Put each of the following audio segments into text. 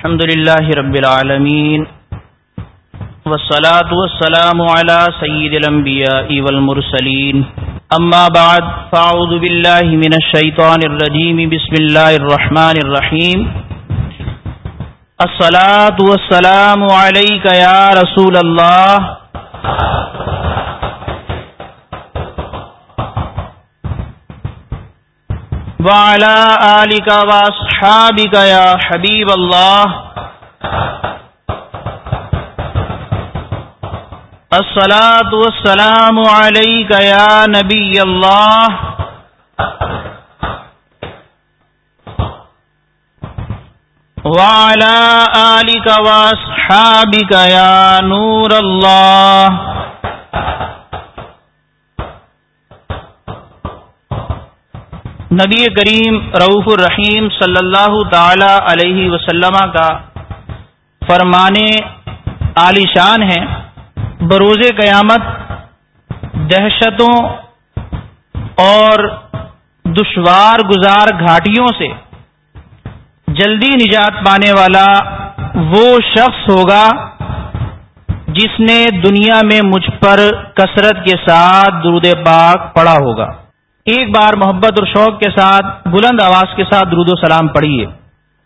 الحمد لله رب العالمين والصلاة والسلام على سيد الأنبياء والمرسلين. أما بعد، فأعوذ بالله من الشيطان الرجيم. بسم الله الرحمن الرحيم. الصلاة والسلام عليك يا رسول الله. وعلى آلك وأصحابك يا حبيب الله. الصلاة والسلام عليك يا نبي الله. وعلى آلك وأصحابك يا نور الله. نبی کریم رعف الرحیم صلی اللہ تعالی علیہ وسلم کا فرمانے عالی شان ہے۔ بروز قیامت دہشتوں اور دشوار گزار گھاٹیوں سے جلدی نجات پانے والا وہ شخص ہوگا جس نے دنیا میں مجھ پر کثرت کے ساتھ درود پاک پڑا ہوگا۔ ایک بار محبت اور شوق کے ساتھ، بلند آواز کے ساتھ درود و سلام پڑھیے۔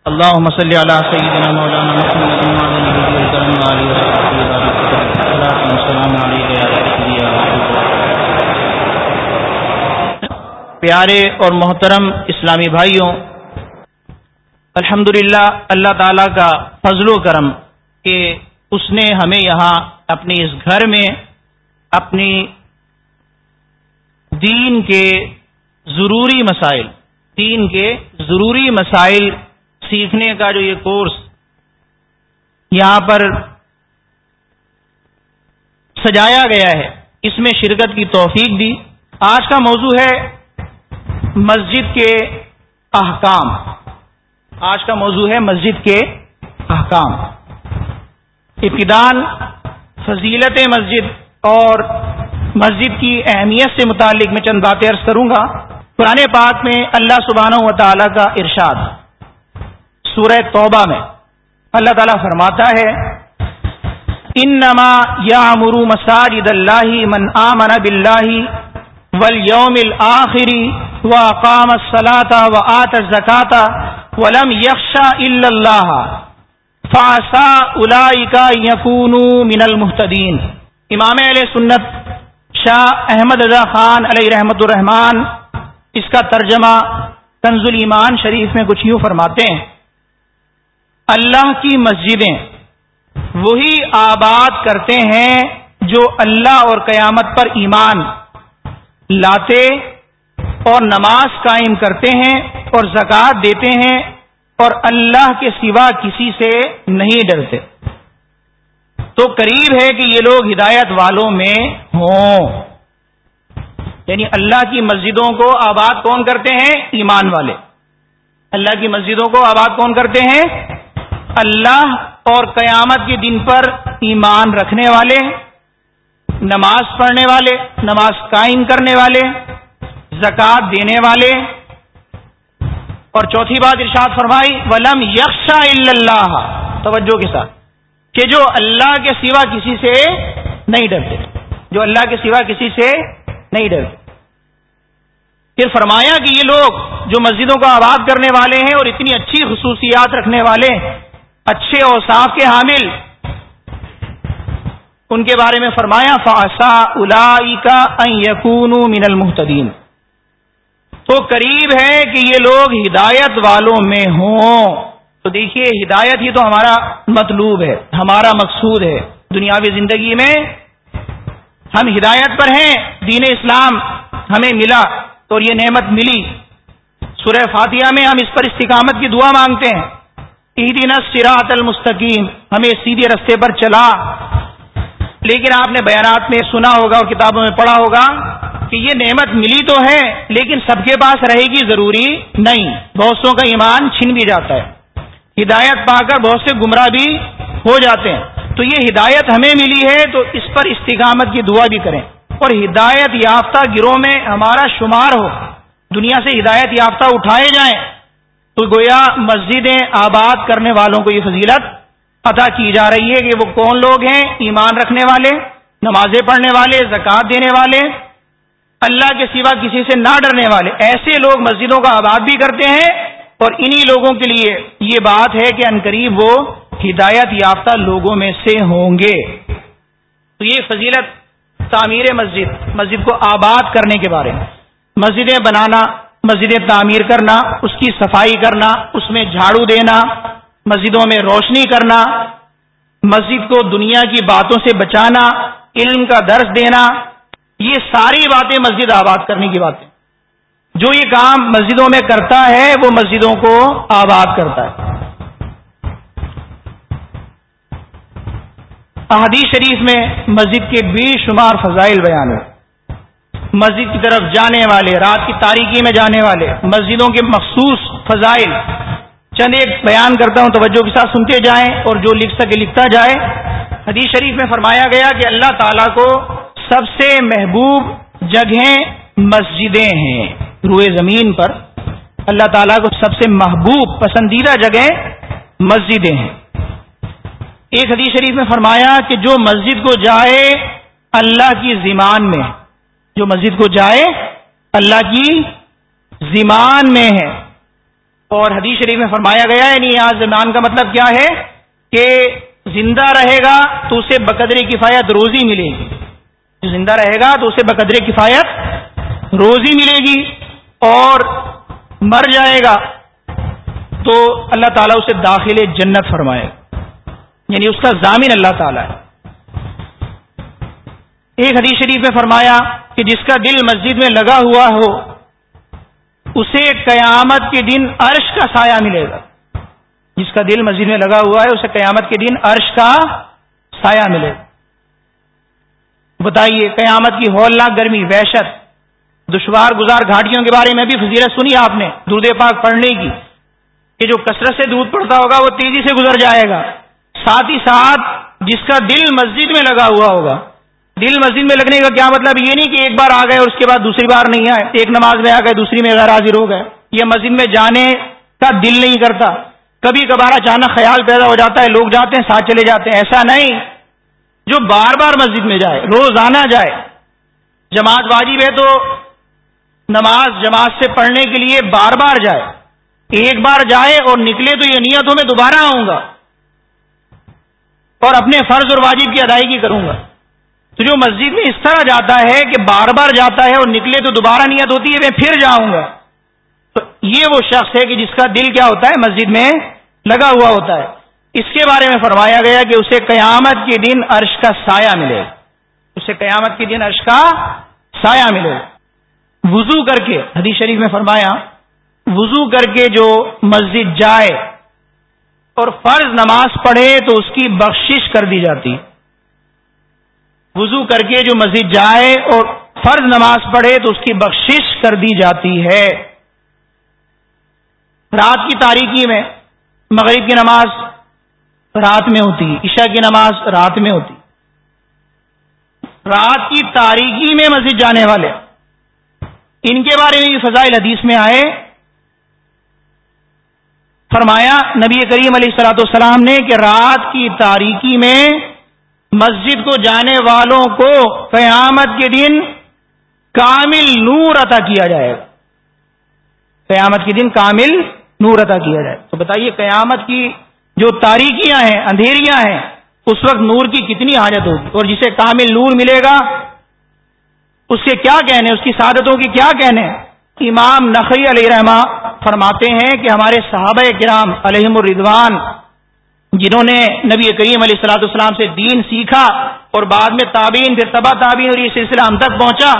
اللہ مسلی پیارے اور محترم اسلامی بھائیوں الحمد اللہ تعالی کا فضل و کرم کہ اس نے ہمیں یہاں اپنے اس گھر میں اپنی دین کے ضروری مسائل، دین کے ضروری مسائل سیکھنے کا جو یہ کورس یہاں پر سجایا گیا ہے، اس میں شرکت کی توفیق دی۔ آج کا موضوع ہے مسجد کے احکام۔ آج کا موضوع ہے مسجد کے احکام۔ ابتدان فضیلت مسجد اور مسجد کی اہمیت سے متعلق میں چند باتیں عرض کروں گا۔ پرانے پاک میں اللہ سبحانہ و تعالی کا ارشاد سورہ توبہ میں اللہ تعالیٰ فرماتا ہے ان نما یا مرو مساجد اللہ من آمن بلّہ ول یوم الآخری و اقام صلاح و آت زکاتا ولم یکشا اللہ فاسا الا یقون من المحتدین امام علیہ سنت شاہ احمد رضا خان علیہ رحمت الرحمان اس کا ترجمہ کنز ایمان شریف میں کچھ یوں فرماتے ہیں، اللہ کی مسجدیں وہی آباد کرتے ہیں جو اللہ اور قیامت پر ایمان لاتے اور نماز قائم کرتے ہیں اور زکوٰۃ دیتے ہیں اور اللہ کے سوا کسی سے نہیں ڈرتے۔ تو قریب ہے کہ یہ لوگ ہدایت والوں میں ہوں۔ یعنی اللہ کی مسجدوں کو آباد کون کرتے ہیں؟ ایمان والے۔ اللہ کی مسجدوں کو آباد کون کرتے ہیں؟ اللہ۔ اور قیامت کے دن پر ایمان رکھنے والے، نماز پڑھنے والے، نماز قائم کرنے والے، زکوٰۃ دینے والے۔ اور چوتھی بات ارشاد فرمائی، ولم یکشا اللہ توجہ کے ساتھ۔ کہ جو اللہ کے سوا کسی سے نہیں ڈرتے، جو اللہ کے سوا کسی سے نہیں ڈرتے۔ پھر فرمایا کہ یہ لوگ جو مسجدوں کو آباد کرنے والے ہیں اور اتنی اچھی خصوصیات رکھنے والے، اچھے اور صاف کے حامل، ان کے بارے میں فرمایا فاسا الا یقون من المحتدین تو قریب ہے کہ یہ لوگ ہدایت والوں میں ہوں۔ تو دیکھیے، ہدایت ہی تو ہمارا مطلوب ہے، ہمارا مقصود ہے۔ دنیاوی زندگی میں ہم ہدایت پر ہیں، دین اسلام ہمیں ملا تو یہ نعمت ملی۔ سورہ فاتحہ میں ہم اس پر استقامت کی دعا مانگتے ہیں۔ عیدین سراط المستقیم، ہمیں سیدھے رستے پر چلا۔ لیکن آپ نے بیانات میں سنا ہوگا اور کتابوں میں پڑھا ہوگا کہ یہ نعمت ملی تو ہے، لیکن سب کے پاس رہے گی ضروری نہیں۔ بہت سو کا ایمان چھن بھی جاتا ہے۔ ہدایت پا کر بہت سے گمراہ بھی ہو جاتے ہیں۔ تو یہ ہدایت ہمیں ملی ہے تو اس پر استقامت کی دعا بھی کریں۔ اور ہدایت یافتہ گروہ میں ہمارا شمار ہو، دنیا سے ہدایت یافتہ اٹھائے جائیں، تو گویا مسجدیں آباد کرنے والوں کو یہ فضیلت عطا کی جا رہی ہے کہ وہ کون لوگ ہیں؟ ایمان رکھنے والے، نمازیں پڑھنے والے زکوٰۃ دینے والے، اللہ کے سوا کسی سے نہ ڈرنے والے۔ ایسے لوگ مسجدوں کا آباد بھی کرتے ہیں اور انہی لوگوں کے لیے یہ بات ہے کہ انقریب وہ ہدایت یافتہ لوگوں میں سے ہوں گے۔ تو یہ فضیلت تعمیر مسجد مسجد کو آباد کرنے کے بارے میں۔ مسجدیں بنانا، مسجدیں تعمیر کرنا، اس کی صفائی کرنا، اس میں جھاڑو دینا، مسجدوں میں روشنی کرنا، مسجد کو دنیا کی باتوں سے بچانا، علم کا درس دینا، یہ ساری باتیں مسجد آباد کرنے کی باتیں۔ جو یہ کام مسجدوں میں کرتا ہے، وہ مسجدوں کو آباد کرتا ہے۔ احادیث شریف میں مسجد کے بے شمار فضائل بیان ہے مسجد کی طرف جانے والے، رات کی تاریکی میں جانے والے، مسجدوں کے مخصوص فضائل۔ چند ایک بیان کرتا ہوں، توجہ کے ساتھ سنتے جائیں اور جو لکھ سکے لکھتا جائے۔ حدیث شریف میں فرمایا گیا کہ اللہ تعالیٰ کو سب سے محبوب جگہیں مسجدیں ہیں۔ روئے زمین پر اللہ تعالیٰ کو سب سے محبوب پسندیدہ جگہیں مسجدیں ہیں۔ ایک حدیث شریف میں فرمایا کہ جو مسجد کو جائے اللہ کی زیمان میں، جو مسجد کو جائے اللہ کی زیمان میں ہے۔ اور حدیث شریف میں فرمایا گیا یعنی یہاں زمان کا مطلب کیا ہے کہ زندہ رہے گا تو اسے بقدر کفایت روزی ملے گی۔ جو زندہ رہے گا تو اسے بقدر کفایت روزی ملے گی۔ اور مر جائے گا تو اللہ تعالیٰ اسے داخل جنت فرمائے گا یعنی اس کا ضامن اللہ تعالیٰ ہے۔ ایک حدیث شریف میں فرمایا کہ جس کا دل مسجد میں لگا ہوا ہو، اسے قیامت کے دن عرش کا سایہ ملے گا۔ جس کا دل مسجد میں لگا ہوا ہے، اسے قیامت کے دن عرش کا سایہ ملے گا۔ بتائیے، قیامت کی ہولناک گرمی، وحشت دشوار گزار گھاٹیوں کے بارے میں بھی فضیرت سنی آپ نے، دودھ پاک پڑھنے کی، کہ جو کثرت سے دودھ پڑتا ہوگا وہ تیزی سے گزر جائے گا۔ ساتھ ہی ساتھ جس کا دل مسجد میں لگا ہوا ہوگا۔ دل مسجد میں لگنے کا کیا مطلب؟ یہ نہیں کہ ایک بار آ گئے اور اس کے بعد دوسری بار نہیں آئے، ایک نماز میں آ گئے، دوسری میں غیر حاضر ہو گئے۔ یہ مسجد میں جانے کا دل نہیں کرتا۔ کبھی کبھار اچانک خیال پیدا ہو جاتا ہے، لوگ جاتے ہیں، ساتھ چلے جاتے ہیں۔ ایسا نہیں۔ جو بار بار مسجد میں جائے، روزانہ جائے، جماعت واجب ہے تو نماز جماعت سے پڑھنے کے لیے بار بار جائے۔ ایک بار جائے اور نکلے تو یہ نیت ہو میں دوبارہ آؤں گا۔ اور اپنے فرض اور واجب کی ادائیگی کروں گا۔ تو جو مسجد میں اس طرح جاتا ہے کہ بار بار جاتا ہے اور نکلے تو دوبارہ نیت ہوتی ہے، میں پھر جاؤں گا۔ تو یہ وہ شخص ہے کہ جس کا دل کیا ہوتا ہے؟ مسجد میں لگا ہوا ہوتا ہے۔ اس کے بارے میں فرمایا گیا کہ اسے قیامت کے دن عرش کا سایہ ملے۔ اسے قیامت کے دن عرش کا سایہ ملے۔ وضو کر کے، حدیث شریف میں فرمایا، وضو کر کے جو مسجد جائے اور فرض نماز پڑھے تو اس کی بخشش کر دی جاتی۔ وضو کر کے جو مسجد جائے اور فرض نماز پڑھے تو اس کی بخشش کر دی جاتی ہے۔ رات کی تاریکی میں مغرب کی نماز رات میں ہوتی، عشاء کی نماز رات میں ہوتی۔ رات کی تاریکی میں مسجد جانے والے ان کے بارے میں بھی فضائل حدیث میں آئے۔ فرمایا، نبی کریم علیہ السلاۃ السلام نے کہ رات کی تاریکی میں مسجد کو جانے والوں کو قیامت کے دن کامل نور عطا کیا جائے۔ گا قیامت کے دن کامل نور عطا کیا جائے۔ تو بتائیے، قیامت کی جو تاریکیاں ہیں، اندھیریاں ہیں، اس وقت نور کی کتنی حاجت ہوگی؟ اور جسے کامل نور ملے گا اس کے کیا کہنے اس کی سعادتوں کی کیا کہنے امام نقی علیہ رحمٰ فرماتے ہیں کہ ہمارے صحابہ کرام علیہم الردوان، جنہوں نے نبی کریم علیہ السلاۃ السلام سے دین سیکھا اور بعد میں تعبین پھر تبا تعبین اور یہ سلسلہ ہم تک پہنچا،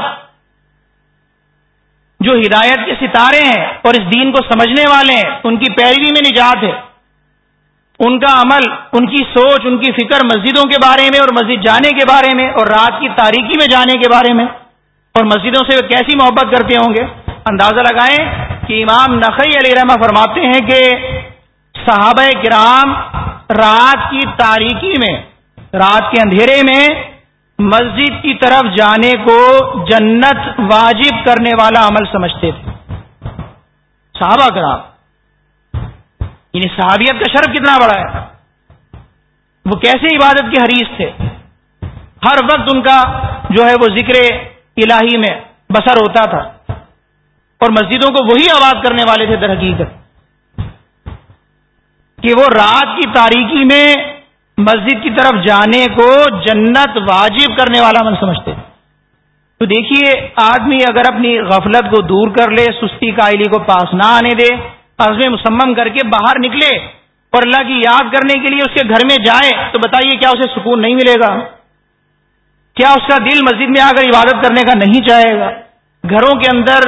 جو ہدایت کے ستارے ہیں اور اس دین کو سمجھنے والے ہیں، ان کی پیروی میں نجات ہے۔ ان کا عمل، ان کی سوچ، ان کی فکر مسجدوں کے بارے میں اور مسجد جانے کے بارے میں اور رات کی تاریکی میں جانے کے بارے میں اور مسجدوں سے وہ کیسی محبت کرتے ہوں گے؟ اندازہ لگائیں کہ امام نقی علیہ رحمہ فرماتے ہیں کہ صحابہ کرام رات کی تاریکی میں، رات کے اندھیرے میں مسجد کی طرف جانے کو جنت واجب کرنے والا عمل سمجھتے تھے۔ صحابہ کرام یعنی صحابیت کا شرف کتنا بڑا ہے؟ وہ کیسے عبادت کے حریث تھے؟ ہر وقت ان کا جو ہے وہ ذکر الہی میں بسر ہوتا تھا اور مسجدوں کو وہی آباد کرنے والے تھے در حقیقت کہ وہ رات کی تاریکی میں مسجد کی طرف جانے کو جنت واجب کرنے والا من سمجھتے تو دیکھیے، آدمی اگر اپنی غفلت کو دور کر لے، سستی کائلی کو پاس نہ آنے دے، عزم مسمم کر کے باہر نکلے اور اللہ کی یاد کرنے کے لیے اس کے گھر میں جائے، تو بتائیے کیا اسے سکون نہیں ملے گا؟ کیا اس کا دل مسجد میں آ کر عبادت کرنے کا نہیں چاہے گا؟ گھروں کے اندر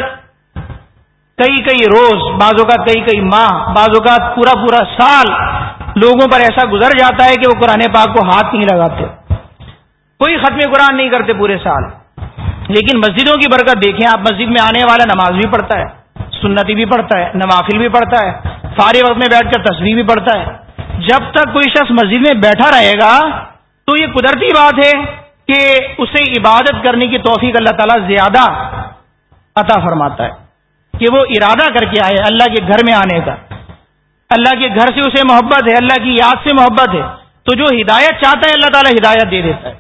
کئی کئی روز، بعض اوقات کئی کئی ماہ، بعض اوقات پورا پورا سال لوگوں پر ایسا گزر جاتا ہے کہ وہ قرآن پاک کو ہاتھ نہیں لگاتے۔ کوئی ختم قرآن نہیں کرتے پورے سال۔ لیکن مسجدوں کی برکت دیکھیں، آپ مسجد میں آنے والا نماز بھی پڑھتا ہے، سنتی بھی پڑھتا ہے، نوافل بھی پڑھتا ہے، فارغ وقت میں بیٹھ کر تصویر بھی پڑھتا ہے۔ جب تک کوئی شخص مسجد میں بیٹھا رہے گا تو یہ قدرتی بات ہے۔ کہ اسے عبادت کرنے کی توفیق اللہ تعالیٰ زیادہ عطا فرماتا ہے، کہ وہ ارادہ کر کے آئے اللہ کے گھر میں آنے کا۔ اللہ کے گھر سے اسے محبت ہے، اللہ کی یاد سے محبت ہے۔ تو جو ہدایت چاہتا ہے، اللہ تعالیٰ ہدایت دے دیتا ہے۔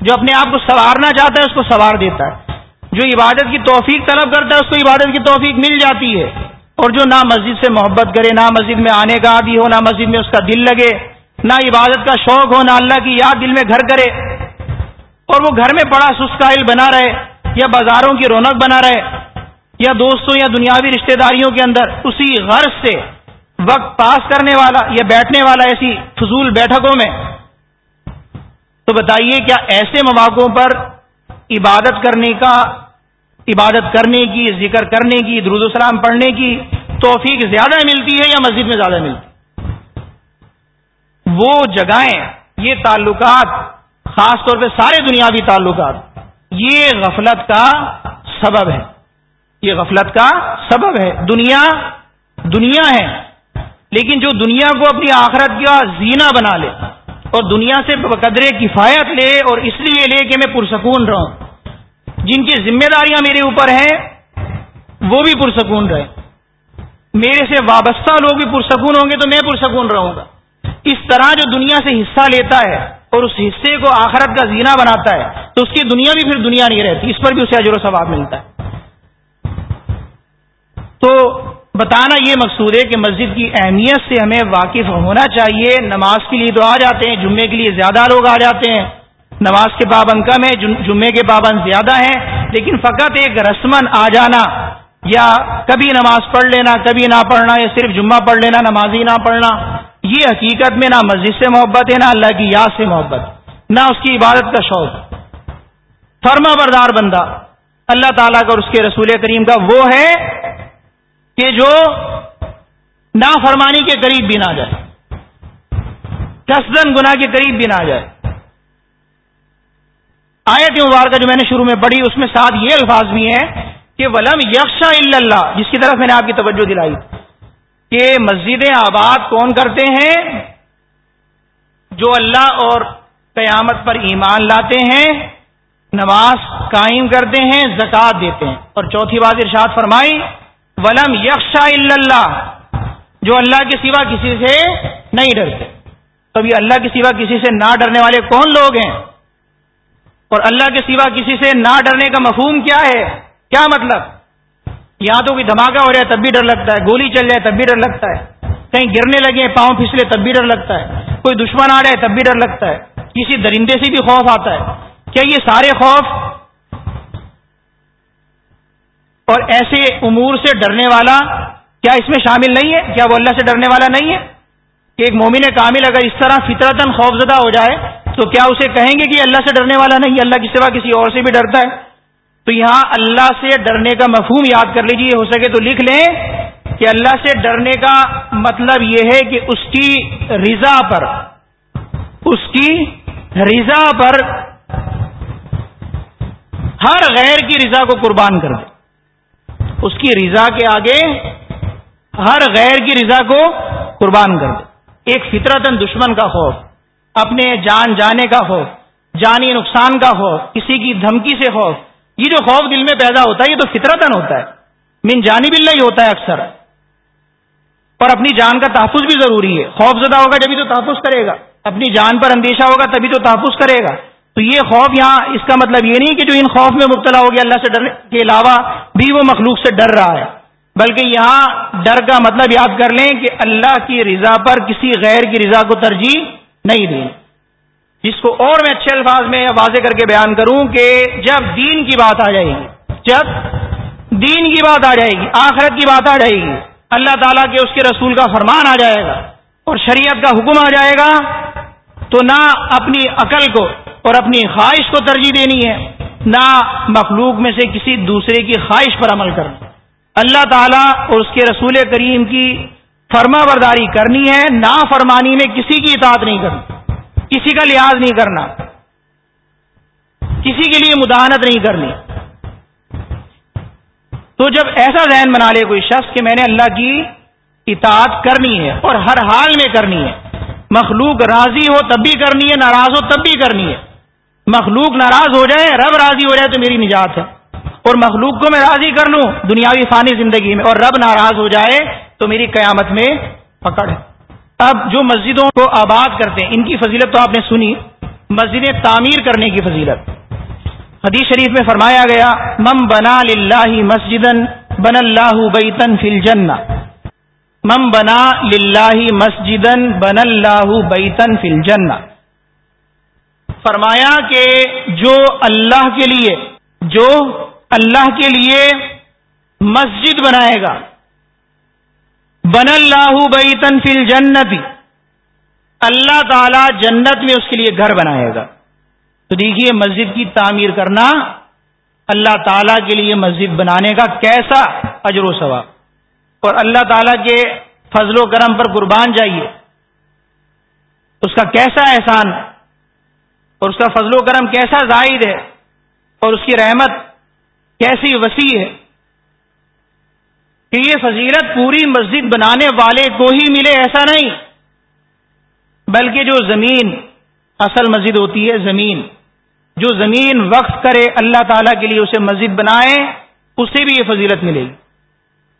جو اپنے آپ کو سنوارنا چاہتا ہے، اس کو سوار دیتا ہے۔ جو عبادت کی توفیق طلب کرتا ہے، اس کو عبادت کی توفیق مل جاتی ہے۔ اور جو نہ مسجد سے محبت کرے، نہ مسجد میں آنے کا عادی ہو، نہ مسجد میں اس کا دل لگے، نہ عبادت کا شوق ہو، نہ اللہ کی یاد دل میں گھر کرے اور وہ گھر میں بڑا سسکائل بنا رہے، یا بازاروں کی رونق بنا رہے، یا دوستوں یا دنیاوی رشتہ داریوں کے اندر اسی غرض سے وقت پاس کرنے والا یا بیٹھنے والا ایسی فضول بیٹھکوں میں۔ تو بتائیے کیا ایسے مواقعوں پر عبادت کرنے کا، عبادت کرنے کی، ذکر کرنے کی، درود السلام پڑھنے کی توفیق زیادہ ملتی ہے یا مسجد میں زیادہ ملتی وہ جگہیں، یہ تعلقات خاص طور پہ سارے دنیاوی تعلقات۔ یہ غفلت کا سبب ہے۔ یہ غفلت کا سبب ہے۔ دنیا دنیا ہے۔ لیکن جو دنیا کو اپنی آخرت کا زینہ بنا لے اور دنیا سے قدرے کفایت لے اور اس لیے لے کہ میں پرسکون رہوں۔ جن کی ذمہ داریاں میرے اوپر ہیں، وہ بھی پرسکون رہے میرے سے وابستہ لوگ بھی پرسکون ہوں گے تو میں پرسکون رہوں گا۔ اس طرح جو دنیا سے حصہ لیتا ہے اور اس حصے کو آخرت کا زینہ بناتا ہے تو اس کی دنیا بھی پھر دنیا نہیں رہتی، اس پر بھی اسے اجر و ثواب ملتا ہے۔ تو بتانا یہ مقصود ہے کہ مسجد کی اہمیت سے ہمیں واقف ہونا چاہیے۔ نماز کے لیے تو آ جاتے ہیں، جمعے کے لیے زیادہ لوگ آ جاتے ہیں۔ نماز کے پابند کم ہے جمعے کے پابند زیادہ ہیں۔ لیکن فقط ایک رسمن آ جانا یا کبھی نماز پڑھ لینا، کبھی نہ پڑھنا، یا صرف جمعہ پڑھ لینا، نمازی نہ پڑھنا۔ یہ حقیقت میں نہ مسجد سے محبت ہے، نہ اللہ کی یاد سے محبت، نہ اس کی عبادت کا شوق۔ فرما بردار بندہ، اللہ تعالیٰ کا اور اس کے رسول کریم کا وہ ہے کہ جو نا فرمانی کے قریب بھی نہ جائے کسدن گنا کے قریب بھی نہ جائے۔ آیت مبارکہ جو میں نے شروع میں پڑھی، اس میں ساتھ یہ الفاظ بھی ہیں کہ ولم یکشا اللہ جس کی طرف میں نے آپ کی توجہ دلائی۔ کہ مسجدیں آباد کون کرتے ہیں؟ جو اللہ اور قیامت پر ایمان لاتے ہیں، نماز قائم کرتے ہیں زکات دیتے ہیں۔ اور چوتھی بات ارشاد فرمائی، ولم یکشا اللہ جو اللہ کے سوا کسی سے نہیں ڈرتے۔ تو یہ اللہ کے سوا کسی سے نہ ڈرنے والے کون لوگ ہیں؟ اور اللہ کے سوا کسی سے نہ ڈرنے کا مفہوم کیا ہے؟ کیا مطلب؟ یہاں تو کوئی دھماکہ ہو رہا ہے، تب بھی ڈر لگتا ہے۔ گولی چل جائے، تب بھی ڈر لگتا ہے۔ کہیں گرنے لگے، پاؤں پھسلے، تب بھی ڈر لگتا ہے۔ کوئی دشمن آ رہا ہے، تب بھی ڈر لگتا ہے۔ کسی درندے سے بھی خوف آتا ہے۔ کیا یہ سارے خوف اور ایسے امور سے ڈرنے والا کیا اس میں شامل نہیں ہے؟ کیا وہ اللہ سے ڈرنے والا نہیں ہے؟ کہ ایک مومن کامل اگر اس طرح فطرتن خوف زدہ ہو جائے، تو کیا اسے کہیں گے کہ اللہ سے ڈرنے والا نہیں، اللہ کی سوا کسی اور سے بھی ڈرتا ہے؟ تو یہاں اللہ سے ڈرنے کا مفہوم یاد کر لیجیے ہو سکے تو لکھ لیں کہ اللہ سے ڈرنے کا مطلب یہ ہے کہ اس کی رضا پر، اس کی رضا پر ہر غیر کی رضا کو قربان کر دے۔ اس کی رضا کے آگے ہر غیر کی رضا کو قربان کر دے۔ ایک فطرتن دشمن کا خوف، اپنے جان جانے کا خوف، جانی نقصان کا خوف، کسی کی دھمکی سے خوف یہ جو خوف دل میں پیدا ہوتا ہے، یہ تو فطرتن ہوتا ہے۔ من جانب اللہ ہی ہوتا ہے اکثر۔ اور اپنی جان کا تحفظ بھی ضروری ہے۔ خوف زدہ ہوگا جبھی تو تحفظ کرے گا۔ اپنی جان پر اندیشہ ہوگا تبھی تو تحفظ کرے گا۔ تو یہ خوف یہاں، اس کا مطلب یہ نہیں کہ جو ان خوف میں مبتلا ہو گیا اللہ سے ڈر کے علاوہ بھی وہ مخلوق سے ڈر رہا ہے۔ بلکہ یہاں ڈر کا مطلب یاد کر لیں کہ اللہ کی رضا پر کسی غیر کی رضا کو ترجیح نہیں دیں جس کو اور میں اچھے الفاظ میں واضح کر کے بیان کروں کہ جب دین کی بات آ جائے گی، جب دین کی بات آ جائے گی، آخرت کی بات آ جائے گی، اللہ تعالیٰ کے اس کے رسول کا فرمان آ جائے گا اور شریعت کا حکم آ جائے گا، تو نہ اپنی عقل کو اور اپنی خواہش کو ترجیح دینی ہے، نہ مخلوق میں سے کسی دوسرے کی خواہش پر عمل کرنا۔ اللہ تعالیٰ اور اس کے رسول کریم کی فرما برداری کرنی ہے نا فرمانی میں کسی کی اطاعت نہیں کرنی۔ کسی کا لحاظ نہیں کرنا، کسی کے لیے مداحنت نہیں کرنی۔ تو جب ایسا ذہن بنا لے کوئی شخص کہ میں نے اللہ کی اطاعت کرنی ہے اور ہر حال میں کرنی ہے، مخلوق راضی ہو تب بھی کرنی ہے، ناراض ہو تب بھی کرنی ہے۔ مخلوق ناراض ہو جائے، رب راضی ہو جائے تو میری نجات ہے۔ اور مخلوق کو میں راضی کر لوں دنیاوی فانی زندگی میں اور رب ناراض ہو جائے تو میری قیامت میں پکڑ ہے۔ اب جو مسجدوں کو آباد کرتے ہیں، ان کی فضیلت تو آپ نے سنی۔ مسجدیں تعمیر کرنے کی فضیلت۔ حدیث شریف میں فرمایا گیا مم بنا مسجد بن اللہ بیتن فل جن مم بنا مسجد بن اللہ بیتن فل جن فرمایا کہ جو اللہ کے لیے، جو اللہ کے لیے مسجد بنائے گا بن اللہ بیتن فل جنتی اللہ تعالی جنت میں اس کے لیے گھر بنائے گا۔ تو دیکھیے مسجد کی تعمیر کرنا اللہ تعالی کے لیے مسجد بنانے کا کیسا اجر و ثواب۔ اور اللہ تعالی کے فضل و کرم پر قربان جائیے۔ اس کا کیسا احسان اور اس کا فضل و کرم کیسا زائد ہے اور اس کی رحمت کیسی وسیع ہے۔ کہ یہ فضیلت پوری مسجد بنانے والے کو ہی ملے، ایسا نہیں۔ بلکہ جو زمین، اصل مسجد ہوتی ہے زمین۔ جو زمین وقف کرے اللہ تعالی کے لیے اسے مسجد بنائے، اسے بھی یہ فضیلت ملے گی۔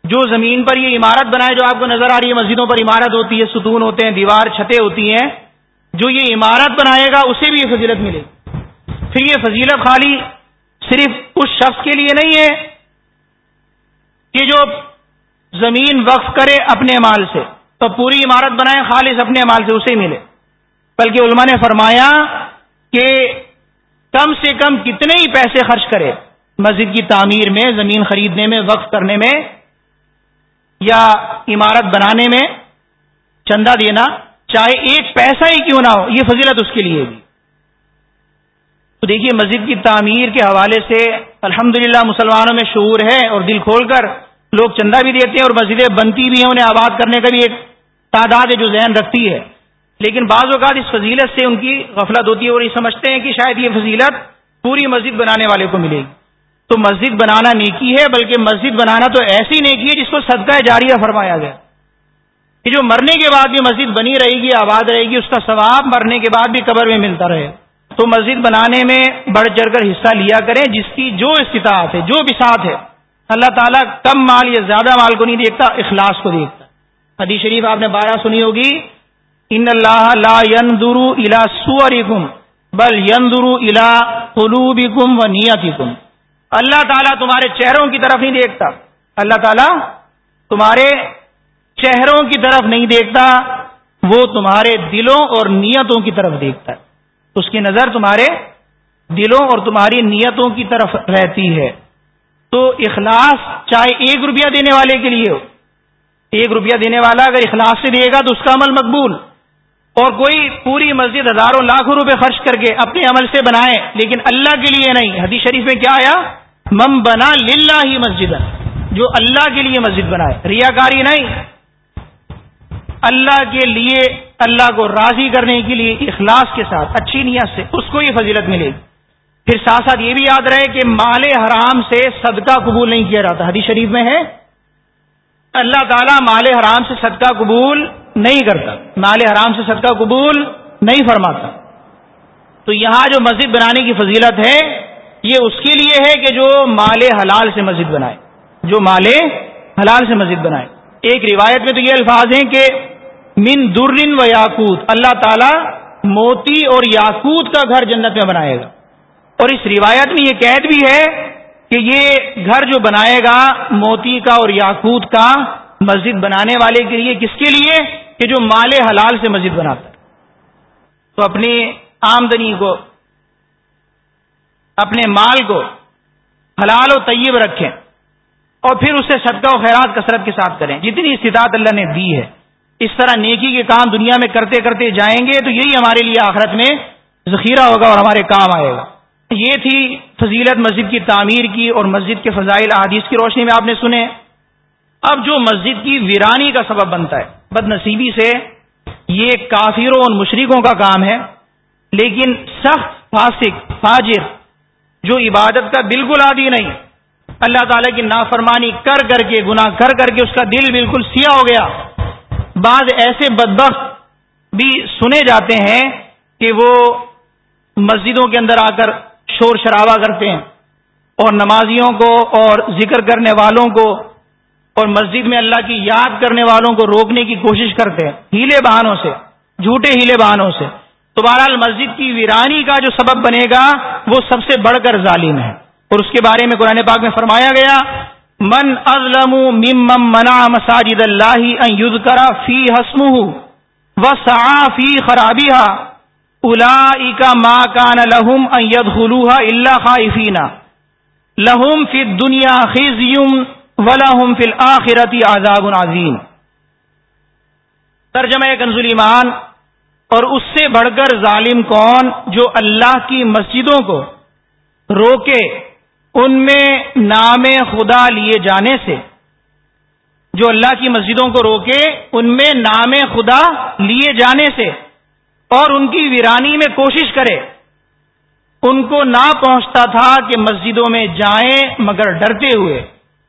جو زمین پر یہ عمارت بنائے، جو آپ کو نظر آ رہی ہے، مسجدوں پر عمارت ہوتی ہے، ستون ہوتے ہیں، دیوار، چھتیں ہوتی ہیں، جو یہ عمارت بنائے گا، اسے بھی یہ فضیلت ملے گی۔ پھر یہ فضیلت خالی صرف اس شخص کے لیے نہیں ہے کہ جو زمین وقف کرے اپنے مال سے تو پوری عمارت بنائے خالص اپنے مال سے اسے ملے۔ بلکہ علماء نے فرمایا کہ کم سے کم کتنے ہی پیسے خرچ کرے۔ مسجد کی تعمیر میں، زمین خریدنے میں، وقف کرنے میں یا عمارت بنانے میں چندہ دینا، چاہے ایک پیسہ ہی کیوں نہ ہو، یہ فضیلت اس کے لیے بھی۔ تو دیکھیے، مسجد کی تعمیر کے حوالے سے الحمد مسلمانوں میں شعور ہے اور دل کھول کر لوگ چندہ بھی دیتے ہیں اور مسجدیں بنتی بھی ہیں، انہیں آباد کرنے کا بھی ایک تعداد ہے جو ذہن رکھتی ہے۔ لیکن بعض اوقات اس فضیلت سے ان کی غفلت ہوتی ہے اور یہ سمجھتے ہیں کہ شاید یہ فضیلت پوری مسجد بنانے والے کو ملے گی۔ تو مسجد بنانا نیکی ہے، بلکہ مسجد بنانا تو ایسی نیکی ہے جس کو صدقہ جاریہ فرمایا گیا۔ کہ جو مرنے کے بعد بھی مسجد بنی رہے گی، آباد رہے گی، اس کا ثواب مرنے کے بعد بھی قبر میں ملتا رہے۔ تو مسجد بنانے میں بڑھ چڑھ کر حصہ لیا کریں، جس کی جو استطاعت ہے، جو بساط ہے اللہ تعالیٰ کم مال یا زیادہ مال کو نہیں دیکھتا، اخلاص کو دیکھتا۔ حدیث شریف آپ نے بارہ سنی ہوگی۔ ان اللہ لا ينظر الى صورکم، بل ينظر الى قلوبکم و نیتکم۔ اللہ تعالیٰ تمہارے چہروں کی طرف نہیں دیکھتا۔ اللہ تعالیٰ تمہارے چہروں کی طرف نہیں دیکھتا، وہ تمہارے دلوں اور نیتوں کی طرف دیکھتا ہے۔ اس کی نظر تمہارے دلوں اور تمہاری نیتوں کی طرف رہتی ہے۔ تو اخلاص چاہے ایک روپیہ دینے والے کے لیے ہو، ایک روپیہ دینے والا اگر اخلاص سے دے گا تو اس کا عمل مقبول۔ اور کوئی پوری مسجد ہزاروں لاکھوں روپے خرچ کر کے اپنے عمل سے بنائے، لیکن اللہ کے لیے نہیں۔ حدیث شریف میں کیا آیا؟ مم بنا للہ ہی مسجد جو اللہ کے لیے مسجد بنائے، ریاکاری نہیں۔ اللہ کے لیے، اللہ کو راضی کرنے کے لیے اخلاص کے ساتھ، اچھی نیت سے اس کو یہ فضیلت ملے گی۔ پھر ساتھ ساتھ یہ بھی یاد رہے کہ مال حرام سے صدقہ قبول نہیں کیا جاتا۔ حدیث شریف میں ہے۔ اللہ تعالیٰ مال حرام سے صدقہ قبول نہیں کرتا۔ مال حرام سے صدقہ قبول نہیں فرماتا۔ تو یہاں جو مسجد بنانے کی فضیلت ہے، یہ اس کے لیے ہے کہ جو مال حلال سے مسجد بنائے۔ جو مال حلال سے مسجد بنائے۔ ایک روایت میں تو یہ الفاظ ہیں کہ من درن و یاقوت، اللہ تعالی موتی اور یاقوت کا گھر جنت میں بنائے گا۔ اور اس روایت میں یہ قید بھی ہے کہ یہ گھر جو بنائے گا موتی کا اور یاقوت کا مسجد بنانے والے کے لیے کس کے لیے؟ کہ جو مال حلال سے مسجد بناتا تو اپنی آمدنی کو، اپنے مال کو حلال و طیب رکھیں اور پھر اسے صدقہ و خیرات کثرت کے ساتھ کریں۔ جتنی استطاعت اللہ نے دی ہے، اس طرح نیکی کے کام دنیا میں کرتے کرتے جائیں گے تو یہی ہمارے لیے آخرت میں ذخیرہ ہوگا اور ہمارے کام آئے گا۔ یہ تھی فضیلت مسجد کی تعمیر کی اور مسجد کے فضائل احادیث کی روشنی میں آپ نے سنے۔ اب جو مسجد کی ویرانی کا سبب بنتا ہے بد نصیبی سے یہ کافروں اور مشرقوں کا کام ہے، لیکن سخت، فاسق، فاجر، جو عبادت کا بالکل عادی نہیں۔ اللہ تعالیٰ کی نافرمانی کر کر کے، گناہ کر کر کے اس کا دل بالکل سیاہ ہو گیا۔ بعض ایسے بدبخت بھی سنے جاتے ہیں کہ وہ مسجدوں کے اندر آ کر شور شرابہ کرتے ہیں اور نمازیوں کو اور ذکر کرنے والوں کو اور مسجد میں اللہ کی یاد کرنے والوں کو روکنے کی کوشش کرتے ہیں ہیلے بہانوں سے، جھوٹے ہیلے بہانوں سے۔ تو بہرحال مسجد کی ویرانی کا جو سبب بنے گا، وہ سب سے بڑھ کر ظالم ہے۔ اور اس کے بارے میں قرآن پاک میں فرمایا گیا، من ازلم مم منا مساجد اللہ ان کرا فی حسم و فی خرابی الا ما کان لہم ان خلوہ اللہ خائفین لہم فی دنیا خزیم ولہم فی الآخرتی عذاب عظیم. ترجمہ کنزل ایمان، اور اس سے بڑھ کر ظالم کون جو اللہ کی مسجدوں کو روکے، ان میں نام خدا لیے جانے سے. جو اللہ کی مسجدوں کو روکے، ان میں نام خدا لیے جانے سے. اور ان کی ویرانی میں کوشش کرے۔ ان کو نہ پہنچتا تھا کہ مسجدوں میں جائیں، مگر ڈرتے ہوئے۔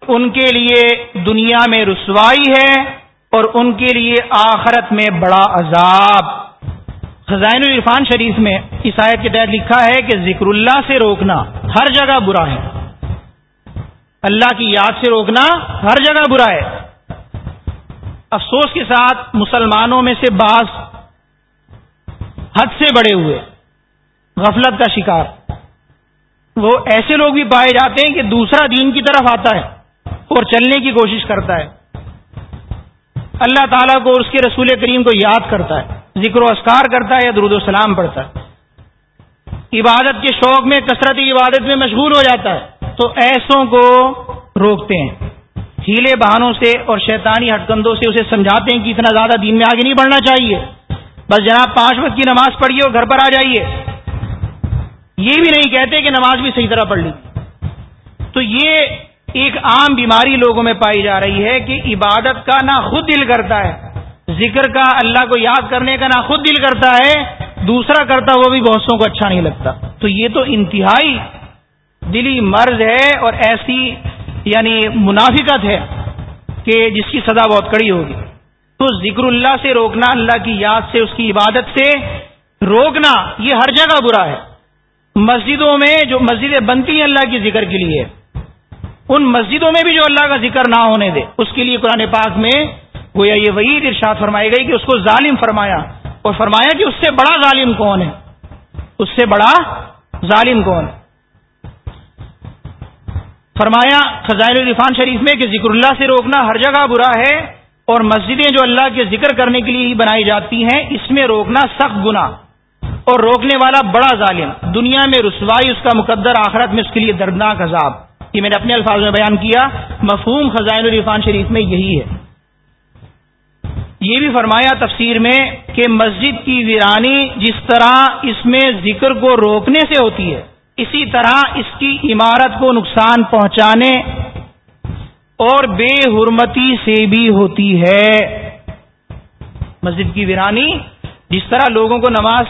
ان کے لیے دنیا میں رسوائی ہے اور ان کے لیے آخرت میں بڑا عذاب۔ خزائن الرفان شریف میں اس آیت کے تحت لکھا ہے کہ ذکر اللہ سے روکنا ہر جگہ برا ہے۔ اللہ کی یاد سے روکنا ہر جگہ برا ہے۔ افسوس کے ساتھ مسلمانوں میں سے بعض حد سے بڑے ہوئے۔ غفلت کا شکار۔ وہ ایسے لوگ بھی پائے جاتے ہیں کہ دوسرا دین کی طرف آتا ہے اور چلنے کی کوشش کرتا ہے۔ اللہ تعالیٰ کو اور اس کے رسول کریم کو یاد کرتا ہے، ذکر و اسکار کرتا ہے یا درود و سلام پڑھتا ہے۔ عبادت کے شوق میں، کثرت عبادت میں مشغول ہو جاتا ہے۔ تو ایسوں کو روکتے ہیں۔ ہیلے بہانوں سے اور شیطانی ہٹکندوں سے اسے سمجھاتے ہیں کہ اتنا زیادہ دین میں آگے نہیں بڑھنا چاہیے۔ بس جناب پانچ وقت کی نماز پڑھیے اور گھر پر آ جائیے۔ یہ بھی نہیں کہتے کہ نماز بھی صحیح طرح پڑھ لی۔ تو یہ ایک عام بیماری لوگوں میں پائی جا رہی ہے کہ عبادت کا نہ خود دل کرتا ہے، ذکر کا اللہ کو یاد کرنے کا نہ خود دل کرتا ہے، دوسرا کرتا وہ بھی بہتوں کو اچھا نہیں لگتا۔ تو یہ تو انتہائی دلی مرض ہے اور ایسی یعنی منافقت ہے کہ جس کی سزا بہت کڑی ہوگی۔ تو ذکر اللہ سے روکنا، اللہ کی یاد سے، اس کی عبادت سے روکنا، یہ ہر جگہ برا ہے۔ مسجدوں میں جو مسجدیں بنتی ہیں اللہ کی ذکر کے لیے، ان مسجدوں میں بھی جو اللہ کا ذکر نہ ہونے دے، اس کے لیے قرآن پاک میں گویا یہ وعید ارشاد فرمائی گئی کہ اس کو ظالم فرمایا۔ اور فرمایا کہ اس سے بڑا ظالم کون ہے؟ اس سے بڑا ظالم کون؟ فرمایا خزائن الرفان شریف میں کہ ذکر اللہ سے روکنا ہر جگہ برا ہے۔ اور مسجدیں جو اللہ کے ذکر کرنے کے لیے ہی بنائی جاتی ہیں، اس میں روکنا سخت گنا اور روکنے والا بڑا ظالم، دنیا میں رسوائی اس کا مقدر، آخرت میں اس کے لیے دردناک عذاب۔ یہ میں نے اپنے الفاظ میں بیان کیا، مفہوم خزائن الرفان شریف میں یہی ہے۔ یہ بھی فرمایا تفسیر میں کہ مسجد کی ویرانی جس طرح اس میں ذکر کو روکنے سے ہوتی ہے، اسی طرح اس کی عمارت کو نقصان پہنچانے اور بے حرمتی سے بھی ہوتی ہے۔ مسجد کی ویرانی، جس طرح لوگوں کو نماز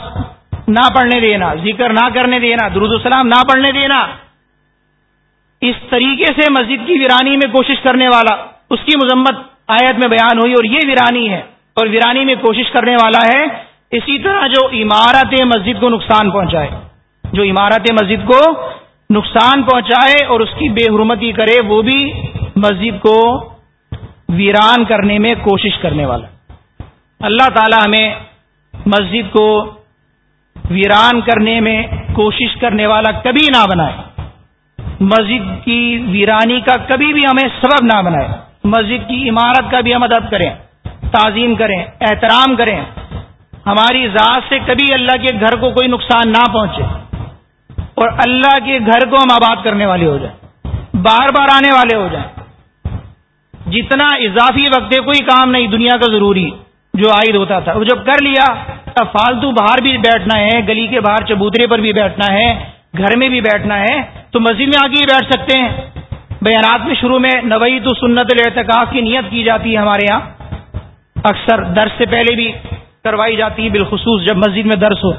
نہ پڑھنے دینا، ذکر نہ کرنے دینا، درود السلام نہ پڑھنے دینا، اس طریقے سے مسجد کی ویرانی میں کوشش کرنے والا، اس کی مذمت آیت میں بیان ہوئی اور یہ ویرانی ہے، اور ویرانی میں کوشش کرنے والا ہے، اسی طرح جو عمارت مسجد کو نقصان پہنچائے، جو عمارت مسجد کو نقصان پہنچائے اور اس کی بے حرمتی کرے، وہ بھی مسجد کو ویران کرنے میں کوشش کرنے والا۔ اللہ تعالی ہمیں مسجد کو ویران کرنے میں کوشش کرنے والا کبھی نہ بنائے۔ مسجد کی ویرانی کا کبھی بھی ہمیں سبب نہ بنائے۔ مسجد کی عمارت کا بھی ہم مدد کریں، تعظیم کریں، احترام کریں۔ ہماری ذات سے کبھی اللہ کے گھر کو کوئی نقصان نہ پہنچے۔ اور اللہ کے گھر کو ہم آباد کرنے والے ہو جائیں۔ بار بار آنے والے ہو جائیں۔ جتنا اضافی وقت ہے کوئی کام نہیں، دنیا کا ضروری جو عائد ہوتا تھا۔ وہ جب کر لیا، اب فالتو باہر بھی بیٹھنا ہے، گلی کے باہر چبوترے پر بھی بیٹھنا ہے، گھر میں بھی بیٹھنا ہے، تو مسجد میں آگے ہی بیٹھ سکتے ہیں۔ بیانات میں شروع میں نوئی تو سنت الاعتکاف کی نیت کی جاتی ہے ہمارے یہاں۔ اکثر درس سے پہلے بھی کروائی جاتی ہے، بالخصوص جب مسجد میں درس ہو۔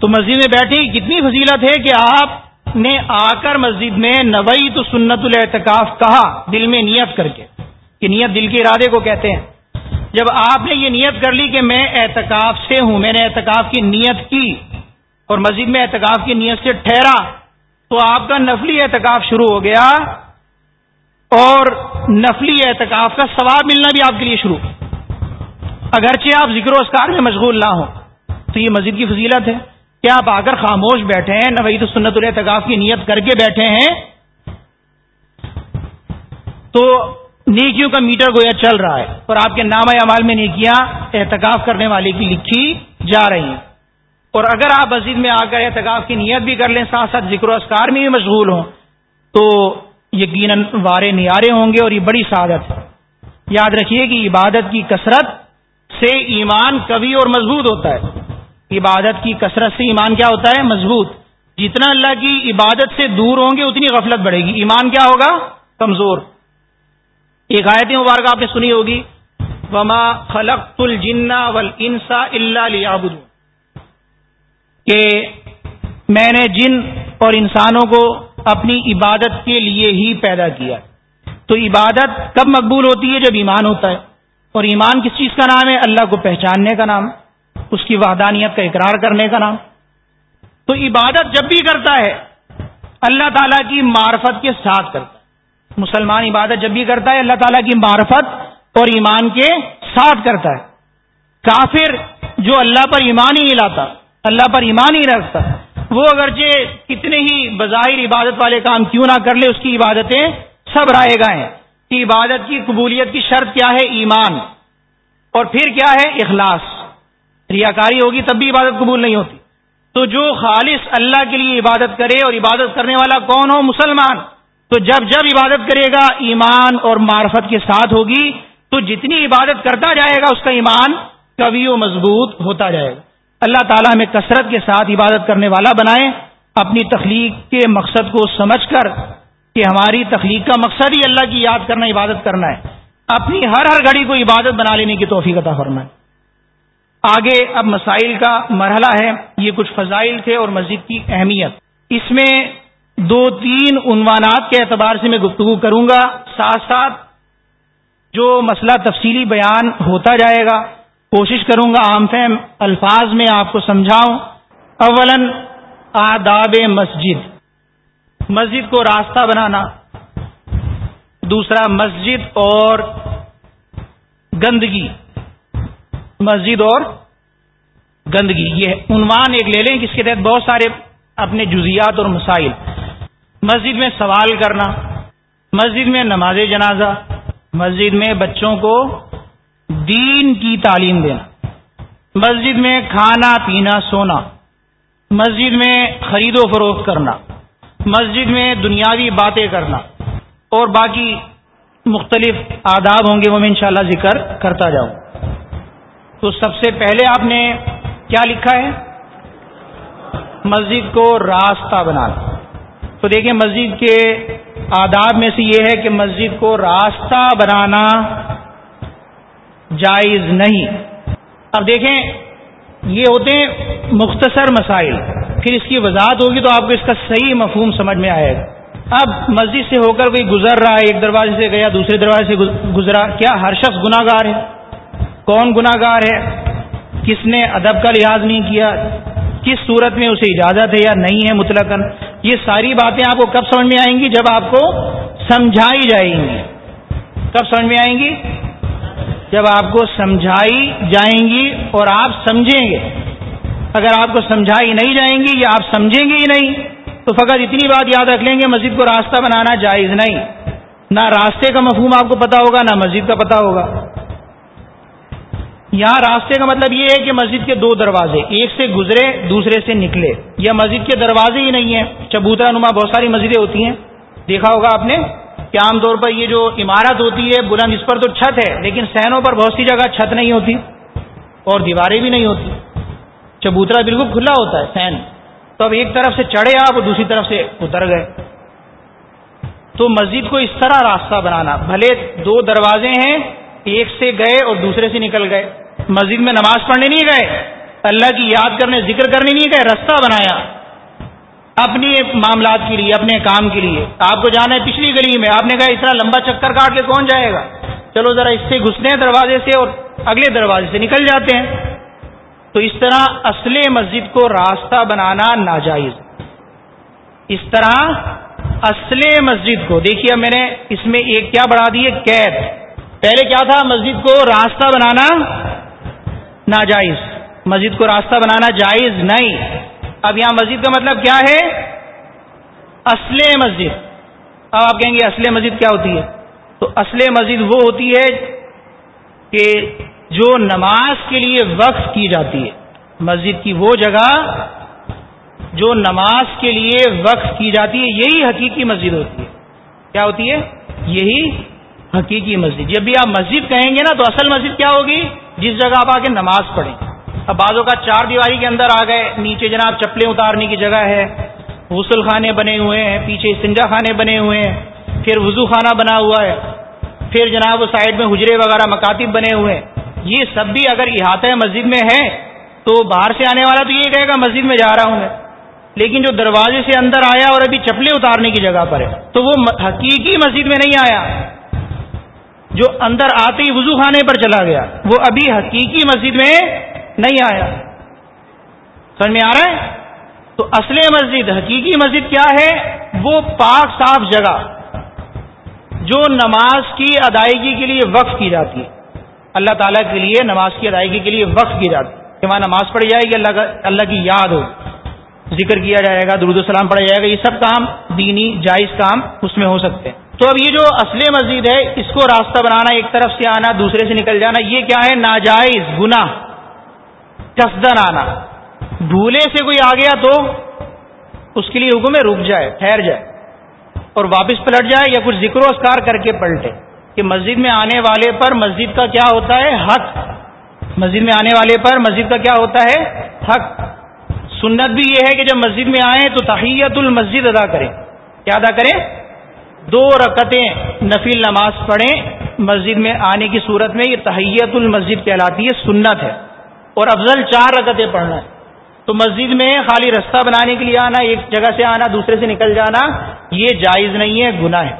تو مسجد میں بیٹھی کتنی فضیلت ہے کہ آپ نے آ کر مسجد میں نوئی تو سنت الاعتکاف کہا، دل میں نیت کر کے، کہ نیت دل کے ارادے کو کہتے ہیں۔ جب آپ نے یہ نیت کر لی کہ میں اعتکاف سے ہوں، میں نے اعتکاف کی نیت کی اور مسجد میں اعتکاف کی نیت سے ٹھہرا، تو آپ کا نفلی اعتکاف شروع ہو گیا اور نفلی اعتکاف کا ثواب ملنا بھی آپ کے لیے شروع۔ اگرچہ آپ ذکر و اسکار میں مشغول نہ ہو تو یہ مسجد کی فضیلت ہے۔ کہ آپ آ کر خاموش بیٹھے ہیں نوئی تو سنت الاعتکاف کی نیت کر کے بیٹھے ہیں، تو نیکیوں کا میٹر گویا چل رہا ہے۔ اور آپ کے نام اعمال میں نیکیاں احتکاف کرنے والے کی لکھی جا رہی ہیں۔ اور اگر آپ مسجد میں آ کر احتکاف کی نیت بھی کر لیں، ساتھ ساتھ ذکر و اسکار میں بھی مشغول ہوں، تو یقیناً وارے نیارے ہوں گے اور یہ بڑی سعادت ہے۔ یاد رکھیے کہ عبادت کی کثرت سے ایمان کبھی اور مضبوط ہوتا ہے۔ عبادت کی کثرت سے ایمان کیا ہوتا ہے؟ مضبوط۔ جتنا اللہ کی عبادت سے دور ہوں گے، اتنی غفلت بڑھے گی۔ ایمان کیا ہوگا؟ کمزور۔ ایک آیت مبارکہ آپ نے سنی ہوگی۔ وما خلق الجنا ول انسا اللہ کہ میں نے جن اور انسانوں کو اپنی عبادت کے لیے ہی پیدا کیا۔ تو عبادت کب مقبول ہوتی ہے؟ جب ایمان ہوتا ہے۔ اور ایمان کس چیز کا نام ہے؟ اللہ کو پہچاننے کا نام۔ اس کی وحدانیت کا اقرار کرنے کا نام۔ تو عبادت جب بھی کرتا ہے، اللہ تعالی کی معرفت کے ساتھ کرتا ہے۔ مسلمان عبادت جب بھی کرتا ہے، اللہ تعالیٰ کی معرفت اور ایمان کے ساتھ کرتا ہے۔ کافر جو اللہ پر ایمان ہی نہیں لاتا، اللہ پر ایمان ہی رکھتا، وہ اگرچہ کتنے ہی بظاہر عبادت والے کام کیوں نہ کر لے، اس کی عبادتیں سب رائے گا ہیں۔ کہ عبادت کی قبولیت کی شرط کیا ہے؟ ایمان۔ اور پھر کیا ہے؟ اخلاص۔ ریاکاری ہوگی تب بھی عبادت قبول نہیں ہوتی۔ تو جو خالص اللہ کے لیے عبادت کرے اور عبادت کرنے والا کون ہو؟ مسلمان۔ تو جب جب عبادت کرے گا، ایمان اور معرفت کے ساتھ ہوگی۔ تو جتنی عبادت کرتا جائے گا، اس کا ایمان کبھی و مضبوط ہوتا جائے گا۔ اللہ تعالیٰ ہمیں کثرت کے ساتھ عبادت کرنے والا بنائے۔ اپنی تخلیق کے مقصد کو سمجھ کر کہ ہماری تخلیق کا مقصد ہی اللہ کی یاد کرنا، عبادت کرنا ہے۔ اپنی ہر ہر گھڑی کو عبادت بنا لینے کی توفیق عطا فرمائے۔ آگے اب مسائل کا مرحلہ ہے۔ یہ کچھ فضائل تھے اور مسجد کی اہمیت۔ اس میں دو تین عنوانات کے اعتبار سے میں گفتگو کروں گا۔ ساتھ ساتھ جو مسئلہ تفصیلی بیان ہوتا جائے گا، کوشش کروں گا عام فہم الفاظ میں آپ کو سمجھاؤں۔ اول آداب مسجد۔ مسجد کو راستہ بنانا۔ دوسرا مسجد اور گندگی۔ مسجد اور گندگی۔ یہ عنوان ایک لے لیں جس کے تحت بہت سارے اپنے جزیات اور مسائل۔ مسجد میں سوال کرنا، مسجد میں نماز جنازہ، مسجد میں بچوں کو دین کی تعلیم دینا، مسجد میں کھانا، پینا، سونا، مسجد میں خرید و فروخت کرنا، مسجد میں دنیاوی باتیں کرنا، اور باقی مختلف آداب ہوں گے وہ میں انشاءاللہ ذکر کرتا جاؤں۔ تو سب سے پہلے آپ نے کیا لکھا ہے؟ مسجد کو راستہ بنانا تو دیکھیں مسجد کے آداب میں سے یہ ہے کہ مسجد کو راستہ بنانا جائز نہیں۔ اب دیکھیں، یہ ہوتے ہیں مختصر مسائل۔ پھر اس کی وضاحت ہوگی تو آپ کو اس کا صحیح مفہوم سمجھ میں آئے گا۔ اب مسجد سے ہو کر کوئی گزر رہا ہے، ایک دروازے سے گیا، دوسرے دروازے سے گزرا، کیا ہر شخص گناہ گار ہے؟ کون گناہ گار ہے؟ کس نے ادب کا لحاظ نہیں کیا؟ کس صورت میں اسے اجازت ہے یا نہیں ہے مطلق یہ ساری باتیں آپ کو کب سمجھ میں آئیں گی؟ جب آپ کو سمجھائی جائیں گی۔ کب سمجھ میں آئیں گی؟ جب آپ کو سمجھائی جائیں گی اور آپ سمجھیں گے۔ اگر آپ کو سمجھائی نہیں جائیں گی یا آپ سمجھیں گے ہی نہیں، تو فقط اتنی بات یاد رکھ لیں گے، مسجد کو راستہ بنانا جائز نہیں۔ نہ راستے کا مفہوم آپ کو پتا ہوگا، نہ مسجد کا پتا ہوگا۔ یہاں راستے کا مطلب یہ ہے کہ مسجد کے دو دروازے، ایک سے گزرے، دوسرے سے نکلے۔ یا مسجد کے دروازے ہی نہیں ہیں، چبوترا نما بہت ساری مسجدیں ہوتی ہیں۔ دیکھا ہوگا آپ نے کہ عام طور پر یہ جو عمارت ہوتی ہے، بلند اس پر تو چھت ہے، لیکن سہنوں پر بہت سی جگہ چھت نہیں ہوتی اور دیواریں بھی نہیں ہوتی۔ چبوترا بالکل کھلا ہوتا ہے، سین۔ تو اب ایک طرف سے چڑھے آپ اور دوسری طرف سے اتر گئے۔ تو مسجد کو اس طرح راستہ بنانا، بھلے دو دروازے ہیں ایک سے گئے اور دوسرے سے نکل گئے۔ مسجد میں نماز پڑھنے نہیں گئے۔ اللہ کی یاد کرنے، ذکر کرنے نہیں گئے، رستہ بنایا۔ اپنی معاملات کے لیے، اپنے کام کے لیے۔ آپ کو جانا ہے پچھلی گلی میں۔ آپ نے کہا اتنا لمبا چکر کاٹ کے کون جائے گا؟ چلو ذرا اس سے گھسنے دروازے سے اور اگلے دروازے سے نکل جاتے ہیں۔ تو اس طرح اصل مسجد کو راستہ بنانا ناجائز۔ اس طرح اصل مسجد کو، دیکھیے میں نے اس میں ایک کیا بڑھا دی ہے؟ قید۔ پہلے کیا تھا؟ مسجد کو راستہ بنانا ناجائز. مسجد کو راستہ بنانا جائز نہیں. اب یہاں مسجد کا مطلب کیا ہے؟ اصل مسجد. اب آپ کہیں گے اصل مسجد کیا ہوتی ہے؟ تو اصل مسجد وہ ہوتی ہے کہ جو نماز کے لیے وقف کی جاتی ہے. مسجد کی وہ جگہ جو نماز کے لیے وقف کی جاتی ہے، یہی حقیقی مسجد ہوتی ہے. کیا ہوتی ہے؟ یہی حقیقی مسجد۔ جب بھی آپ مسجد کہیں گے نا تو اصل مسجد کیا ہوگی؟ جس جگہ آپ آ کے نماز پڑھیں۔ اب بعضوں کا چار دیواری کے اندر آ گئے، نیچے جناب چپلیں اتارنے کی جگہ ہے، غسل خانے بنے ہوئے ہیں، پیچھے سنجا خانے بنے ہوئے ہیں، پھر وضو خانہ بنا ہوا ہے، پھر جناب سائڈ میں حجرے وغیرہ مکاتب بنے ہوئے ہیں۔ یہ سب بھی اگر احاطہ مسجد میں ہے تو باہر سے آنے والا تو یہ کہے گا مسجد میں جا رہا ہوں میں۔ لیکن جو دروازے سے اندر آیا اور ابھی چپلیں اتارنے کی جگہ پر ہے، تو وہ حقیقی مسجد میں نہیں آیا۔ جو اندر آتے ہی وضو خانے پر چلا گیا، وہ ابھی حقیقی مسجد میں نہیں آیا۔ سمجھ میں آ رہا ہے؟ تو اصل مسجد، حقیقی مسجد کیا ہے؟ وہ پاک صاف جگہ جو نماز کی ادائیگی کے لیے وقف کی جاتی ہے۔ اللہ تعالیٰ کے لیے نماز کی ادائیگی کے لیے وقف کی جاتی ہے۔ کہ وہاں نماز پڑھی جائے گی، اللہ کا اللہ کی یاد ہو۔ ذکر کیا جائے گا، درود السلام پڑھا جائے گا، یہ سب کام دینی جائز کام اس میں ہو سکتے ہیں۔ تو اب یہ جو اصل مسجد ہے، اس کو راستہ بنانا، ایک طرف سے آنا، دوسرے سے نکل جانا، یہ کیا ہے؟ ناجائز گنا کسدن آنا بھولے سے کوئی آ گیا تو اس کے لیے حکم ہے رک جائے، ٹھہر جائے۔ اور واپس پلٹ جائے یا کچھ ذکر و اسکار کر کے پلٹے۔ کہ مسجد میں آنے والے پر مسجد کا کیا ہوتا ہے؟ حق۔ مسجد میں آنے والے پر مسجد کا کیا ہوتا ہے؟ حق۔ سنت بھی یہ ہے کہ جب مسجد میں آئیں تو تحیت المسجد ادا کریں۔ کیا ادا کریں؟ دو رکتیں نفیل نماز پڑھیں، مسجد میں آنے کی صورت میں یہ تحیت المسجد کہلاتی ہے، سنت ہے۔ اور افضل چار رکتیں پڑھنا ہے۔ تو مسجد میں خالی رستہ بنانے کے لیے آنا، ایک جگہ سے آنا، دوسرے سے نکل جانا، یہ جائز نہیں ہے، گناہ ہے۔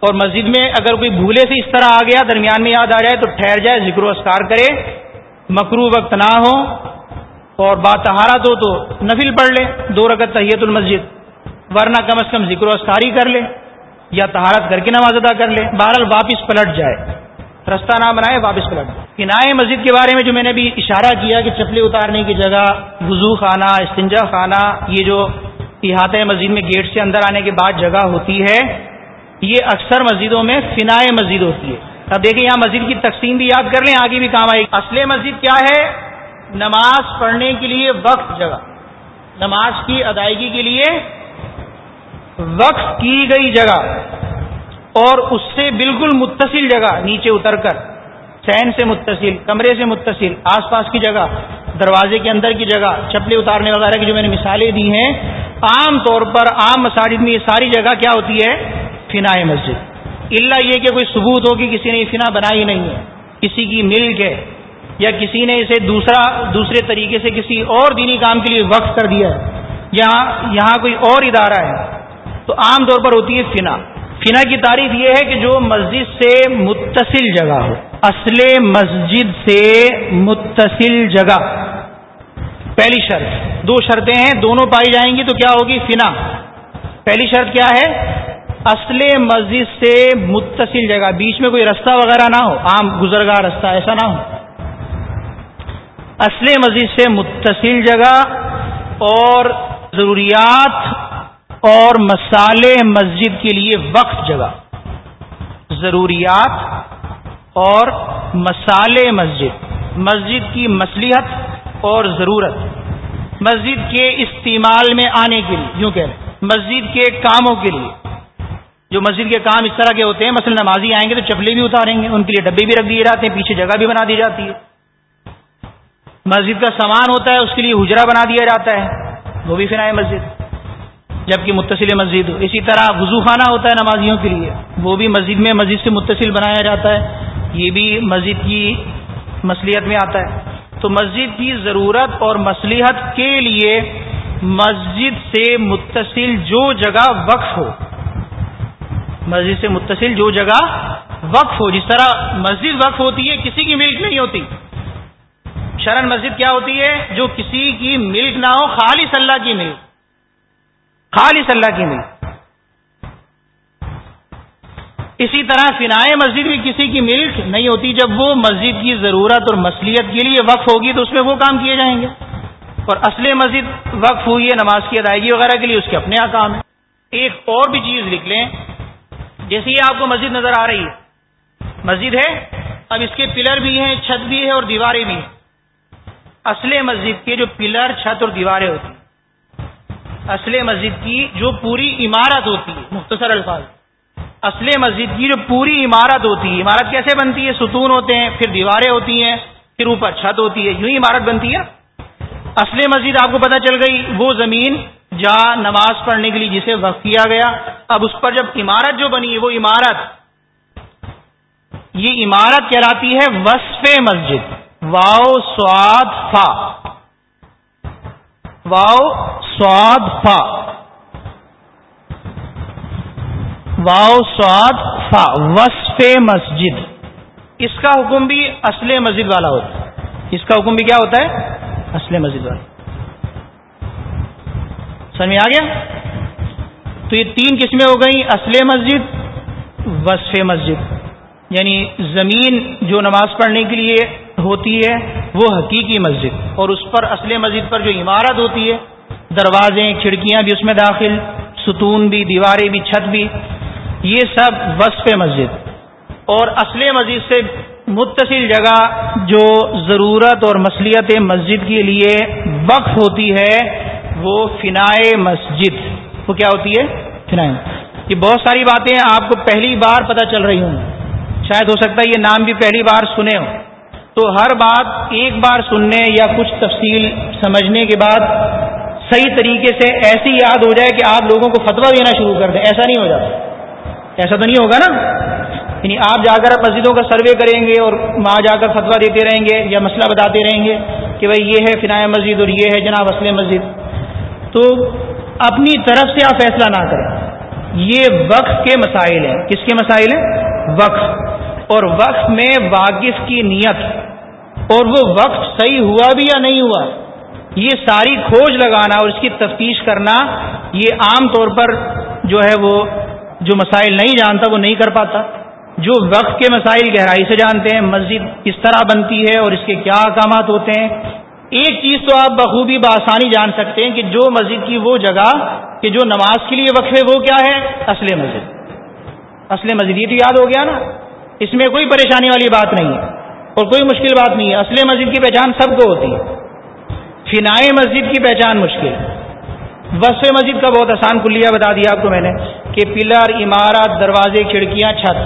اور مسجد میں اگر کوئی بھولے سے اس طرح آ گیا، درمیان میں یاد آ جائے تو ٹھہر جائے، ذکر و اسکار کرے۔ مکرو وقت نہ ہو اور بات ہو تو نفل پڑھ لے، دو رکت تحیت المسجد۔ ورنہ کم از کم ذکر و اسکاری کر لے یا تہارت کر کے نماز ادا کر لے۔ بہرحال واپس پلٹ جائے۔ رستہ نہ بنائے، واپس پلٹ جائے۔ کنائے مسجد کے بارے میں جو میں نے بھی اشارہ کیا کہ چپلے اتارنے کی جگہ، وضو خانہ، استنجا خانہ، یہ جو احاطۂ مسجد میں گیٹ سے اندر آنے کے بعد جگہ ہوتی ہے، یہ اکثر مسجدوں میں فنائے مسجد ہوتی ہے۔ اب دیکھیں یہاں مسجد کی تقسیم بھی یاد کر لیں، آگے بھی کام آئے گی۔ اصل مسجد کیا ہے؟ نماز پڑھنے کے لیے وقت جگہ۔ نماز کی ادائیگی کے لیے وقف کی گئی جگہ اور اس سے بالکل متصل جگہ نیچے اتر کر، چین سے متصل، کمرے سے متصل، آس پاس کی جگہ، دروازے کے اندر کی جگہ، چپلے اتارنے وغیرہ کی جو میں نے مثالیں دی ہیں، عام طور پر عام مساجد میں یہ ساری جگہ کیا ہوتی ہے؟ فنا مسجد۔ اللہ یہ کہ کوئی ثبوت ہو کہ کسی نے یہ فنا بنائی نہیں ہے، کسی کی ملک ہے یا کسی نے اسے دوسرا، دوسرے طریقے سے کسی اور دینی کام کے لیے وقف کر دیا ہے۔ یہاں یہاں کوئی اور ادارہ ہے۔ تو عام طور پر ہوتی ہے فنا۔ فنا کی تعریف یہ ہے کہ جو مسجد سے متصل جگہ ہو۔ اصل مسجد سے متصل جگہ۔ پہلی شرط۔ دو شرطیں ہیں، دونوں پائی جائیں گی تو کیا ہوگی؟ فنا۔ پہلی شرط کیا ہے؟ اصل مسجد سے متصل جگہ۔ بیچ میں کوئی رستہ وغیرہ نہ ہو۔ عام گزرگاہ رستہ، ایسا نہ ہو۔ اصل مسجد سے متصل جگہ اور ضروریات اور مسالے مسجد کے لیے وقت جگہ، ضروریات اور مسالے مسجد مسجد کی مصلیحت اور ضرورت، مسجد کے استعمال میں آنے کے لیے، یوں کہ مسجد کے کاموں کے لیے۔ جو مسجد کے کام اس طرح کے ہوتے ہیں، مثلا نمازی آئیں گے تو چپلے بھی اتاریں گے، ان کے لیے ڈبے بھی رکھ دیے جاتے ہیں، پیچھے جگہ بھی بنا دی جاتی ہے۔ مسجد کا سامان ہوتا ہے، اس کے لیے حجرا بنا دیا جاتا ہے، وہ بھی فنا مسجد۔ جبکہ متصل مسجد ہو اسی طرح وضو خانہ ہوتا ہے نمازیوں کے لیے۔ وہ بھی مسجد میں مسجد سے متصل بنایا جاتا ہے۔ یہ بھی مسجد کی مصلیحت میں آتا ہے۔ تو مسجد کی ضرورت اور مصلیحت کے لیے مسجد سے متصل جو جگہ وقف ہو۔ مسجد سے متصل جو جگہ وقف ہو۔ جس طرح مسجد وقف ہوتی ہے، کسی کی ملک نہیں ہوتی۔ شرن مسجد کیا ہوتی ہے؟ جو کسی کی ملک نہ ہو، خالص اللہ کی ملک۔ خالص اللہ کی ملک اسی طرح فنائے مسجد بھی کسی کی ملک نہیں ہوتی، جب وہ مسجد کی ضرورت اور مصلیت کے لیے وقف ہوگی تو اس میں وہ کام کیے جائیں گے۔ اور اصل مسجد وقف ہوئی ہے، نماز کی ادائیگی وغیرہ کے لیے، اس کے اپنے یہاں کام ہے ایک اور بھی چیز لکھ لیں، جیسے یہ آپ کو مسجد نظر آ رہی ہے، مسجد ہے، اب اس کے پلر بھی ہیں، چھت بھی ہے اور دیواریں بھی ہیں۔ اصل مسجد کے جو پلر، چھت اور دیواریں ہوتی ہیں اصل مسجد کی جو پوری عمارت ہوتی ہے، مختصر الفاظ۔ اصل مسجد کی جو پوری عمارت ہوتی ہے، عمارت کیسے بنتی ہے؟ ستون ہوتے ہیں، پھر دیواریں ہوتی ہیں، پھر اوپر چھت ہوتی ہے، یوں ہی عمارت بنتی ہے۔ اصل مسجد آپ کو پتہ چل گئی، وہ زمین جہاں نماز پڑھنے کے لیے جسے وقف کیا گیا، اب اس پر جب عمارت جو بنی ہے، وہ عمارت۔ یہ عمارت کہلاتی ہے وصف مسجد واؤ سواد فا۔ واؤ سواد فا۔ واؤ سواد فا۔ وصف مسجد۔ اس کا حکم بھی اصل مسجد والا ہوتا ہے۔ اس کا حکم بھی کیا ہوتا ہے؟ اصل مسجد والا۔ سمجھ میں آ گیا؟ تو یہ تین قسمیں ہو گئیں، اصل مسجد، وصف مسجد۔ یعنی زمین جو نماز پڑھنے کے لیے ہوتی ہے، وہ حقیقی مسجد، اور اس پر، اصل مسجد پر جو عمارت ہوتی ہے، دروازے، کھڑکیاں بھی اس میں داخل، ستون بھی، دیواریں بھی، چھت بھی، یہ سب وصف مسجد۔ اور اصل مسجد سے متصل جگہ جو ضرورت اور مصلیت مسجد کے لیے وقف ہوتی ہے، وہ فنائے مسجد۔ وہ کیا ہوتی ہے؟ فنائے یہ بہت ساری باتیں آپ کو پہلی بار پتہ چل رہی ہوں۔ شاید ہو سکتا ہے یہ نام بھی پہلی بار سنے ہو تو ہر بات ایک بار سننے یا کچھ تفصیل سمجھنے کے بعد صحیح طریقے سے ایسی یاد ہو جائے کہ آپ لوگوں کو فتویٰ دینا شروع کر دیں۔ ایسا نہیں ہو جاتا۔ ایسا تو نہیں ہوگا نا؟ یعنی آپ جا کر مسجدوں کا سروے کریں گے اور وہاں جا کر فتویٰ دیتے رہیں گے یا مسئلہ بتاتے رہیں گے کہ بھائی یہ ہے فنایا مسجد اور یہ ہے جناب اسلم مسجد۔ تو اپنی طرف سے آپ فیصلہ نہ کریں۔ یہ وقف کے مسائل ہیں۔ کس کے مسائل ہیں؟ وقف۔ اور وقف میں واقف کی نیت اور وہ وقف صحیح ہوا بھی یا نہیں ہوا، یہ ساری کھوج لگانا اور اس کی تفتیش کرنا، یہ عام طور پر جو ہے وہ، جو مسائل نہیں جانتا وہ نہیں کر پاتا۔ جو وقف کے مسائل گہرائی سے جانتے ہیں، مسجد کس طرح بنتی ہے اور اس کے کیا احکامات ہوتے ہیں۔ ایک چیز تو آپ بخوبی بآسانی جان سکتے ہیں کہ جو مسجد کی وہ جگہ کہ جو نماز کے لیے وقف ہے وہ کیا ہے؟ اصل مسجد۔ اصل مسجد یہ تو یاد ہو گیا نا۔ اس میں کوئی پریشانی والی بات نہیں ہے اور کوئی مشکل بات نہیں ہے۔ اصل مسجد کی پہچان سب کو ہوتی ہے۔ فنائے مسجد کی پہچان مشکل وصف مسجد کا بہت آسان کلیہ بتا دیا آپ کو میں نے کہ پلر، عمارت، دروازے، کھڑکیاں، چھت،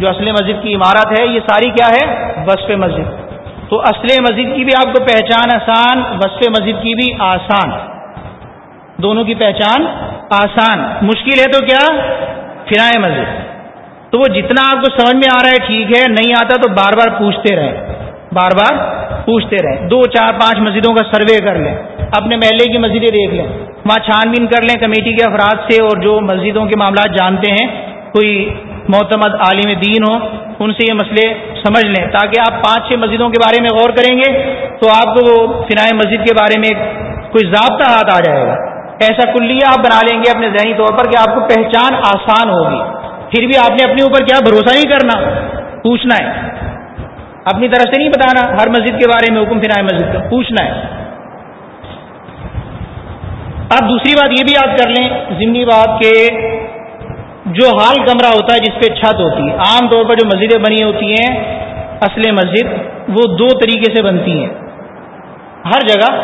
جو اصل مسجد کی عمارت ہے، یہ ساری کیا ہے؟ وصف مسجد۔ تو اصل مسجد کی بھی آپ کو پہچان آسان، وصف مسجد کی بھی آسان۔ دونوں کی پہچان آسان۔ مشکل ہے تو کیا؟ فرائے مسجد۔ تو وہ جتنا آپ کو سمجھ میں آ رہا ہے، ٹھیک ہے، نہیں آتا تو بار بار پوچھتے رہیں بار بار پوچھتے رہیں دو، چار، پانچ مسجدوں کا سروے کر لیں، اپنے محلے کی مسجدیں دیکھ لیں۔ وہاں چھان بین کر لیں، کمیٹی کے افراد سے اور جو مسجدوں کے معاملات جانتے ہیں، کوئی معتمد عالم دین ہو، ان سے یہ مسئلے سمجھ لیں۔ تاکہ آپ پانچ چھ مسجدوں کے بارے میں غور کریں گے، تو آپ کو وہ فنائے مسجد کے بارے میں کوئی ضابطہ ہاتھ آ جائے گا۔ ایسا کلیہ آپ بنا لیں گے اپنے ذہنی طور پر کہ آپ کو پہچان آسان ہوگی۔ پھر بھی آپ نے اپنے اوپر کیا بھروسہ نہیں کرنا؟ پوچھنا ہے۔ اپنی طرف سے نہیں بتانا ہر مسجد کے بارے میں حکم پھر آئے مسجد کا۔ پوچھنا ہے۔ آپ دوسری بات یہ بھی یاد کر لیں، ضمنی بات کہ جو حال کمرہ ہوتا ہے جس پہ چھت ہوتی ہے، عام طور پر جو مسجدیں بنی ہوتی ہیں، اصل مسجد، وہ دو طریقے سے بنتی ہیں۔ ہر جگہ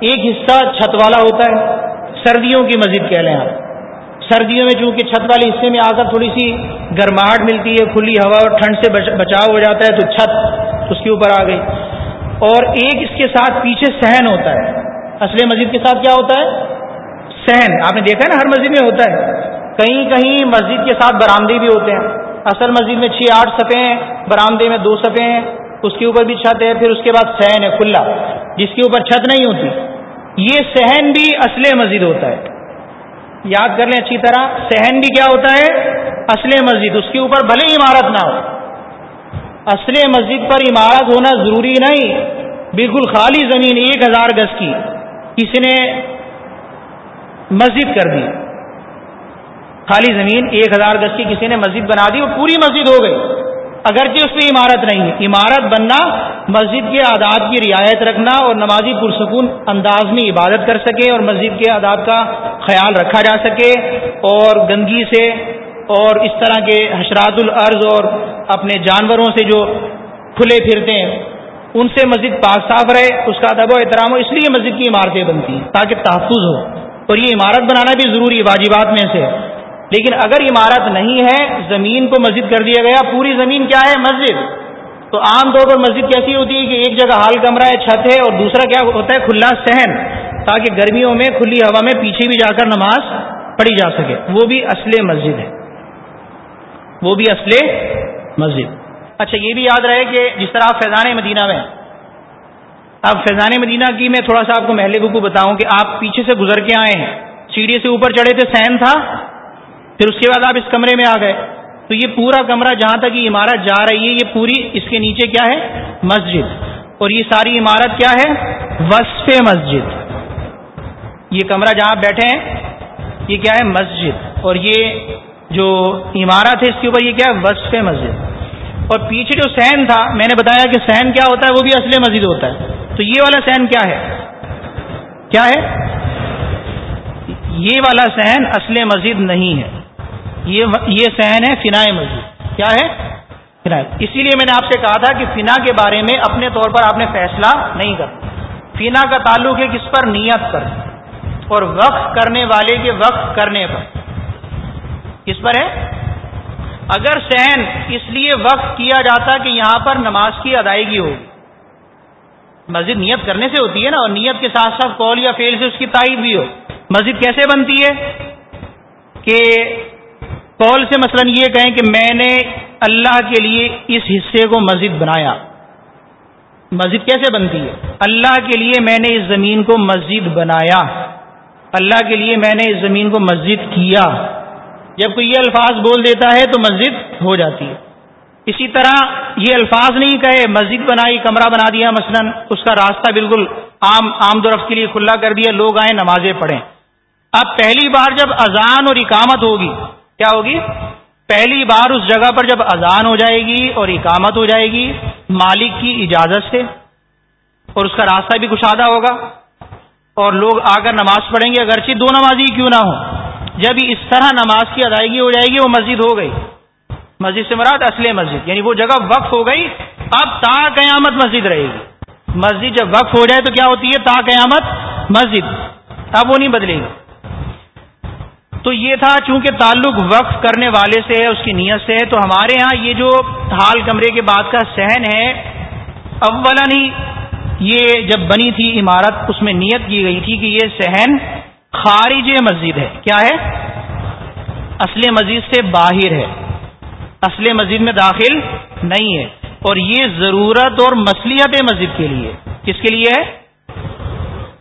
ایک حصہ چھت والا ہوتا ہے، سردیوں کی مسجد کہہ لیں آپ۔ سردیوں میں چونکہ چھت والے حصے میں آ کر تھوڑی سی گرماہٹ ملتی ہے، کھلی ہوا اور ٹھنڈ سے بچاؤ ہو جاتا ہے تو چھت اس کے اوپر آ گئی۔ اور ایک اس کے ساتھ پیچھے سہن ہوتا ہے۔ اصل مسجد کے ساتھ کیا ہوتا ہے؟ سہن۔ آپ نے دیکھا ہے نا، ہر مسجد میں ہوتا ہے۔ کہیں کہیں مسجد کے ساتھ برامدے بھی ہوتے ہیں۔ اصل مسجد میں چھ آٹھ سفے ہیں برامدے میں دو سفے ہیں۔ اس کے اوپر بھی چھت ہے، پھر اس کے بعد سہن ہے، کھلا۔ جس کے اوپر چھت نہیں ہوتی۔ یہ سہن بھی اصل مسجد ہوتا ہے۔ یاد کر لیں اچھی طرح، سہن بھی کیا ہوتا ہے؟ اصل مسجد، اس کے اوپر بھلے عمارت نہ ہو۔ اصل مسجد پر عمارت ہونا ضروری نہیں۔ بالکل خالی زمین، ایک ہزار گز کی۔ کسی نے مسجد کر دی۔ خالی زمین، ایک ہزار گز کی کسی نے مسجد بنا دی اور پوری مسجد ہو گئی۔ اگرچہ اس پہ عمارت نہیں ہے۔ عمارت بننا، مسجد کے آداب کی رعایت رکھنا اور نمازی پرسکون انداز میں عبادت کر سکے اور مسجد کے آداب کا خیال رکھا جا سکے اور گندگی سے اور اس طرح کے حشرات العرض اور اپنے جانوروں سے جو کھلے پھرتے ہیں، ان سے مسجد پاک صاف رہے، اس کا ادب و احترام ہو اس لیے مسجد کی عمارتیں بنتی ہیں تاکہ تحفظ ہو۔ اور یہ عمارت بنانا بھی ضروری واجبات میں سے لیکن اگر عمارت نہیں ہے، زمین کو مسجد کر دیا گیا، پوری زمین کیا ہے؟ مسجد۔ تو عام طور پر مسجد کیسی ہوتی ہے کہ ایک جگہ حال کمرہ ہے، چھت ہے اور دوسرا کیا ہوتا ہے؟ کھلا سہن تاکہ گرمیوں میں کھلی ہوا میں پیچھے بھی جا کر نماز پڑھی جا سکے۔ وہ بھی اصل مسجد ہے۔ وہ بھی اصل مسجد۔ اچھا یہ بھی یاد رہے کہ جس طرح آپ فیضان مدینہ میں اب فیضان مدینہ کی میں تھوڑا سا آپ کو محلے کو بتاؤں کہ آپ پیچھے سے گزر کے آئے ہیں۔ سیڑھی سے اوپر چڑھے تھے سہن تھا۔ پھر اس کے بعد آپ اس کمرے میں آ گئے۔ تو یہ پورا کمرہ جہاں تک یہ عمارت جا رہی ہے، یہ پوری اس کے نیچے کیا ہے؟ مسجد۔ اور یہ ساری عمارت کیا ہے؟ وصف مسجد۔ یہ کمرہ جہاں بیٹھے ہیں، یہ کیا ہے؟ مسجد۔ اور یہ جو عمارت ہے، اس کے اوپر یہ کیا ہے؟ وصف مسجد۔ اور پیچھے جو سین تھا، میں نے بتایا کہ سین کیا ہوتا ہے؟ وہ بھی اصل مسجد ہوتا ہے۔ تو یہ والا سین کیا ہے؟ کیا ہے؟ یہ والا سہن اصل مسجد نہیں ہے۔ یہ سہن ہے فنا مسجد کیا ہے؟ فنا اسی لیے میں نے آپ سے کہا تھا کہ فنا کے بارے میں اپنے طور پر آپ نے فیصلہ نہیں کرنا۔ فنا کا تعلق ہے کس پر؟ نیت پر۔ اور وقف کرنے والے کے وقف کرنے پر۔ کس پر ہے؟ اگر سہن اس لیے وقف کیا جاتا کہ یہاں پر نماز کی ادائیگی ہوگی۔ مسجد نیت کرنے سے ہوتی ہے نا، اور نیت کے ساتھ ساتھ کال یا فیل سے اس کی تائید بھی ہو۔ مسجد کیسے بنتی ہے؟ کہ قول سے مثلا یہ کہیں کہ میں نے اللہ کے لیے اس حصے کو مسجد بنایا۔ مسجد کیسے بنتی ہے؟ اللہ کے لیے میں نے اس زمین کو مسجد بنایا۔ اللہ کے لیے میں نے اس زمین کو مسجد کیا۔ جب کوئی یہ الفاظ بول دیتا ہے تو مسجد ہو جاتی ہے۔ اسی طرح یہ الفاظ نہیں کہے مسجد بنائی، کمرہ بنا دیا مثلا، اس کا راستہ بالکل عام عام درخت کے لیے کھلا کر دیا، لوگ آئیں نمازیں پڑھیں۔ اب پہلی بار جب اذان اور اقامت ہوگی کیا ہوگی؟ پہلی بار اس جگہ پر جب اذان ہو جائے گی اور اقامت ہو جائے گی، مالک کی اجازت سے اور اس کا راستہ بھی کشادہ ہوگا اور لوگ آ کر نماز پڑھیں گے، اگرچہ دو نمازی کیوں نہ ہو جب اس طرح نماز کی ادائیگی ہو جائے گی، وہ مسجد ہو گئی۔ مسجد سے مراد اصل مسجد یعنی وہ جگہ وقف ہو گئی۔ اب تا قیامت مسجد رہے گی۔ مسجد جب وقف ہو جائے تو کیا ہوتی ہے؟ تا قیامت مسجد۔ اب وہ نہیں بدلے گی۔ تو یہ تھا چونکہ تعلق وقف کرنے والے سے ہے، اس کی نیت سے ہے، تو ہمارے ہاں یہ جو حال کمرے کے بعد کا سہن ہے، اولا ہی یہ جب بنی تھی عمارت، اس میں نیت کی گئی تھی کہ یہ سہن خارج مسجد ہے۔ کیا ہے؟ اصل مسجد سے باہر ہے۔ اصل مسجد میں داخل نہیں ہے۔ اور یہ ضرورت اور مصلیحت مسجد کے لیے۔ کس کے لیے ہے؟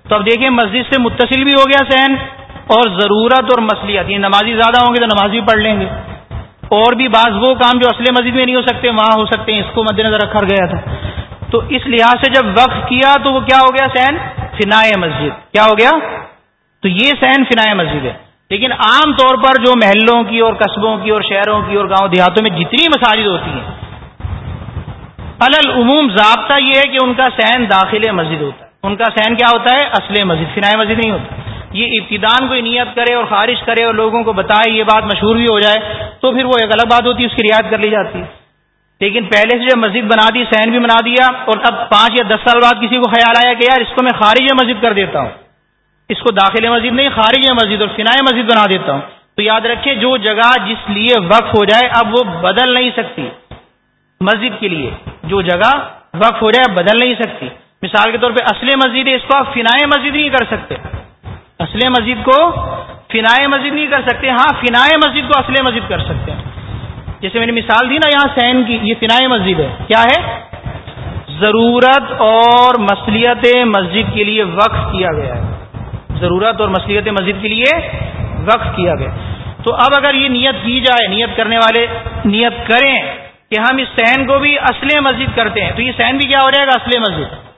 تو اب دیکھیں، مسجد سے متصل بھی ہو گیا سہن اور ضرورت اور مصلیت یہ یعنی نمازی زیادہ ہوں گے تو نماز بھی پڑھ لیں گے۔ اور بھی بعض وہ کام جو اصل مسجد میں نہیں ہو سکتے، وہاں ہو سکتے ہیں، اس کو مد نظر رکھا گیا تھا۔ تو اس لحاظ سے جب وقف کیا تو وہ کیا ہو گیا؟ سین فنا مسجد۔ کیا ہو گیا؟ تو یہ سین فنا مسجد ہے۔ لیکن عام طور پر جو محلوں کی اور قصبوں کی اور شہروں کی اور گاؤں دیہاتوں میں جتنی مساجد ہوتی ہیں العموم ضابطہ یہ ہے کہ ان کا سین داخل مسجد ہوتا ہے۔ ان کا سین کیا ہوتا ہے؟ اصل مسجد، فنائے مسجد نہیں ہوتا۔ یہ ابتدان کوئی نیت کرے اور خارج کرے اور لوگوں کو بتائے یہ بات مشہور بھی ہو جائے، تو پھر وہ ایک الگ بات ہوتی ہے، اس کی رعایت کر لی جاتی ہے۔ لیکن پہلے سے جب مسجد بنا دی، سین بھی بنا دیا اور اب پانچ یا دس سال بعد کسی کو خیال آیا کہ یار اس کو میں خارج مسجد کر دیتا ہوں۔ اس کو داخل مسجد نہیں، خارج مسجد اور فنائے مسجد بنا دیتا ہوں۔ تو یاد رکھیں جو جگہ جس لیے وقف ہو جائے، اب وہ بدل نہیں سکتی۔ مسجد کے لیے جو جگہ وقف ہو جائے بدل نہیں سکتی۔ مثال کے طور پہ اصل مسجد ہے، اس کو آپ فنائے مسجد نہیں کر سکتے۔ اصل مسجد کو فنائے مسجد نہیں کر سکتے ہاں فنائے مسجد کو اصل مسجد کر سکتے ہیں۔ جیسے میں نے مثال دی نا یہاں سین کی، یہ فنائے مسجد ہے۔ کیا ہے؟ ضرورت اور مصلیت مسجد کے لیے وقف کیا گیا ہے۔ ضرورت اور مصلیت مسجد کے لیے وقف کیا گیا۔ تو اب اگر یہ نیت کی جائے، نیت کرنے والے نیت کریں کہ ہم اس سین کو بھی اصل مسجد کرتے ہیں، تو یہ سین بھی کیا ہو جائے گا؟ اصل مسجد۔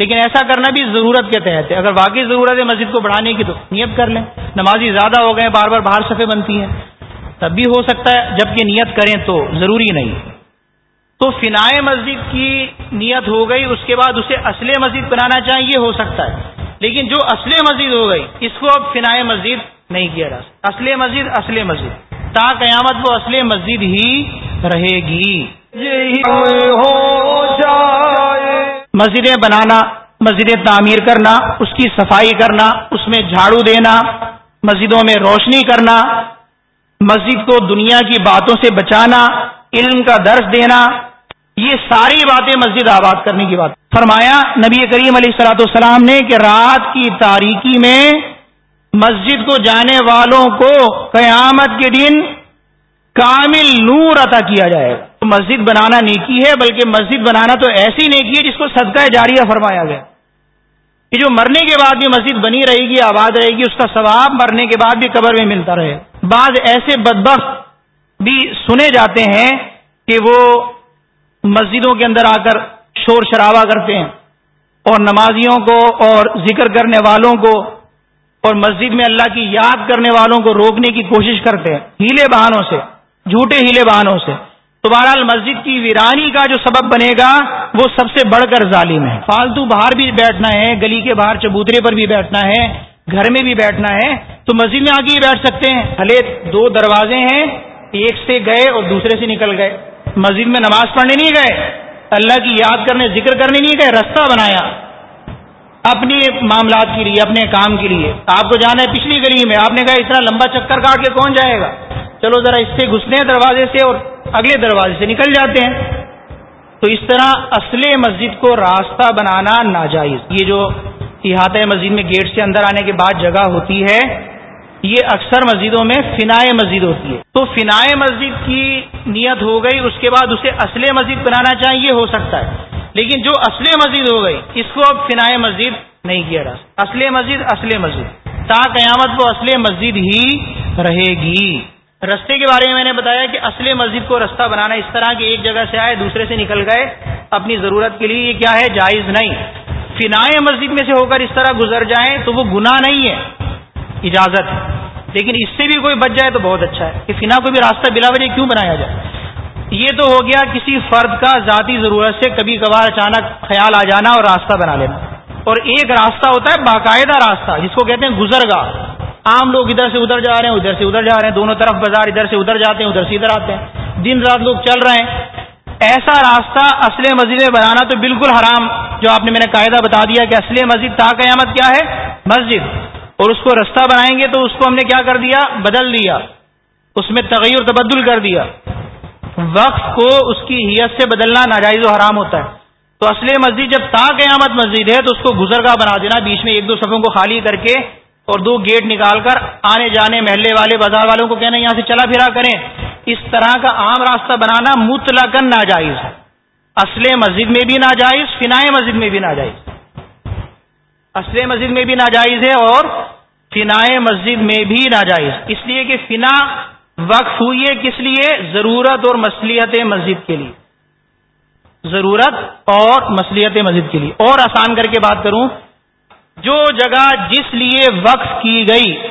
لیکن ایسا کرنا بھی ضرورت کے تحت ہے۔ اگر واقعی ضرورت ہے مسجد کو بڑھانے کی تو نیت کر لیں۔ نمازی زیادہ ہو گئے بار بار باہر صفے بنتی ہیں۔ تب بھی ہو سکتا ہے جبکہ نیت کریں تو ضروری نہیں۔ تو فنائے مسجد کی نیت ہو گئی، اس کے بعد اسے اصل مسجد بنانا چاہیں یہ ہو سکتا ہے۔ لیکن جو اصل مسجد ہو گئی، اس کو اب فنائے مسجد نہیں کیا جا سکتا۔ اصل مسجد اصل مسجد۔ تا قیامت وہ اصل مسجد ہی رہے گی۔ مسجدیں بنانا، مسجدیں تعمیر کرنا، اس کی صفائی کرنا، اس میں جھاڑو دینا، مسجدوں میں روشنی کرنا، مسجد کو دنیا کی باتوں سے بچانا، علم کا درس دینا، یہ ساری باتیں مسجد آباد کرنے کی بات۔ فرمایا نبی کریم علیہ السلاۃ والسلام نے کہ رات کی تاریکی میں مسجد کو جانے والوں کو قیامت کے دن کامل نور عطا کیا جائے۔ گا مسجد بنانا نیکی ہے، بلکہ مسجد بنانا تو ایسی نیکی ہے جس کو صدقہ جاریہ فرمایا گیا۔ کہ جو مرنے کے بعد بھی مسجد بنی رہے گی، آباد رہے گی، اس کا ثواب مرنے کے بعد بھی قبر میں ملتا رہے۔ بعض ایسے بدبخت بھی سنے جاتے ہیں کہ وہ مسجدوں کے اندر آ کر شور شرابہ کرتے ہیں۔ اور نمازیوں کو اور ذکر کرنے والوں کو اور مسجد میں اللہ کی یاد کرنے والوں کو روکنے کی کوشش کرتے ہیں۔ ہیلے بہانوں سے۔ جھوٹے ہیلے بہانوں سے۔ تو بہرحال مسجد کی ویرانی کا جو سبب بنے گا، وہ سب سے بڑھ کر ظالم ہے۔ فالتو باہر بھی بیٹھنا ہے، گلی کے باہر چبوترے پر بھی بیٹھنا ہے، گھر میں بھی بیٹھنا ہے، تو مسجد میں آگے ہی بیٹھ سکتے ہیں۔ بھلے دو دروازے ہیں، ایک سے گئے اور دوسرے سے نکل گئے۔ مسجد میں نماز پڑھنے نہیں گئے، اللہ کی یاد کرنے، ذکر کرنے نہیں گئے، رستہ بنایا۔ اپنی معاملات کے لیے، اپنے کام کے لیے۔ آپ کو جانا ہے پچھلی گلی میں، آپ نے کہا اتنا لمبا چکر کاٹ کے کون جائے گا؟ چلو ذرا اس سے گھسنے دروازے سے اور اگلے دروازے سے نکل جاتے ہیں۔ تو اس طرح اصل مسجد کو راستہ بنانا ناجائز۔ یہ جو احاطہ مسجد میں گیٹ سے اندر آنے کے بعد جگہ ہوتی ہے، یہ اکثر مسجدوں میں فنائے مسجد ہوتی ہے۔ تو فنائے مسجد کی نیت ہو گئی، اس کے بعد اسے اصل مسجد بنانا چاہیں یہ ہو سکتا ہے۔ لیکن جو اصل مسجد ہو گئی، اس کو اب فنائے مسجد نہیں کیا جا سکتا۔ اصل مسجد اصل مسجد۔ تا قیامت وہ اصل مسجد ہی رہے گی۔ رستے کے بارے میں میں نے بتایا کہ اصل مسجد کو رستہ بنانا اس طرح کہ ایک جگہ سے آئے، دوسرے سے نکل گئے، اپنی ضرورت کے لیے یہ کیا ہے؟ جائز نہیں۔ فنائے مسجد میں سے ہو کر اس طرح گزر جائیں تو وہ گناہ نہیں ہے، اجازت۔ لیکن اس سے بھی کوئی بچ جائے تو بہت اچھا ہے۔ کہ فنا کو بھی راستہ بلا وجہ کیوں بنایا جائے؟ یہ تو ہو گیا کسی فرد کا ذاتی ضرورت سے کبھی کبھار اچانک خیال آ جانا اور راستہ بنا لینا۔ اور ایک راستہ ہوتا ہے، باقاعدہ راستہ، جس کو کہتے ہیں گزر گاہ عام لوگ ادھر سے ادھر جا رہے ہیں، ادھر سے ادھر جا رہے ہیں، دونوں طرف بازار ادھر سے ادھر جاتے ہیں، ادھر سے ادھر آتے ہیں۔ دن رات لوگ چل رہے ہیں۔ ایسا راستہ اصل مسجد میں بنانا تو بالکل حرام، جو آپ نے میں نے قاعدہ بتا دیا کہ اصل مسجد تا قیامت کیا ہے؟ مسجد۔ اور اس کو رستہ بنائیں گے تو اس کو ہم نے کیا کر دیا؟ بدل دیا۔ اس میں تغیر تبدل کر دیا۔ وقت کو اس کی حیت سے بدلنا ناجائز و حرام ہوتا ہے۔ تو اصل مسجد جب تا قیامت مسجد ہے تو اس کو گزرگاہ بنا دینا، بیچ میں ایک دو صفوں کو خالی کر کے اور دو گیٹ نکال کر آنے جانے محلے والے بازار والوں کو کہنا یہاں سے چلا پھرا کریں۔ اس طرح کا عام راستہ بنانا مطلقاً ناجائز اصل مسجد میں بھی ناجائز فنائے مسجد میں بھی ناجائز۔ اصل مسجد میں بھی ناجائز ہے اور فنائے مسجد میں بھی ناجائز۔ اس لیے کہ فنا وقف ہوئی ہے کس لیے؟ ضرورت اور مصلیت مسجد کے لیے۔ ضرورت اور مصلیت مسجد کے لیے۔ اور آسان کر کے بات کروں جو جگہ جس لیے وقف کی گئی،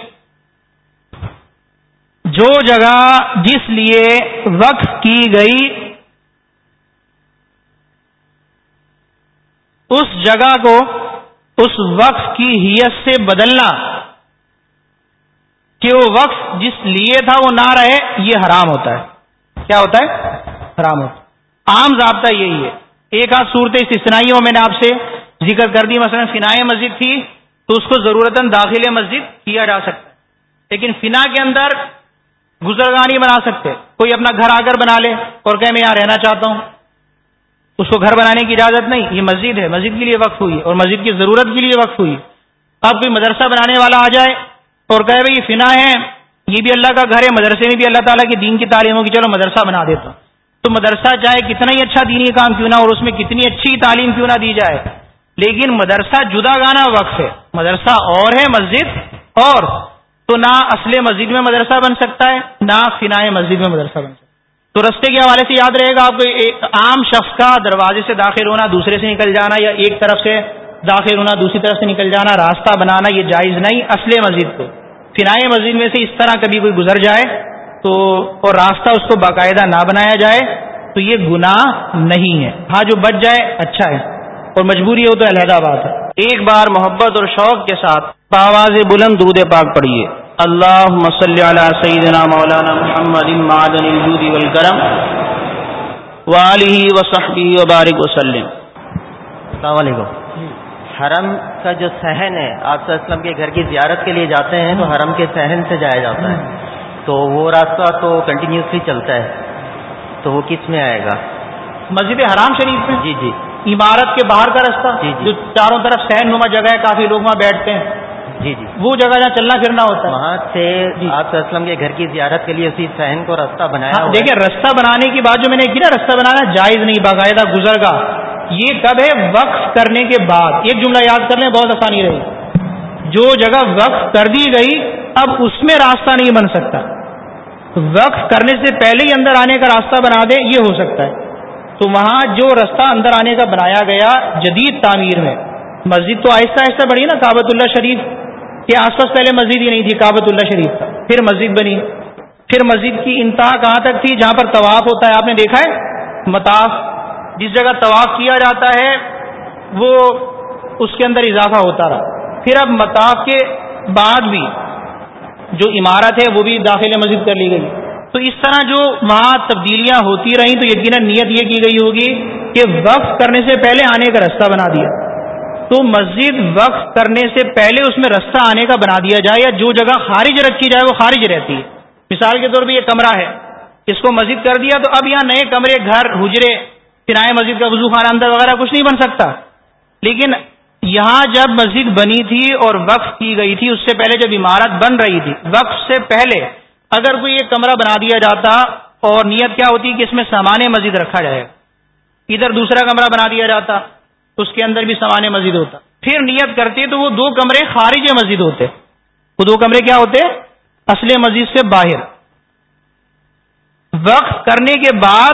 جو جگہ جس لیے وقف کی گئی، اس جگہ کو اس وقف کی حیث سے بدلنا، کہ وہ وقف جس لیے تھا وہ نہ رہے، یہ حرام ہوتا ہے۔ کیا ہوتا ہے؟ حرام ہوتا ہے۔ عام ضابطہ یہی ہے۔ ایک آدھ صورت استثنائیوں میں نے آپ سے ذکر کر دی، مثلا فنا مسجد تھی، تو اس کو ضرورت داخل مسجد کیا جا سکتا ہے۔ لیکن فنا کے اندر گزرگاہ نہیں بنا سکتے۔ کوئی اپنا گھر آ کر بنا لے اور کہ میں یہاں رہنا چاہتا ہوں۔ اس کو گھر بنانے کی اجازت نہیں۔ یہ مسجد ہے، مسجد کے لیے وقف ہوئی، اور مسجد کی ضرورت کے لیے وقف ہوئی۔ اب کوئی مدرسہ بنانے والا آ جائے اور کہے، بھائی یہ فنا ہے، یہ بھی اللہ کا گھر ہے، مدرسے میں بھی اللہ تعالیٰ کی دین کی تعلیم ہوگی، چلو مدرسہ بنا دیتا ہوں۔ تو مدرسہ چاہے کتنا ہی اچھا دینی کام کیوں نہ اور اس میں کتنی اچھی تعلیم کیوں نہ دی جائے۔ لیکن مدرسہ جدا گانا وقف ہے۔ مدرسہ اور ہے مسجد اور۔ تو نہ اصل مسجد میں مدرسہ بن سکتا ہے، نہ فنا مسجد میں مدرسہ بن سکتا ہے۔ تو رستے کے حوالے سے یاد رہے گا، آپ کو ایک عام شخص کا دروازے سے داخل ہونا، دوسرے سے نکل جانا یا ایک طرف سے داخل ہونا، دوسری طرف سے نکل جانا، راستہ بنانا، یہ جائز نہیں۔ اصل مسجد کو۔ فنائے مسجد میں سے اس طرح کبھی کوئی گزر جائے تو، اور راستہ اس کو باقاعدہ نہ بنایا جائے تو یہ گناہ نہیں ہے۔ ہاں جو بچ جائے اچھا ہے۔ اور مجبوری ہو تو علیحدہ بات ہے۔ ایک بار محبت اور شوق کے ساتھ باواز بلند دودھ پاک پڑھیے۔ اللہ مسلی علیہ سیدنا مولانا محمد معدن الجود والکرم وآلہ وصحبہ وبارک وسلم السلام علیکم۔ حرم کا جو صحن ہے آپ اسلم کے گھر کی زیارت کے لیے جاتے ہیں تو حرم کے صحن سے جایا جاتا ہے۔ تو وہ راستہ تو کنٹینیوسلی چلتا ہے۔ تو وہ کس میں آئے گا؟ مسجد حرام شریف میں؟ جی جی۔ عمارت کے باہر کا راستہ جی جی۔ جو چاروں طرف سہن نما جگہ ہے کافی لوگ وہاں بیٹھتے ہیں۔ جی جی۔ وہ جگہ جہاں چلنا پھرنا ہوتا ہے۔ وہاں سے جی۔ آپ اسلم کے گھر کی زیارت کے لیے اسی سہن کو راستہ بنایا ہاں، دیکھیں رستہ بنانے کی بات جو میں نے کی نا رستہ بنانا جائز نہیں باقاعدہ گزر گا یہ کب ہے؟ وقف کرنے کے بعد۔ ایک جملہ یاد کر لیں بہت آسانی رہی جو جگہ وقف کر دی گئی اب اس میں راستہ نہیں بن سکتا۔ وقف کرنے سے پہلے ہی اندر آنے کا راستہ بنا دے یہ ہو سکتا ہے۔ تو وہاں جو رستہ اندر آنے کا بنایا گیا جدید تعمیر میں، مسجد تو آہستہ آہستہ بڑی نا کابت اللہ شریف کے آس پاس پہلے مسجد ہی نہیں تھی کابت اللہ شریف کا پھر مسجد بنی۔ پھر مسجد کی انتہا کہاں تک تھی؟ جہاں پر طواف ہوتا ہے، آپ نے دیکھا ہے؟ متاف جس جگہ طواف کیا جاتا ہے، وہ اس کے اندر اضافہ ہوتا رہا۔ پھر اب متاف کے بعد بھی جو عمارت ہے، وہ بھی داخل مسجد کر لی گئی۔ تو اس طرح جو وہاں تبدیلیاں ہوتی رہیں تو یقیناً نیت یہ کی گئی ہوگی کہ وقف کرنے سے پہلے آنے کا رستہ بنا دیا۔ تو مسجد وقف کرنے سے پہلے اس میں رستہ آنے کا بنا دیا جائے یا جو جگہ خارج رکھی جائے وہ خارج رہتی ہے۔ مثال کے طور پہ یہ کمرہ ہے۔ اس کو مسجد کر دیا تو اب یہاں نئے کمرے، گھر، حجرے کرائے مسجد کا وضو خانہ، اندر وغیرہ کچھ نہیں بن سکتا۔ لیکن یہاں جب مسجد بنی تھی اور وقف کی گئی تھی، اس سے پہلے جب عمارت بن رہی تھی، وقف سے پہلے اگر کوئی ایک کمرہ بنا دیا جاتا اور نیت کیا ہوتی کہ اس میں سامان مسجد رکھا جائے، ادھر دوسرا کمرہ بنا دیا جاتا، اس کے اندر بھی سامان مسجد ہوتا۔ پھر نیت کرتے تو وہ دو کمرے خارج مسجد ہوتے۔ وہ دو کمرے کیا ہوتے؟ اصل مسجد سے باہر۔ وقف کرنے کے بعد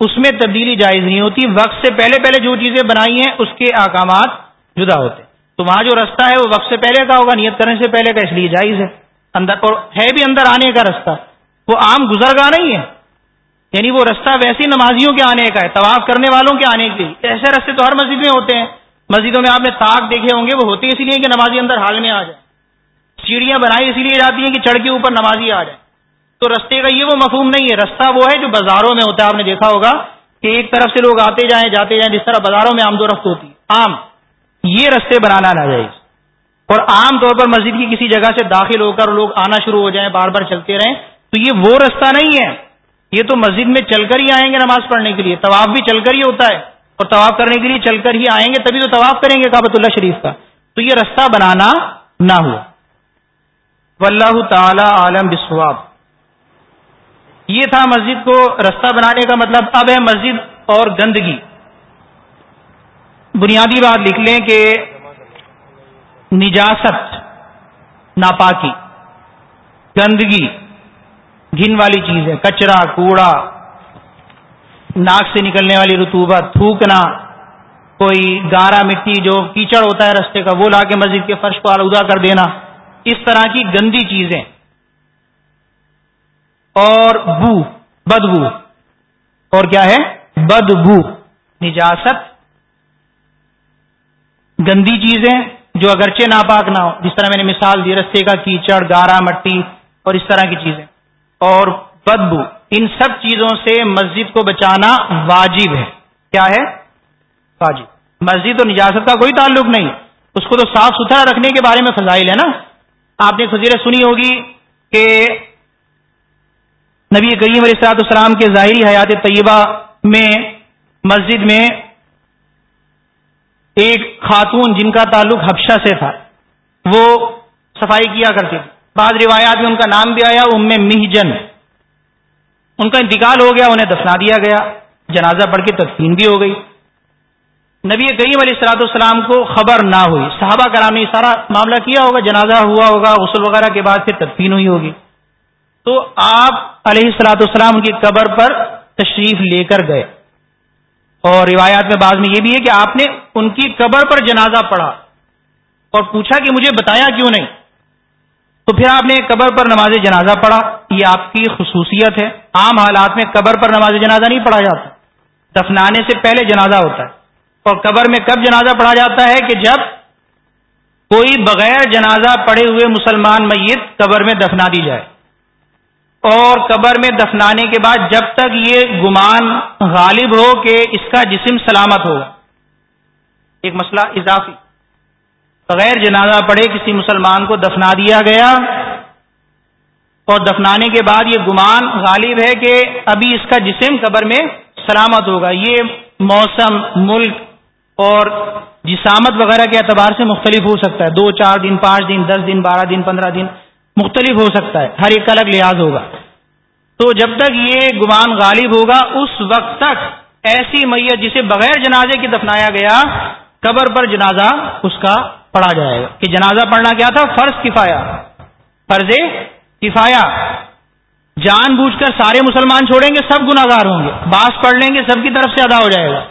اس میں تبدیلی جائز نہیں ہوتی۔ وقت سے پہلے پہلے جو چیزیں بنائی ہیں، اس کے احکامات جدا ہوتے۔ تو وہاں جو رستہ ہے، وہ وقت سے پہلے کا ہوگا، نیت کرنے سے پہلے کا اس لیے جائز ہے۔ اندر اور ہے بھی اندر آنے کا رستہ۔ وہ عام گزر گا نہیں ہے۔ یعنی وہ رستہ ویسے نمازیوں کے آنے کا ہے، طواف کرنے والوں کے آنے کے لیے۔ ایسے رستے تو ہر مسجد میں ہوتے ہیں۔ مسجدوں میں آپ نے تاک دیکھے ہوں گے، وہ ہوتے اسی لیے کہ نمازی اندر حال میں آ جائے۔ سیڑھیاں بنائی اسی لیے جاتی ہیں کہ چڑھ کے اوپر نمازی آ جائے۔ تو رستے کا یہ وہ مفہوم نہیں ہے۔ رستہ وہ ہے جو بازاروں میں ہوتا ہے۔ آپ نے دیکھا ہوگا کہ ایک طرف سے لوگ آتے جائیں، جاتے جائیں، جس طرح بازاروں میں آمد و رفت ہوتی ہے۔ عام یہ رستے بنانا نہ جائز اور عام طور پر مسجد کی کسی جگہ سے داخل ہو کر لوگ آنا شروع ہو جائیں، بار بار چلتے رہیں، تو یہ وہ رستہ نہیں ہے۔ یہ تو مسجد میں چل کر ہی آئیں گے نماز پڑھنے کے لیے۔ طواف بھی چل کر ہی ہوتا ہے۔ اور طواف کرنے کے لیے چل کر ہی آئیں گے، تبھی تو طواف کریں گے کابت اللہ شریف کا۔ تو یہ رستہ بنانا نہ ہوا۔ واللہ تعالی عالم بسواب یہ تھا مسجد کو رستہ بنانے کا مطلب۔ اب ہے مسجد اور گندگی۔ بنیادی بات لکھ لیں کہ نجاست، ناپاکی، گندگی گن والی چیز ہے، کچرا، کوڑا، ناک سے نکلنے والی رتوبت تھوکنا، کوئی گارا مٹی جو کیچڑ ہوتا ہے رستے کا، وہ لا کے مسجد کے فرش کو آلودہ کر دینا، اس طرح کی گندی چیزیں۔ اور بو، بدبو۔ اور کیا ہے؟ بدبو، نجاست۔ گندی چیزیں جو اگرچہ ناپاک نہ ہو، جس طرح میں نے مثال دی، رستے کا کیچڑ، گارا مٹی اور اس طرح کی چیزیں۔ اور بدبو، ان سب چیزوں سے مسجد کو بچانا واجب ہے۔ کیا ہے؟ واجب۔ مسجد اور نجاست کا کوئی تعلق نہیں۔ اس کو تو صاف ستھرا رکھنے کے بارے میں فضائل ہے نا۔ آپ نے فضیرت سنی ہوگی کہ نبی کریم علیہ السلاط السلام کے ظاہری حیات طیبہ میں، مسجد میں ایک خاتون جن کا تعلق حبشہ سے تھا، وہ صفائی کیا کرتی تھی۔ بعض روایات میں ان کا نام بھی آیا، ام مہجن۔ ان کا انتقال ہو گیا، انہیں دفنا دیا گیا۔ جنازہ پڑھ کے تدفین بھی ہو گئی۔ نبی کریم علیہ السلاط السلام کو خبر نہ ہوئی۔ صحابہ کرام نے سارا معاملہ کیا ہوگا، جنازہ ہوا ہوگا، غسل وغیرہ کے بعد پھر تدفین ہوئی ہوگی۔ تو آپ علیہ السلاط السلام ان کی قبر پر تشریف لے کر گئے۔ اور روایات میں بعض میں یہ بھی ہے کہ آپ نے ان کی قبر پر جنازہ پڑھا اور پوچھا کہ مجھے بتایا کیوں نہیں؟ تو پھر آپ نے قبر پر نماز جنازہ پڑھا، یہ آپ کی خصوصیت ہے۔ عام حالات میں قبر پر نماز جنازہ نہیں پڑھا جاتا۔ دفنانے سے پہلے جنازہ ہوتا ہے۔ اور قبر میں کب جنازہ پڑھا جاتا ہے کہ جب کوئی بغیر جنازہ پڑے ہوئے مسلمان میت قبر میں دفنا دی جائے۔ اور قبر میں دفنانے کے بعد جب تک یہ گمان غالب ہو کہ اس کا جسم سلامت ہو۔ ایک مسئلہ اضافی۔ بغیر جنازہ پڑے کسی مسلمان کو دفنا دیا گیا۔ اور دفنانے کے بعد یہ گمان غالب ہے کہ ابھی اس کا جسم قبر میں سلامت ہوگا۔ یہ موسم، ملک اور جسامت وغیرہ کے اعتبار سے مختلف ہو سکتا ہے۔ دو، چار دن، پانچ دن، دس دن، بارہ دن، پندرہ دن۔ مختلف ہو سکتا ہے، ہر ایک کا الگ لحاظ ہوگا۔ تو جب تک یہ گمان غالب ہوگا، اس وقت تک ایسی میت جسے بغیر جنازے کی دفنایا گیا، قبر پر جنازہ اس کا پڑھا جائے گا۔ کہ جنازہ پڑھنا کیا تھا؟ فرض کفایا فرض کفایا جان بوجھ کر سارے مسلمان چھوڑیں گے، سب گناگار ہوں گے۔ باس پڑھ لیں گے، سب کی طرف سے ادا ہو جائے گا۔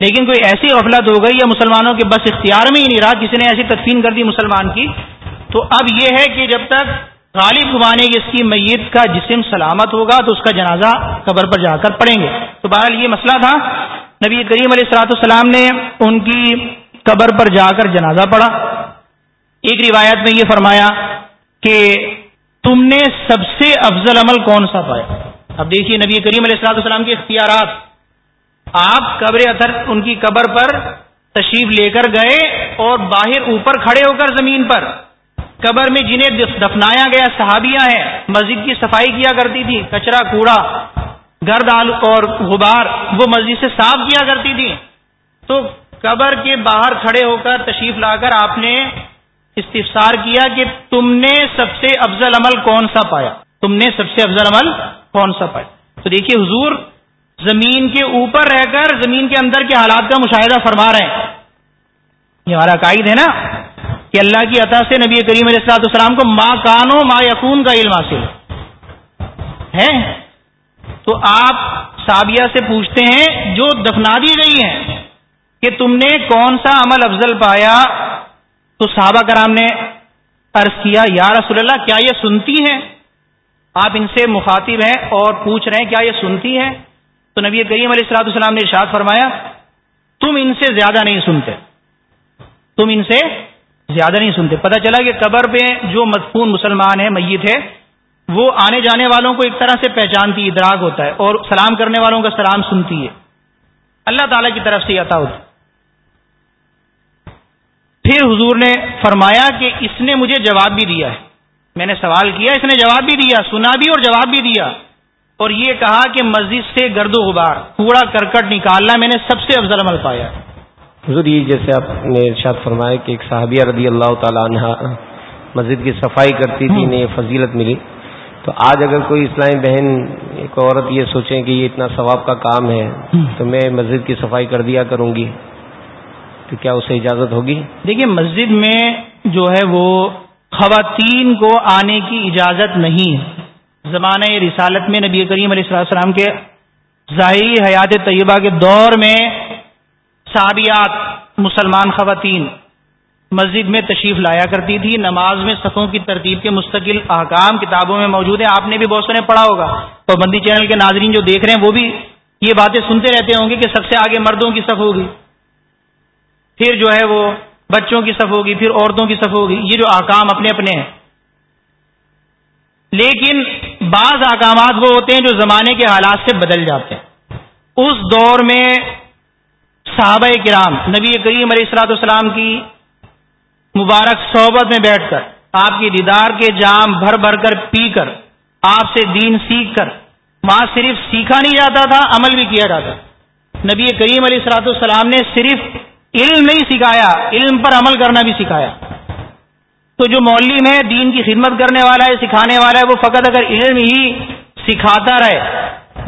لیکن کوئی ایسی غفلت ہو گئی یا مسلمانوں کے بس اختیار میں ہی نہیں رہا، کسی نے ایسی تدفین کر دی مسلمان کی تو اب یہ ہے کہ جب تک غالب گمانے کی اس کی میت کا جسم سلامت ہوگا تو اس کا جنازہ قبر پر جا کر پڑیں گے۔ تو بہرحال یہ مسئلہ تھا۔ نبی کریم علیہ السلاۃ السلام نے ان کی قبر پر جا کر جنازہ پڑھا۔ ایک روایت میں یہ فرمایا کہ تم نے سب سے افضل عمل کون سا پایا؟ اب دیکھیے نبی کریم علیہ السلاۃ السلام کے اختیارات۔ آپ قبر اثر ان کی قبر پر تشریف لے کر گئے اور باہر اوپر کھڑے ہو کر زمین پر۔ قبر میں جنہیں دفنایا گیا صحابیاں ہیں، مسجد کی صفائی کیا کرتی تھی کچرا، کوڑا، گرد اور غبار، وہ مسجد سے صاف کیا کرتی تھی تو قبر کے باہر کھڑے ہو کر تشریف لا کر آپ نے استفسار کیا کہ تم نے سب سے افضل عمل کون سا پایا؟ تم نے سب سے افضل عمل کون سا پایا؟ تو دیکھیے حضور زمین کے اوپر رہ کر زمین کے اندر کے حالات کا مشاہدہ فرما رہے ہیں۔ یہ ہمارا قائد ہے نا؟ کہ اللہ کی عطا سے نبی کریم علیہ السلاط السلام کو ماں کانو ما یقون کا علم حاصل ہے؟ تو آپ سابیہ سے پوچھتے ہیں جو دفنا دی گئی ہیں کہ تم نے کون سا عمل افضل پایا؟ تو صحابہ کرام نے عرض کیا، یا رسول اللہ، کیا یہ سنتی ہیں؟ آپ ان سے مخاطب ہیں اور پوچھ رہے ہیں، کیا یہ سنتی ہیں؟ تو نبی کریم علیہ السلاط السلام نے ارشاد فرمایا، تم ان سے زیادہ نہیں سنتے۔ تم ان سے زیادہ نہیں سنتے۔ پتہ چلا کہ قبر پہ جو مدفون مسلمان ہے میت ہے وہ آنے جانے والوں کو ایک طرح سے پہچانتی، ادراک ہوتا ہے اور سلام کرنے والوں کا سلام سنتی ہے۔ اللہ تعالی کی طرف سے عطا ہوتی پھر حضور نے فرمایا کہ اس نے مجھے جواب بھی دیا ہے۔ میں نے سوال کیا، اس نے جواب بھی دیا، سنا بھی اور جواب بھی دیا۔ اور یہ کہا کہ مسجد سے گرد و غبار، کوڑا کرکٹ نکالنا میں نے سب سے افضل عمل پایا۔ حضور، یہ جیسے آپ نے ارشاد فرمایا کہ ایک صحابیہ رضی اللہ تعالیٰ عنہ مسجد کی صفائی کرتی تھی، انہیں یہ فضیلت ملی۔ تو آج اگر کوئی اسلامی بہن، ایک عورت یہ سوچیں کہ یہ اتنا ثواب کا کام ہے، تو میں مسجد کی صفائی کر دیا کروں گی، تو کیا اسے اجازت ہوگی؟ دیکھیے، مسجد میں جو ہے وہ خواتین کو آنے کی اجازت نہیں ہے۔ زمانہ رسالت میں نبی کریم علیہ السلام کے ظاہری حیات طیبہ کے دور میں صحابیات، مسلمان خواتین، مسجد میں تشریف لایا کرتی تھی، نماز میں صفوں کی ترتیب کے مستقل احکام کتابوں میں موجود ہیں، آپ نے بھی بہت سنے پڑھا ہوگا۔ پابندی چینل کے ناظرین جو دیکھ رہے ہیں، وہ بھی یہ باتیں سنتے رہتے ہوں گے کہ سب سے آگے مردوں کی صف ہوگی، پھر جو ہے وہ بچوں کی صف ہوگی، پھر عورتوں کی صف ہوگی، یہ جو احکام اپنے اپنے ہیں۔ لیکن بعض احکامات وہ ہوتے ہیں جو زمانے کے حالات سے بدل جاتے ہیں۔ اس دور میں صحابہ کرام، نبی کریم علیہ السلاۃ والسلام کی مبارک صحبت میں بیٹھ کر، آپ کی دیدار کے جام بھر بھر کر پی کر، آپ سے دین سیکھ کر، وہاں صرف سیکھا نہیں جاتا تھا، عمل بھی کیا جاتا نبی کریم علیہ السلاۃ السلام نے صرف علم نہیں سکھایا، علم پر عمل کرنا بھی سکھایا۔ تو جو مولم ہے دین کی خدمت کرنے والا ہے، سکھانے والا ہے، وہ فقط اگر علم ہی سکھاتا رہے۔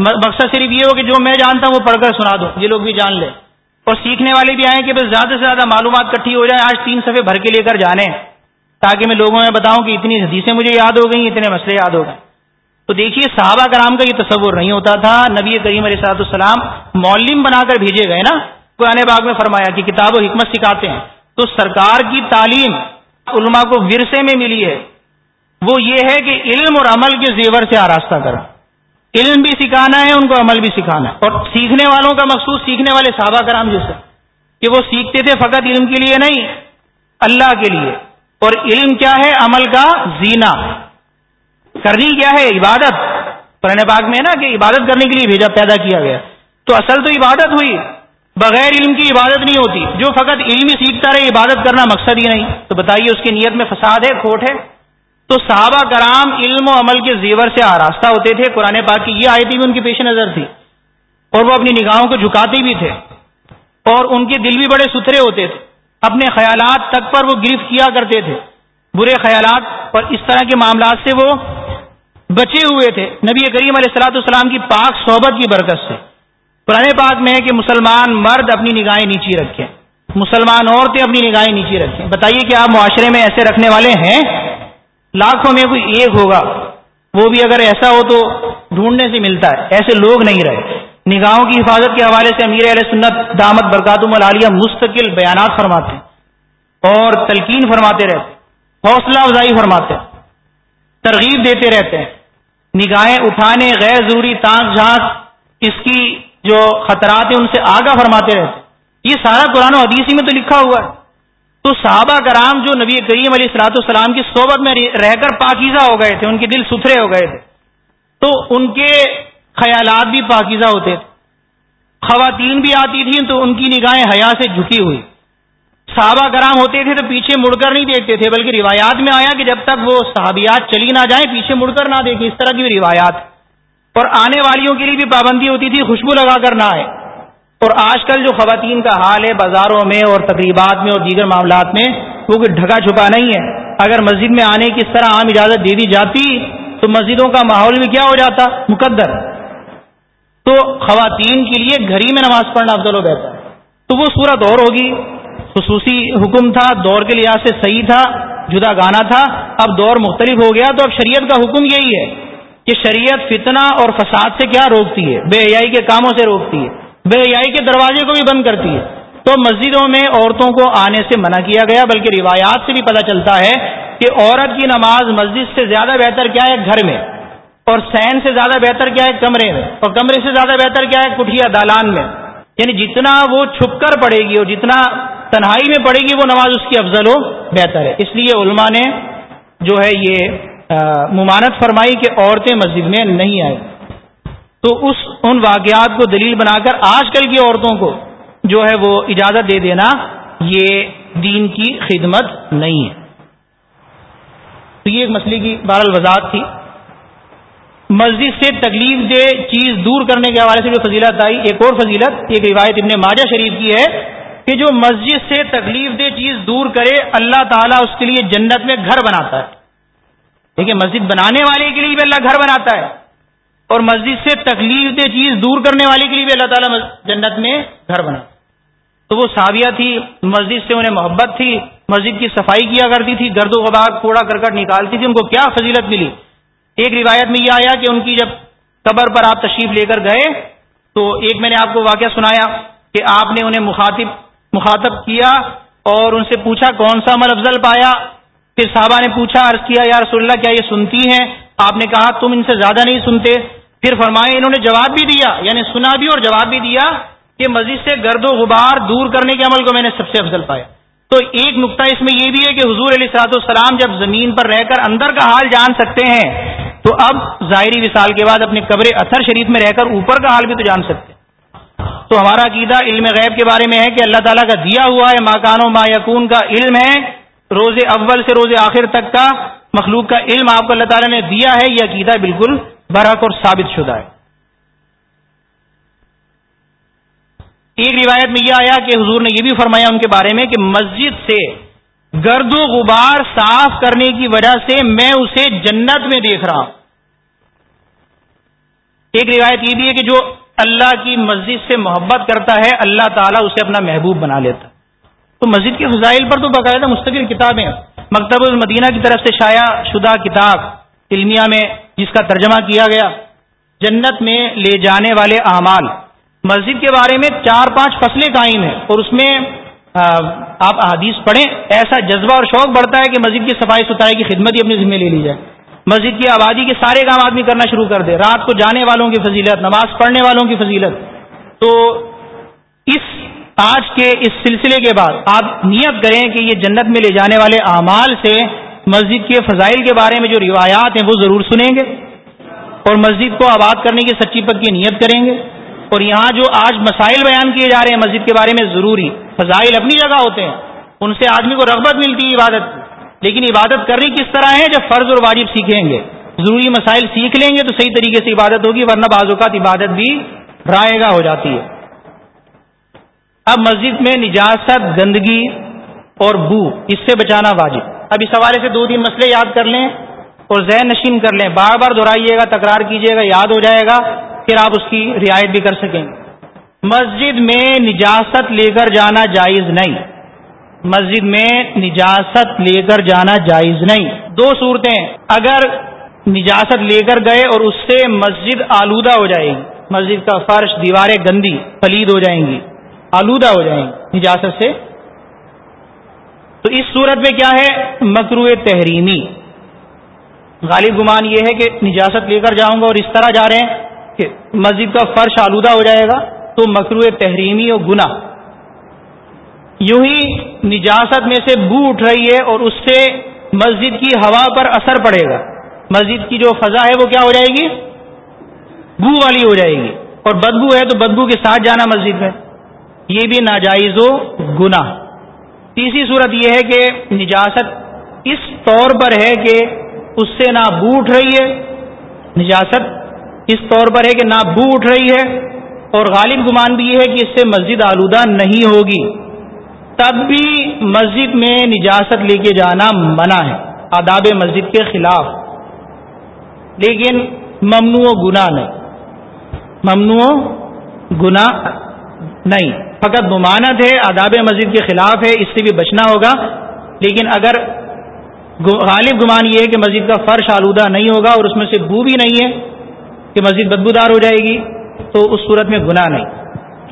مقصد صرف یہ ہو کہ جو میں جانتا ہوں، وہ پڑھ کر سنا دو، یہ لوگ بھی جان لیں۔ اور سیکھنے والے بھی آئیں کہ بس زیادہ سے زیادہ معلومات کٹھی ہو جائے آج تین صفحے بھر کے لے کر جانے تاکہ میں لوگوں میں بتاؤں کہ اتنی حدیثیں مجھے یاد ہو گئیں، اتنے مسئلے یاد ہو گئے۔ تو دیکھیے، صحابہ کرام کا یہ تصور نہیں ہوتا تھا، نبی کریم علیہ صلاحت السلام مولم بنا کر بھیجے گئے نا؟ قرآن باغ میں فرمایا کہ کتاب و حکمت سکھاتے ہیں۔ تو سرکار کی تعلیم علماء کو ورثے میں ملی ہے۔ وہ یہ ہے کہ علم اور عمل کے زیور سے آراستہ کرا علم بھی سکھانا ہے، ان کو عمل بھی سکھانا ہے۔ اور سیکھنے والوں کا مخصوص سیکھنے والے صحابہ کرام جیسے کہ وہ سیکھتے تھے فقط علم کے لیے نہیں، اللہ کے لیے۔ اور علم کیا ہے؟ عمل کا زینا کرنی کیا ہے؟ عبادت۔ پرانے باغ میں ہے نا کہ عبادت کرنے کے لیے بھیجا، پیدا کیا گیا۔ تو اصل تو عبادت ہوئی، بغیر علم کی عبادت نہیں ہوتی۔ جو فقط علم ہی سیکھتا رہے، عبادت کرنا مقصد ہی نہیں۔ تو بتائیے، اس کی نیت میں فساد ہے، کھوٹ ہے؟ تو صحابہ کرام علم و عمل کے زیور سے آراستہ ہوتے تھے۔ قرآن پاک کی یہ آیتی بھی ان کی پیش نظر تھی اور وہ اپنی نگاہوں کو جھکاتے بھی تھے اور ان کے دل بھی بڑے ستھرے ہوتے تھے۔ اپنے خیالات تک پر وہ گرفت کیا کرتے تھے۔ برے خیالات اور اس طرح کے معاملات سے وہ بچے ہوئے تھے۔ نبی کریم علیہ السلاۃ السلام کی پاک صحبت کی برکت سے۔ پرانے پاک میں ہے کہ مسلمان مرد اپنی نگاہیں نیچی رکھیں۔ مسلمان عورتیں اپنی نگاہیں نیچی رکھیں۔ بتائیے کہ آپ معاشرے میں ایسے رکھنے والے ہیں؟ لاکھوں میں کوئی ایک ہوگا، وہ بھی اگر ایسا ہو تو ڈھونڈنے سے ملتا ہے۔ ایسے لوگ نہیں رہے۔ نگاہوں کی حفاظت کے حوالے سے امیر علیہ سنت دامت برکاتم العالیہ مستقل بیانات فرماتے ہیں اور تلقین فرماتے رہتے حوصلہ افزائی فرماتے ہیں، ترغیب دیتے رہتے ہیں۔ نگاہیں اٹھانے، غیر ضروری تانک جھانک اس کی جو خطرات ہیں ان سے آگاہ فرماتے رہتے یہ سارا قرآن و حدیثی میں تو لکھا ہوا ہے۔ تو صحابہ کرام جو نبی کریم علیہ السلاۃ السلام کی صحبت میں رہ کر پاکیزہ ہو گئے تھے، ان کے دل ستھرے ہو گئے تھے۔ تو ان کے خیالات بھی پاکیزہ ہوتے تھے۔ خواتین بھی آتی تھیں تو ان کی نگاہیں حیا سے جھکی ہوئی۔ صحابہ کرام ہوتے تھے تو پیچھے مڑ کر نہیں دیکھتے تھے، بلکہ روایات میں آیا کہ جب تک وہ صحابیات چلی نہ جائیں، پیچھے مڑ کر نہ دیکھیں۔ اس طرح کی روایات۔ اور آنے والیوں کے لیے بھی پابندی ہوتی تھی، خوشبو لگا کر نہ آئے۔ اور آج کل جو خواتین کا حال ہے بازاروں میں اور تقریبات میں اور دیگر معاملات میں، وہ کوئی ڈھکا چھپا نہیں ہے۔ اگر مسجد میں آنے کی اس طرح عام اجازت دے دی جاتی، تو مسجدوں کا ماحول بھی کیا ہو جاتا؟ مقدر۔ تو خواتین کے لیے گھر ہی میں نماز پڑھنا افضل و بہتر۔ تو وہ صورت اور ہوگی۔ خصوصی حکم تھا، دور کے لحاظ سے صحیح تھا، جدا گانا تھا۔ اب دور مختلف ہو گیا، تو اب شریعت کا حکم یہی ہے کہ شریعت فتنہ اور فساد سے کیا روکتی ہے؟ بے حیائی کے کاموں سے روکتی ہے۔ بے حیائی کے دروازے کو بھی بند کرتی ہے۔ تو مسجدوں میں عورتوں کو آنے سے منع کیا گیا، بلکہ روایات سے بھی پتہ چلتا ہے کہ عورت کی نماز مسجد سے زیادہ بہتر کیا ہے گھر میں، اور سین سے زیادہ بہتر کیا ہے کمرے میں، اور کمرے سے زیادہ بہتر کیا ہے کٹھیا دالان میں۔ یعنی جتنا وہ چھپ کر پڑے گی اور جتنا تنہائی میں پڑے گی، وہ نماز اس کی افضل ہو بہتر ہے۔ اس لیے علماء نے جو ہے یہ ممانت فرمائی کہ عورتیں مسجد میں نہیں آئیں۔ تو اس ان واقعات کو دلیل بنا کر آج کل کی عورتوں کو جو ہے وہ اجازت دے دینا یہ دین کی خدمت نہیں ہے۔ تو یہ ایک مسئلے کی بہر الوضاحت تھی۔ مسجد سے تکلیف دہ چیز دور کرنے کے حوالے سے جو فضیلت آئی، ایک اور فضیلت، ایک روایت ابن ماجہ شریف کی ہے کہ جو مسجد سے تکلیف دہ چیز دور کرے، اللہ تعالیٰ اس کے لیے جنت میں گھر بناتا ہے۔ دیکھیے، مسجد بنانے والے کے لیے بھی اللہ گھر بناتا ہے۔ اور مسجد سے تکلیف دہ چیز دور کرنے والی کے لیے بھی اللہ تعالیٰ جنت میں گھر بنا۔ تو وہ ساویہ تھی، مسجد سے انہیں محبت تھی، مسجد کی صفائی کیا کرتی تھی، گرد و غبار کوڑا کرکٹ نکالتی تھی، ان کو کیا فضیلت ملی؟ ایک روایت میں یہ آیا کہ ان کی جب قبر پر آپ تشریف لے کر گئے، تو ایک میں نے آپ کو واقعہ سنایا کہ آپ نے انہیں مخاطب مخاطب کیا اور ان سے پوچھا کون سا عمل افضل پایا؟ پھر صحابہ نے پوچھا، عرض کیا، یا رسول اللہ، کیا یہ سنتی ہیں؟ آپ نے کہا، تم ان سے زیادہ نہیں سنتے پھر فرمائے انہوں نے جواب بھی دیا یعنی سنا بھی اور جواب بھی دیا کہ مسجد سے گرد و غبار دور کرنے کے عمل کو میں نے سب سے افضل پایا۔ تو ایک نقطہ اس میں یہ بھی ہے کہ حضور علیہ سلاط السلام جب زمین پر رہ کر اندر کا حال جان سکتے ہیں، تو اب ظاہری وصال کے بعد اپنے قبر اثر شریف میں رہ کر اوپر کا حال بھی تو جان سکتے ہیں۔ تو ہمارا عقیدہ علم غیب کے بارے میں ہے کہ اللہ تعالیٰ کا دیا ہوا ہے ماکان و ما یقون کا علم ہے روز اول سے روز آخر تک کا مخلوق کا علم آپ کو اللہ تعالیٰ نے دیا ہے، یہ عقیدہ بالکل برحق اور ثابت شدہ ہے۔ ایک روایت میں یہ آیا کہ حضور نے یہ بھی فرمایا ان کے بارے میں کہ مسجد سے گرد و غبار صاف کرنے کی وجہ سے میں اسے جنت میں دیکھ رہا ہوں۔ ایک روایت یہ بھی ہے کہ جو اللہ کی مسجد سے محبت کرتا ہے، اللہ تعالیٰ اسے اپنا محبوب بنا لیتا۔ تو مسجد کے فضائل پر تو باقاعدہ مستقل کتابیں مکتب المدینہ کی طرف سے شائع شدہ کتاب۔ علمیہ میں جس کا ترجمہ کیا گیا، جنت میں لے جانے والے اعمال۔ مسجد کے بارے میں چار پانچ فصلیں قائم ہیں اور اس میں آپ احادیث پڑھیں، ایسا جذبہ اور شوق بڑھتا ہے کہ مسجد کی صفائی ستھرائی کی خدمت ہی اپنے ذمہ لے لی جائے۔ مسجد کی آبادی کے سارے کام آدمی کرنا شروع کر دے۔ رات کو جانے والوں کی فضیلت، نماز پڑھنے والوں کی فضیلت۔ تو اس، آج کے اس سلسلے کے بعد آپ نیت کریں کہ یہ جنت میں لے جانے والے اعمال سے مسجد کے فضائل کے بارے میں جو روایات ہیں وہ ضرور سنیں گے اور مسجد کو آباد کرنے کی سچی پکی نیت کریں گے اور یہاں جو آج مسائل بیان کیے جا رہے ہیں مسجد کے بارے میں ضروری فضائل اپنی جگہ ہوتے ہیں، ان سے آدمی کو رغبت ملتی ہے عبادت لیکن عبادت کرنی کس طرح ہے جب فرض اور واجب سیکھیں گے؟ ضروری مسائل سیکھ لیں گے تو صحیح طریقے سے عبادت ہوگی، ورنہ بعض اوقات عبادت بھی رائے گا ہو جاتی ہے۔ اب مسجد میں نجاست، گندگی اور بو، اس سے بچانا واجب۔ اب اس حوالے سے دو تین مسئلے یاد کر لیں اور ذہن نشین کر لیں۔ بار بار دہرائیے گا، تکرار کیجیے گا، یاد ہو جائے گا، پھر آپ اس کی رعایت بھی کر سکیں۔ مسجد میں نجاست لے کر جانا جائز نہیں۔ مسجد میں نجاست لے کر جانا جائز نہیں۔ دو صورتیں۔ اگر نجاست لے کر گئے اور اس سے مسجد آلودہ ہو جائے گی۔ مسجد کا فرش، دیواریں گندی، پلید ہو جائیں گی۔ آلودہ ہو جائیں گے نجاست سے تو اس صورت میں کیا ہے؟ مکرو تحریمی۔ غالب گمان یہ ہے کہ نجاست لے کر جاؤں گا اور اس طرح جا رہے ہیں کہ مسجد کا فرش آلودہ ہو جائے گا تو مکرو تحریمی اور گنا یوں ہی نجاست میں سے بو اٹھ رہی ہے اور اس سے مسجد کی ہوا پر اثر پڑے گا۔ مسجد کی جو فضا ہے وہ کیا ہو جائے گی؟ بو والی ہو جائے گی۔ اور بدبو ہے تو بدبو کے ساتھ جانا مسجد میں۔ یہ بھی ناجائز و گنا تیسری صورت یہ ہے کہ نجاست اس طور پر ہے کہ اس سے نہ بو اٹھ رہی ہے۔ نجاست اس طور پر ہے کہ نہ بو اٹھ رہی ہے۔ اور غالب گمان بھی یہ ہے کہ اس سے مسجد آلودہ نہیں ہوگی۔ تب بھی مسجد میں نجاست لے کے جانا منع ہے۔ آداب مسجد کے خلاف۔ لیکن ممنوع گنا نہیں۔ ممنوع گنا نہیں۔ فقط ممانت ہے، آداب مسجد کے خلاف ہے، اس سے بھی بچنا ہوگا۔ لیکن اگر غالب گمان یہ ہے کہ مسجد کا فرش آلودہ نہیں ہوگا اور اس میں سے بو بھی نہیں ہے کہ مسجد بدبودار ہو جائے گی، تو اس صورت میں گناہ نہیں۔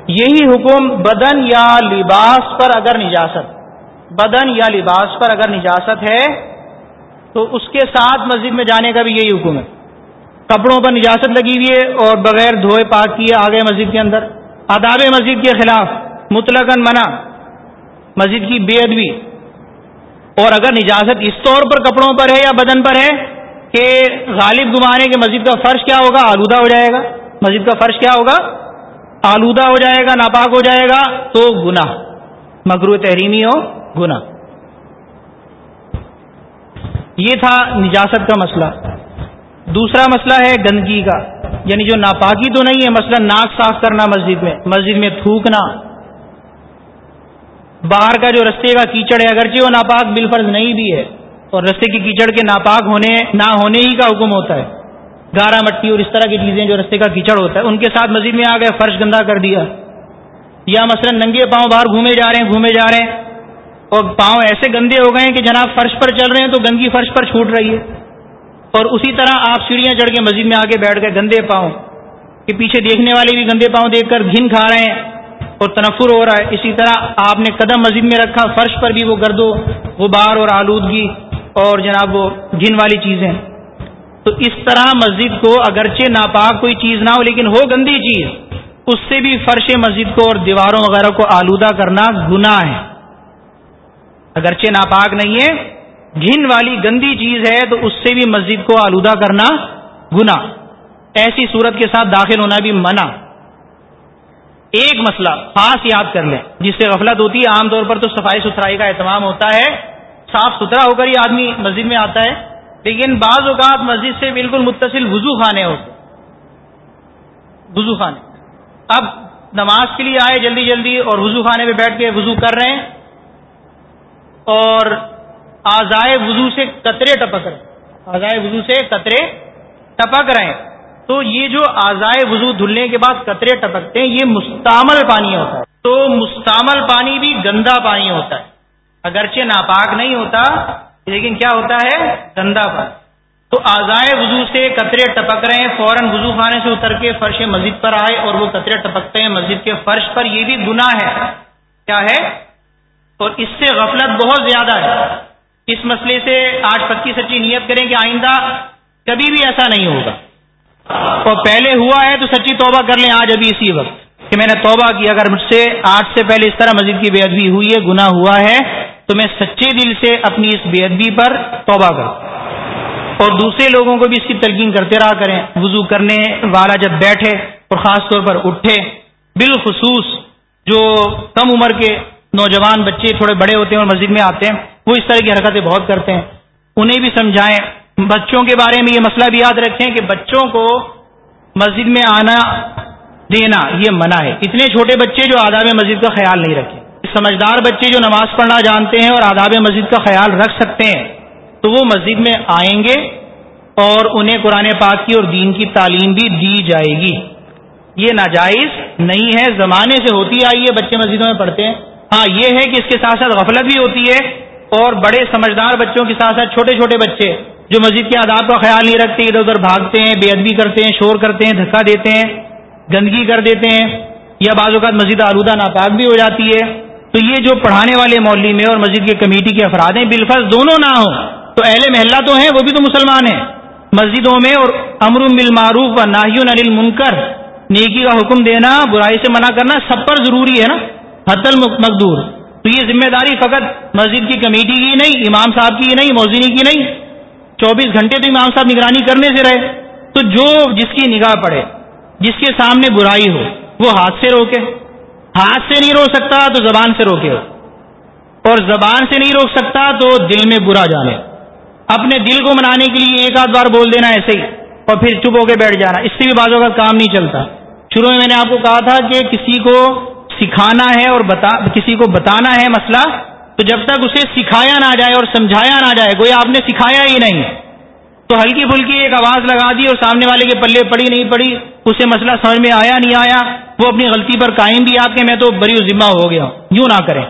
یہی حکم بدن یا لباس پر اگر نجاست، بدن یا لباس پر اگر نجاست ہے، تو اس کے ساتھ مسجد میں جانے کا بھی یہی حکم ہے۔ کپڑوں پر نجاست لگی ہوئی ہے اور بغیر دھوئے پاک کیے آ گئے مسجد کے اندر۔ آداب مسجد کے خلاف۔ مطلق منع، مسجد کی بے ادبی۔ اور اگر نجازت اس طور پر کپڑوں پر ہے یا بدن پر ہے کہ غالب گمانے کے مسجد کا فرش کیا ہوگا؟ آلودہ ہو جائے گا۔ مسجد کا فرش کیا ہوگا؟ آلودہ ہو جائے گا، ناپاک ہو جائے گا۔ تو گنا مغرو تحریمی ہو گنا یہ تھا نجاست کا مسئلہ۔ دوسرا مسئلہ ہے گندگی کا یعنی جو ناپاکی تو نہیں ہے، مثلا ناک صاف کرنا مسجد میں مسجد میں تھوکنا۔ باہر کا جو رستے کا کیچڑ ہے، اگرچہ وہ ناپاک بالفرض نہیں بھی ہے، اور رستے کی کیچڑ کے ناپاک ہونے، نہ ہونے ہی کا حکم ہوتا ہے۔ گارا مٹی اور اس طرح کی چیزیں جو رستے کا کیچڑ ہوتا ہے، ان کے ساتھ مسجد میں آ گئے فرش گندا کر دیا۔ یا مثلا ننگے پاؤں باہر گھومے جا رہے ہیں، گھومے جا رہے ہیں، اور پاؤں ایسے گندے ہو گئے ہیں کہ جناب فرش پر چل رہے ہیں تو گندگی فرش پر چھوٹ رہی ہے۔ اور اسی طرح آپ سیڑھیاں چڑھ کے مسجد میں آ کے بیٹھ گئے، گندے پاؤں۔ کہ پیچھے دیکھنے والے بھی گندے پاؤں دیکھ کر گھن کھا رہے ہیں۔ اور تنفر ہو رہا ہے۔ اسی طرح آپ نے قدم مسجد میں رکھا، فرش پر بھی وہ گرد و غبار اور آلودگی اور جناب وہ گن والی چیزیں۔ تو اس طرح مسجد کو اگرچہ ناپاک کوئی چیز نہ ہو، لیکن ہو گندی چیز، اس سے بھی فرش مسجد کو اور دیواروں وغیرہ کو آلودہ کرنا گناہ ہے۔ اگرچہ ناپاک نہیں ہے گھن والی گندی چیز ہے تو اس سے بھی مسجد کو آلودہ کرنا گنا ایسی صورت کے ساتھ داخل ہونا بھی منع۔ ایک مسئلہ خاص یاد کر لیں، جس سے غفلت ہوتی ہے، عام طور پر تو صفائی ستھرائی کا اہتمام ہوتا ہے۔ صاف ستھرا ہو کر ہی آدمی مسجد میں آتا ہے، لیکن بعض اوقات مسجد سے بالکل متصل وضو خانے ہوتے وضو خانے۔ اب نماز کے لیے آئے، جلدی جلدی اور وضو خانے پہ بیٹھ کے وضو کر رہے ہیں اور آزائے وضو سے قطرے ٹپک رہے آزائے وضو سے قطرے ٹپک رہے ہیں۔ تو یہ جو آزائے وضو دھلنے کے بعد قطرے ٹپکتے ہیں، یہ مستعمل پانی ہوتا ہے۔ تو مستعمل پانی بھی گندا پانی ہوتا ہے۔ اگرچہ ناپاک نہیں ہوتا، لیکن کیا ہوتا ہے؟ گندا پانی۔ تو آزائے وضو سے قطرے ٹپک رہے ہیں، فوراً وضو خانے سے اتر کے فرش مسجد پر آئے اور وہ قطرے ٹپکتے ہیں۔ مسجد کے فرش پر یہ بھی گناہ ہے۔ کیا ہے؟ اور اس سے غفلت بہت زیادہ ہے۔ اس مسئلے سے آج پکی سچی نیت کریں کہ آئندہ کبھی بھی ایسا نہیں ہوگا۔ اور پہلے ہوا ہے تو سچی توبہ کر لیں آج ابھی اسی وقت کہ میں نے توبہ کی، اگر مجھ سے آج سے پہلے اس طرح مسجد کی بے ادبی ہوئی ہے گنا ہوا ہے، تو میں سچے دل سے اپنی اس بے ادبی پر توبہ کر اور دوسرے لوگوں کو بھی اس کی تلقین کرتے رہا کریں۔ وضو کرنے والا جب بیٹھے اور خاص طور پر اٹھے، بالخصوص جو کم عمر کے نوجوان بچے تھوڑے بڑے ہوتے ہیں اور مسجد میں آتے ہیں، وہ اس طرح کی حرکتیں بہت کرتے ہیں۔ انہیں بھی سمجھائیں بچوں کے بارے میں یہ مسئلہ بھی یاد رکھیں کہ بچوں کو مسجد میں آنا، دینا، یہ منع ہے۔ اتنے چھوٹے بچے جو آداب مسجد کا خیال نہیں رکھیں سمجھدار بچے جو نماز پڑھنا جانتے ہیں اور آداب مسجد کا خیال رکھ سکتے ہیں، تو وہ مسجد میں آئیں گے اور انہیں قرآن پاک کی اور دین کی تعلیم بھی دی جائے گی۔ یہ ناجائز نہیں ہے۔ زمانے سے ہوتی آئی ہے، بچے مسجدوں میں پڑھتے ہیں۔ ہاں یہ ہے کہ اس کے ساتھ ساتھ غفلت بھی ہوتی ہے اور بڑے سمجھدار بچوں کے ساتھ ساتھ چھوٹے چھوٹے بچے جو مسجد کے آداب کا خیال نہیں رکھتے، ادھر ادھر بھاگتے ہیں، بے ادبی کرتے ہیں، شور کرتے ہیں، دھکا دیتے ہیں، گندگی کر دیتے ہیں، یا بعض اوقات مسجد آلودہ ناپاک بھی ہو جاتی ہے۔ تو یہ جو پڑھانے والے مولوی میں اور مسجد کے کمیٹی کے افراد ہیں بالفظ دونوں نہ ہوں، تو اہل محلہ تو ہیں، وہ بھی تو مسلمان ہیں۔ مسجدوں میں اور امر بالمعروف و ناہی انل منکر نیکی کا حکم دینا، برائی سے منع کرنا سب پر ضروری ہے نا حت المقدور۔ تو یہ ذمہ داری فقط مسجد کی کمیٹی کی نہیں، امام صاحب کی نہیں موزنی کی نہیں چوبیس گھنٹے تو امام صاحب نگرانی کرنے سے رہے، تو جو جس کی نگاہ پڑے، جس کے سامنے برائی ہو، وہ ہاتھ سے روکے۔ ہاتھ سے نہیں روک سکتا تو زبان سے روکے۔ اور زبان سے نہیں روک سکتا تو دل میں برا جانے۔ اپنے دل کو منانے کے لیے ایک آدھ بار بول دینا ایسے ہی، اور پھر چپ ہو کے بیٹھ جانا۔ اس سے بھی بازوں کا کام نہیں چلتا۔ شروع میں میں نے آپ کو کہا تھا کہ کسی کو سکھانا ہے اور بتا، کسی کو بتانا ہے مسئلہ تو جب تک اسے سکھایا نہ جائے اور سمجھایا نہ جائے کوئی آپ نے سکھایا ہی نہیں۔ تو ہلکی پھلکی ایک آواز لگا دی اور سامنے والے کے پلے پڑی نہیں پڑی، اسے مسئلہ سمجھ میں آیا نہیں آیا، وہ اپنی غلطی پر قائم بھی آپ کے میں تو بری ذمہ ہو گیا یوں نہ کریں،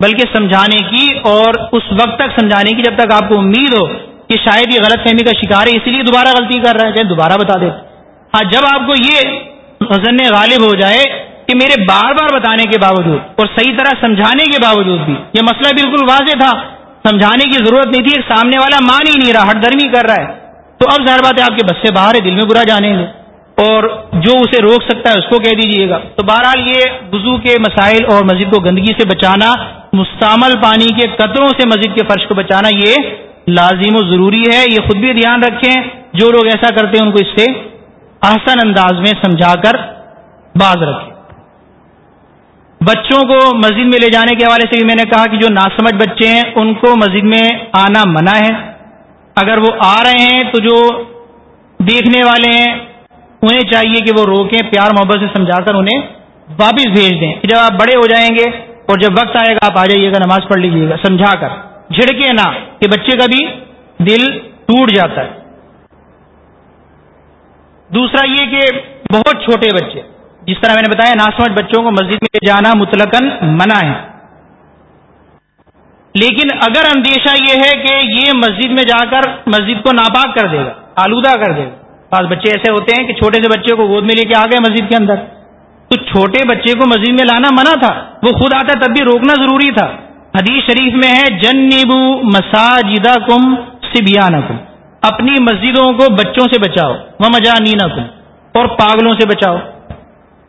بلکہ سمجھانے کی اور اس وقت تک سمجھانے کی جب تک آپ کو امید ہو کہ شاید یہ غلط فہمی کا شکار ہے، اسی لیے دوبارہ غلطی کر رہا ہے چاہے دوبارہ بتا دے۔ ہاں جب آپ کو یہ غزن غالب ہو جائے کہ میرے بار بار بتانے کے باوجود اور صحیح طرح سمجھانے کے باوجود بھی یہ مسئلہ بالکل واضح تھا۔ سمجھانے کی ضرورت نہیں تھی سامنے والا مان ہی نہیں رہا، ہٹ درمی کر رہا ہے۔ تو اب ظاہر بات ہے، آپ کے بس سے باہر ہے، دل میں برا جانے گے اور جو اسے روک سکتا ہے، اس کو کہہ دیجیے گا۔ تو بہرحال یہ وضو کے مسائل اور مسجد کو گندگی سے بچانا، مستعمل پانی کے قطروں سے مسجد کے فرش کو بچانا، یہ لازم و ضروری ہے۔ یہ خود بھی دھیان رکھیں، جو لوگ ایسا کرتے ہیں، ان کو اس سے آسان انداز میں سمجھا کر باز رکھیں۔ بچوں کو مسجد میں لے جانے کے حوالے سے بھی میں نے کہا کہ جو ناسمجھ بچے ہیں، ان کو مسجد میں آنا منع ہے۔ اگر وہ آ رہے ہیں تو جو دیکھنے والے ہیں، انہیں چاہیے کہ وہ روکیں، پیار محبت سے سمجھا کر انہیں واپس بھیج دیں۔ جب آپ بڑے ہو جائیں گے اور جب وقت آئے گا، آپ آ جائیے گا، نماز پڑھ لیجیے گا، سمجھا کر۔ جھڑکے نہ، کہ بچے کا بھی دل ٹوٹ جاتا ہے۔ دوسرا یہ کہ بہت چھوٹے بچے جس طرح میں نے بتایا ناسمجھ بچوں کو مسجد میں جانا مطلق منع ہے۔ لیکن اگر اندیشہ یہ ہے کہ یہ مسجد میں جا کر مسجد کو ناپاک کر دے گا، آلودہ کر دے گا۔ بعض بچے ایسے ہوتے ہیں کہ چھوٹے سے بچے کو گود میں لے کے آ گئے مسجد کے اندر۔ تو چھوٹے بچے کو مسجد میں لانا منع تھا۔ وہ خود آتا تب بھی روکنا ضروری تھا۔ حدیث شریف میں ہے جن نیبو مساجدہ کم سبیانہ کم اپنی مسجدوں کو بچوں سے بچاؤ۔ وہ مجا کم اور پاگلوں سے بچاؤ۔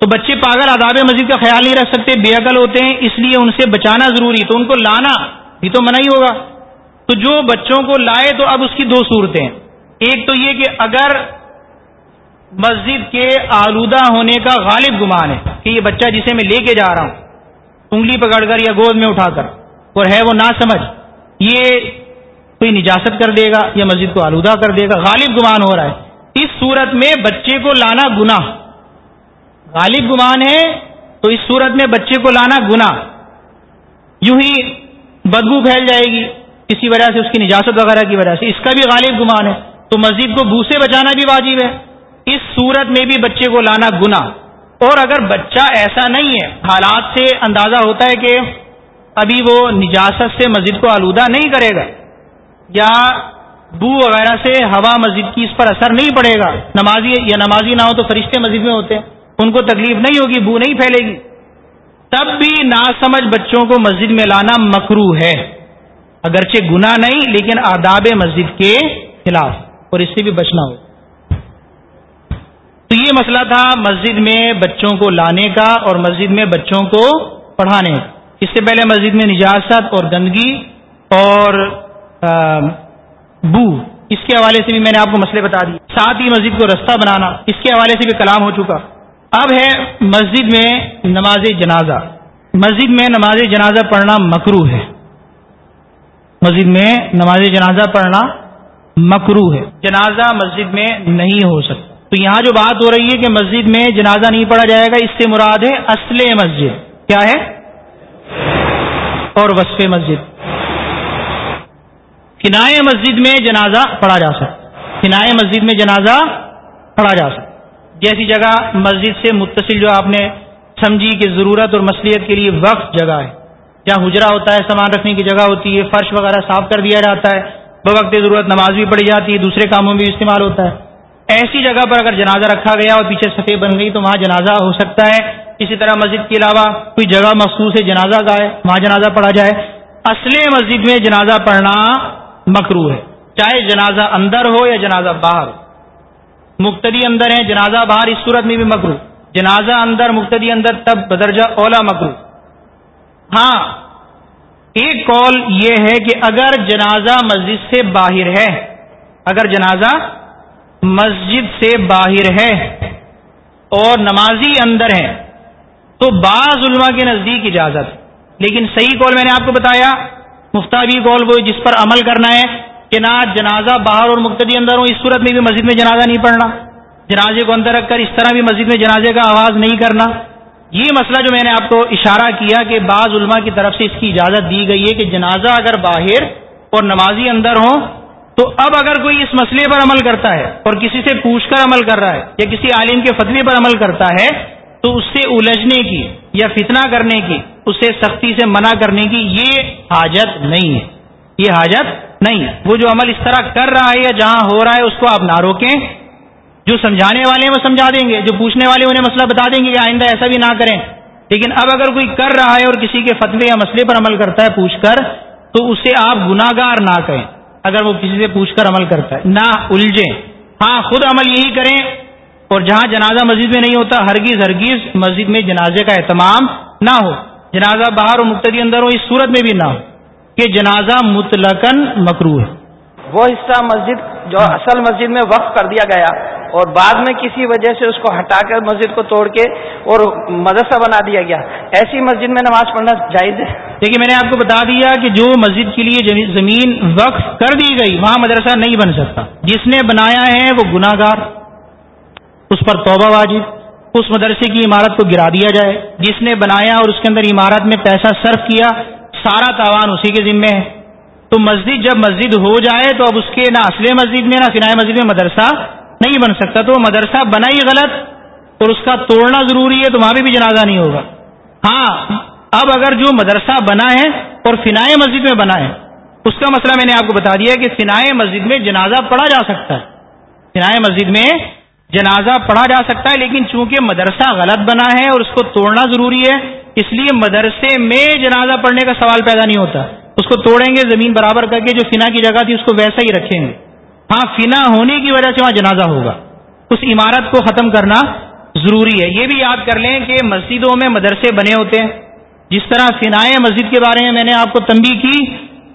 تو بچے پاگل آداب مسجد کا خیال نہیں رکھ سکتے، بے عقل ہوتے ہیں، اس لیے ان سے بچانا ضروری تو ان کو لانا بھی تو منع ہی ہوگا۔ تو جو بچوں کو لائے تو اب اس کی دو صورتیں۔ ایک تو یہ کہ اگر مسجد کے آلودہ ہونے کا غالب گمان ہے کہ یہ بچہ جسے میں لے کے جا رہا ہوں، انگلی پکڑ کر یا گود میں اٹھا کر، اور ہے وہ نہ سمجھ یہ کوئی نجاست کر دے گا یا مسجد کو آلودہ کر دے گا، غالب گمان ہو رہا ہے۔ اس صورت میں بچے کو لانا گنا غالب گمان ہے تو اس صورت میں بچے کو لانا گنا یوں ہی بدبو پھیل جائے گی کسی وجہ سے اس کی نجاست وغیرہ کی وجہ سے۔ اس کا بھی غالب گمان ہے۔ تو مسجد کو بو سے بچانا بھی واجب ہے۔ اس صورت میں بھی بچے کو لانا گنا اور اگر بچہ ایسا نہیں ہے، حالات سے اندازہ ہوتا ہے کہ ابھی وہ نجاست سے مسجد کو آلودہ نہیں کرے گا، یا بو وغیرہ سے ہوا مسجد کی اس پر اثر نہیں پڑے گا۔ نمازی یا نمازی نہ ہو تو فرشتے مسجد میں ہوتے ہیں۔ ان کو تکلیف نہیں ہوگی، بو نہیں پھیلے گی۔ تب بھی نا سمجھ بچوں کو مسجد میں لانا مکرو ہے۔ اگرچہ گنا نہیں، لیکن آداب مسجد کے خلاف، اور اس سے بھی بچنا ہوگا تو یہ مسئلہ تھا مسجد میں بچوں کو لانے کا اور مسجد میں بچوں کو پڑھانے کا۔ اس سے پہلے مسجد میں نجاست اور گندگی اور بو۔ اس کے حوالے سے بھی میں نے آپ کو مسئلے بتا دی ساتھ ہی مسجد کو رستہ بنانا۔ اس کے حوالے سے بھی کلام ہو چکا۔ اب ہے مسجد میں نماز جنازہ۔ مسجد میں نماز جنازہ پڑھنا مکرو ہے۔ مسجد میں نماز جنازہ پڑھنا مکرو ہے۔ جنازہ مسجد میں نہیں ہو سکتا۔ تو یہاں جو بات ہو رہی ہے کہ مسجد میں جنازہ نہیں پڑھا جائے گا، اس سے مراد ہے اصل مسجد۔ کیا ہے؟ اور وصف مسجد۔ کنائے مسجد میں جنازہ پڑھا جا سکتا۔ کنائے مسجد میں جنازہ پڑھا جا سکتا۔ جیسی جگہ مسجد سے متصل جو آپ نے سمجھی کہ ضرورت اور مصلیت کے لیے وقت جگہ ہے۔ جہاں حجرا ہوتا ہے، سامان رکھنے کی جگہ ہوتی ہے، فرش وغیرہ صاف کر دیا جاتا ہے۔ بوقت ضرورت نماز بھی پڑھی جاتی ہے، دوسرے کاموں میں بھی استعمال ہوتا ہے۔ ایسی جگہ پر اگر جنازہ رکھا گیا اور پیچھے سفید بن گئی تو وہاں جنازہ ہو سکتا ہے۔ اسی طرح مسجد کے علاوہ کوئی جگہ مخصوص ہے، جنازہ کا ہے، وہاں جنازہ پڑھا جائے۔ اصل مسجد میں جنازہ پڑھنا مکرو ہے۔ چاہے جنازہ اندر ہو یا جنازہ باہر ہو۔ مقتدی اندر ہے جنازہ باہر اس صورت میں بھی مکرو۔ جنازہ اندر، مقتدی اندر تب بدرجہ اولا مکرو۔ ہاں ایک کال یہ ہے کہ اگر جنازہ مسجد سے باہر ہے، اگر جنازہ مسجد سے باہر ہے اور نمازی اندر ہے تو بعض علماء کے نزدیک اجازت لیکن صحیح کال میں نے آپ کو بتایا مفتابی کال وہ جس پر عمل کرنا ہے۔ کہ نہ جنازہ باہر اور مقتدی اندر ہو اس صورت میں بھی مسجد میں جنازہ نہیں پڑھنا، جنازے کو اندر رکھ کر اس طرح بھی مسجد میں جنازے کا آواز نہیں کرنا۔ یہ مسئلہ جو میں نے آپ کو اشارہ کیا کہ بعض علماء کی طرف سے اس کی اجازت دی گئی ہے کہ جنازہ اگر باہر اور نمازی اندر ہوں، تو اب اگر کوئی اس مسئلے پر عمل کرتا ہے اور کسی سے پوچھ کر عمل کر رہا ہے یا کسی عالم کے فتوی پر عمل کرتا ہے، تو اس سے الجھنے کی یا فتنہ کرنے کی، اسے سختی سے منع کرنے کی یہ حاجت نہیں ہے۔ یہ حاجت نہیں، وہ جو عمل اس طرح کر رہا ہے یا جہاں ہو رہا ہے، اس کو آپ نہ روکیں۔ جو سمجھانے والے ہیں، وہ سمجھا دیں گے، جو پوچھنے والے انہیں مسئلہ بتا دیں گے کہ آئندہ ایسا بھی نہ کریں۔ لیکن اب اگر کوئی کر رہا ہے اور کسی کے فتوے یا مسئلے پر عمل کرتا ہے پوچھ کر، تو اسے آپ گناگار نہ کہیں۔ اگر وہ کسی سے پوچھ کر عمل کرتا ہے، نہ الجھیں۔ ہاں خود عمل یہی کریں۔ اور جہاں جنازہ مسجد میں نہیں ہوتا ہرگیز ہرگیز مسجد میں جنازے کا اہتمام نہ ہو۔ جنازہ باہر اور مقتدی اندر ہو، اس صورت میں بھی نہ ہو۔ کہ جنازہ مطلقاً مکرو ہے۔ وہ حصہ مسجد جو اصل مسجد میں وقف کر دیا گیا اور بعد میں کسی وجہ سے اس کو ہٹا کر مسجد کو توڑ کے اور مدرسہ بنا دیا گیا۔ ایسی مسجد میں نماز پڑھنا جائز ہے؟ دیکھیے میں نے آپ کو بتا دیا کہ جو مسجد کے لیے زمین وقف کر دی گئی وہاں مدرسہ نہیں بن سکتا۔ جس نے بنایا ہے وہ گناہ گار اس پر توبہ واجب اس مدرسے کی عمارت کو گرا دیا جائے۔ جس نے بنایا اور اس کے اندر عمارت میں پیسہ صرف کیا سارا تاوان اسی کے ذمے ہے۔ تو مسجد جب مسجد ہو جائے تو اب اس کے نہ اصل مسجد میں نہ سنائے مسجد میں مدرسہ نہیں بن سکتا۔ تو مدرسہ بنا ہی غلط اور اس کا توڑنا ضروری ہے تو وہاں بھی جنازہ نہیں ہوگا۔ ہاں اب اگر جو مدرسہ بنا ہے اور فنائے مسجد میں بنا ہے، اس کا مسئلہ میں نے آپ کو بتا دیا کہ فنائے مسجد میں جنازہ پڑھا جا سکتا ہے۔ فنائے مسجد میں جنازہ پڑھا جا سکتا ہے، لیکن چونکہ مدرسہ غلط بنا ہے اور اس کو توڑنا ضروری ہے اس لیے مدرسے میں جنازہ پڑھنے کا سوال پیدا نہیں ہوتا۔ اس کو توڑیں گے، زمین برابر کر کے جو فنا کی جگہ تھی اس کو ویسا ہی رکھیں گے۔ ہاں فنا ہونے کی وجہ سے وہاں جنازہ ہوگا۔ اس عمارت کو ختم کرنا ضروری ہے۔ یہ بھی یاد کر لیں کہ مسجدوں میں مدرسے بنے ہوتے ہیں۔ جس طرح فنائے مسجد کے بارے میں میں نے آپ کو تنبی کی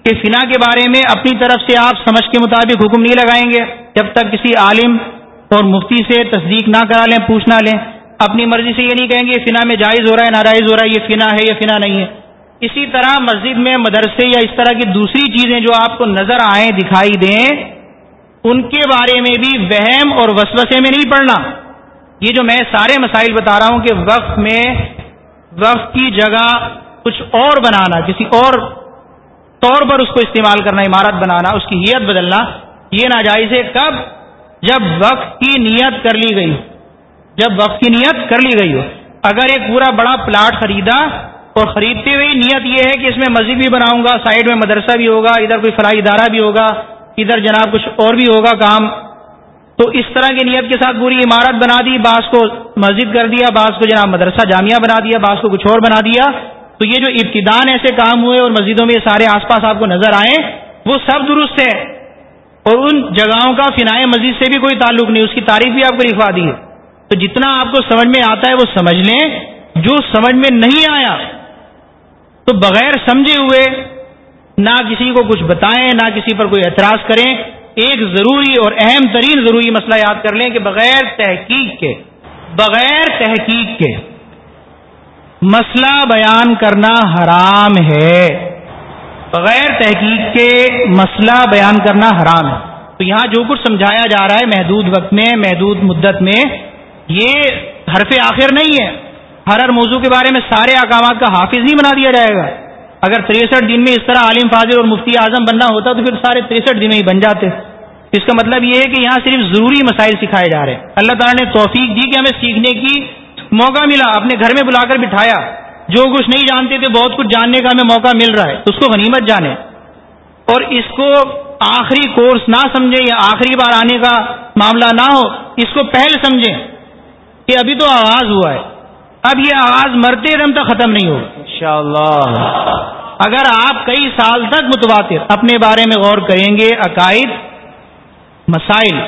کہ فنا کے بارے میں اپنی طرف سے آپ سمجھ کے مطابق حکم نہیں لگائیں گے۔ جب تک کسی عالم اور مفتی سے تصدیق نہ کرا لیں، پوچھ نہ لیں۔ اپنی مرضی سے یہ نہیں کہیں گے یہ فنا میں جائز ہو رہا ہے، ناجائز ہو رہا ہے، یہ فنا ہے، یہ فنا نہیں ہے۔ اسی طرح مسجد میں مدرسے یا اس طرح کی دوسری چیزیں جو آپ کو نظر آئیں، دکھائی دیں، ان کے بارے میں بھی وہم اور وسوسے میں نہیں پڑنا۔ یہ جو میں سارے مسائل بتا رہا ہوں کہ وقت میں وقت کی جگہ کچھ اور بنانا، کسی اور طور پر اس کو استعمال کرنا، عمارت بنانا، اس کی ہیت بدلنا، یہ ناجائز ہے۔ کب؟ جب وقت کی نیت کر لی گئی۔ جب وقت کی نیت کر لی گئی ہو۔ اگر ایک پورا بڑا پلاٹ خریدا اور خریدتے ہوئے نیت یہ ہے کہ اس میں مسجد بھی بناؤں گا، سائڈ میں مدرسہ بھی ہوگا، ادھر کوئی فلاحی ادارہ بھی ہوگا، ادھر جناب کچھ اور بھی ہوگا کام۔ تو اس طرح کی نیت کے ساتھ پوری عمارت بنا دی، بعض کو مسجد کر دیا، بعض کو جناب مدرسہ جامعہ بنا دیا، بعض کو کچھ اور بنا دیا۔ تو یہ جو ابتدان ایسے کام ہوئے اور مسجدوں میں سارے آس پاس آپ کو نظر آئے وہ سب درست ہے۔ اور ان جگہوں کا فنائے مزید سے بھی کوئی تعلق نہیں، اس کی تعریف بھی آپ کو لکھوا دی ہے۔ تو جتنا آپ کو سمجھ میں آتا ہے وہ سمجھ لیں۔ جو سمجھ میں نہیں آیا، تو بغیر سمجھے ہوئے نہ کسی کو کچھ بتائیں، نہ کسی پر کوئی اعتراض کریں۔ ایک ضروری اور اہم ترین ضروری مسئلہ یاد کر لیں کہ بغیر تحقیق کے، بغیر تحقیق کے مسئلہ بیان کرنا حرام ہے۔ بغیر تحقیق کے مسئلہ بیان کرنا حرام ہے۔ تو یہاں جو کچھ سمجھایا جا رہا ہے محدود وقت میں، محدود مدت میں یہ حرف آخر نہیں ہے۔ ہر ہر موضوع کے بارے میں سارے احکامات کا حافظ نہیں بنا دیا جائے گا۔ اگر تریسٹھ دن میں اس طرح عالم فاضل اور مفتی اعظم بننا ہوتا تو پھر سارے تریسٹھ دن میں ہی بن جاتے۔ اس کا مطلب یہ ہے کہ یہاں صرف ضروری مسائل سکھائے جا رہے ہیں۔ اللہ تعالیٰ نے توفیق دی کہ ہمیں سیکھنے کی موقع ملا۔ اپنے گھر میں بلا کر بٹھایا۔ جو کچھ نہیں جانتے تھے، بہت کچھ جاننے کا ہمیں موقع مل رہا ہے۔ اس کو غنیمت جانے۔ اور اس کو آخری کورس نہ سمجھے یا آخری بار آنے کا معاملہ نہ ہو، اس کو پہل سمجھیں۔ کہ ابھی تو آغاز ہوا ہے۔ اب یہ آغاز مرتے دم تک ختم نہیں انشاءاللہ۔ اگر آپ کئی سال تک متواتر اپنے بارے میں غور کریں گے عقائد مسائل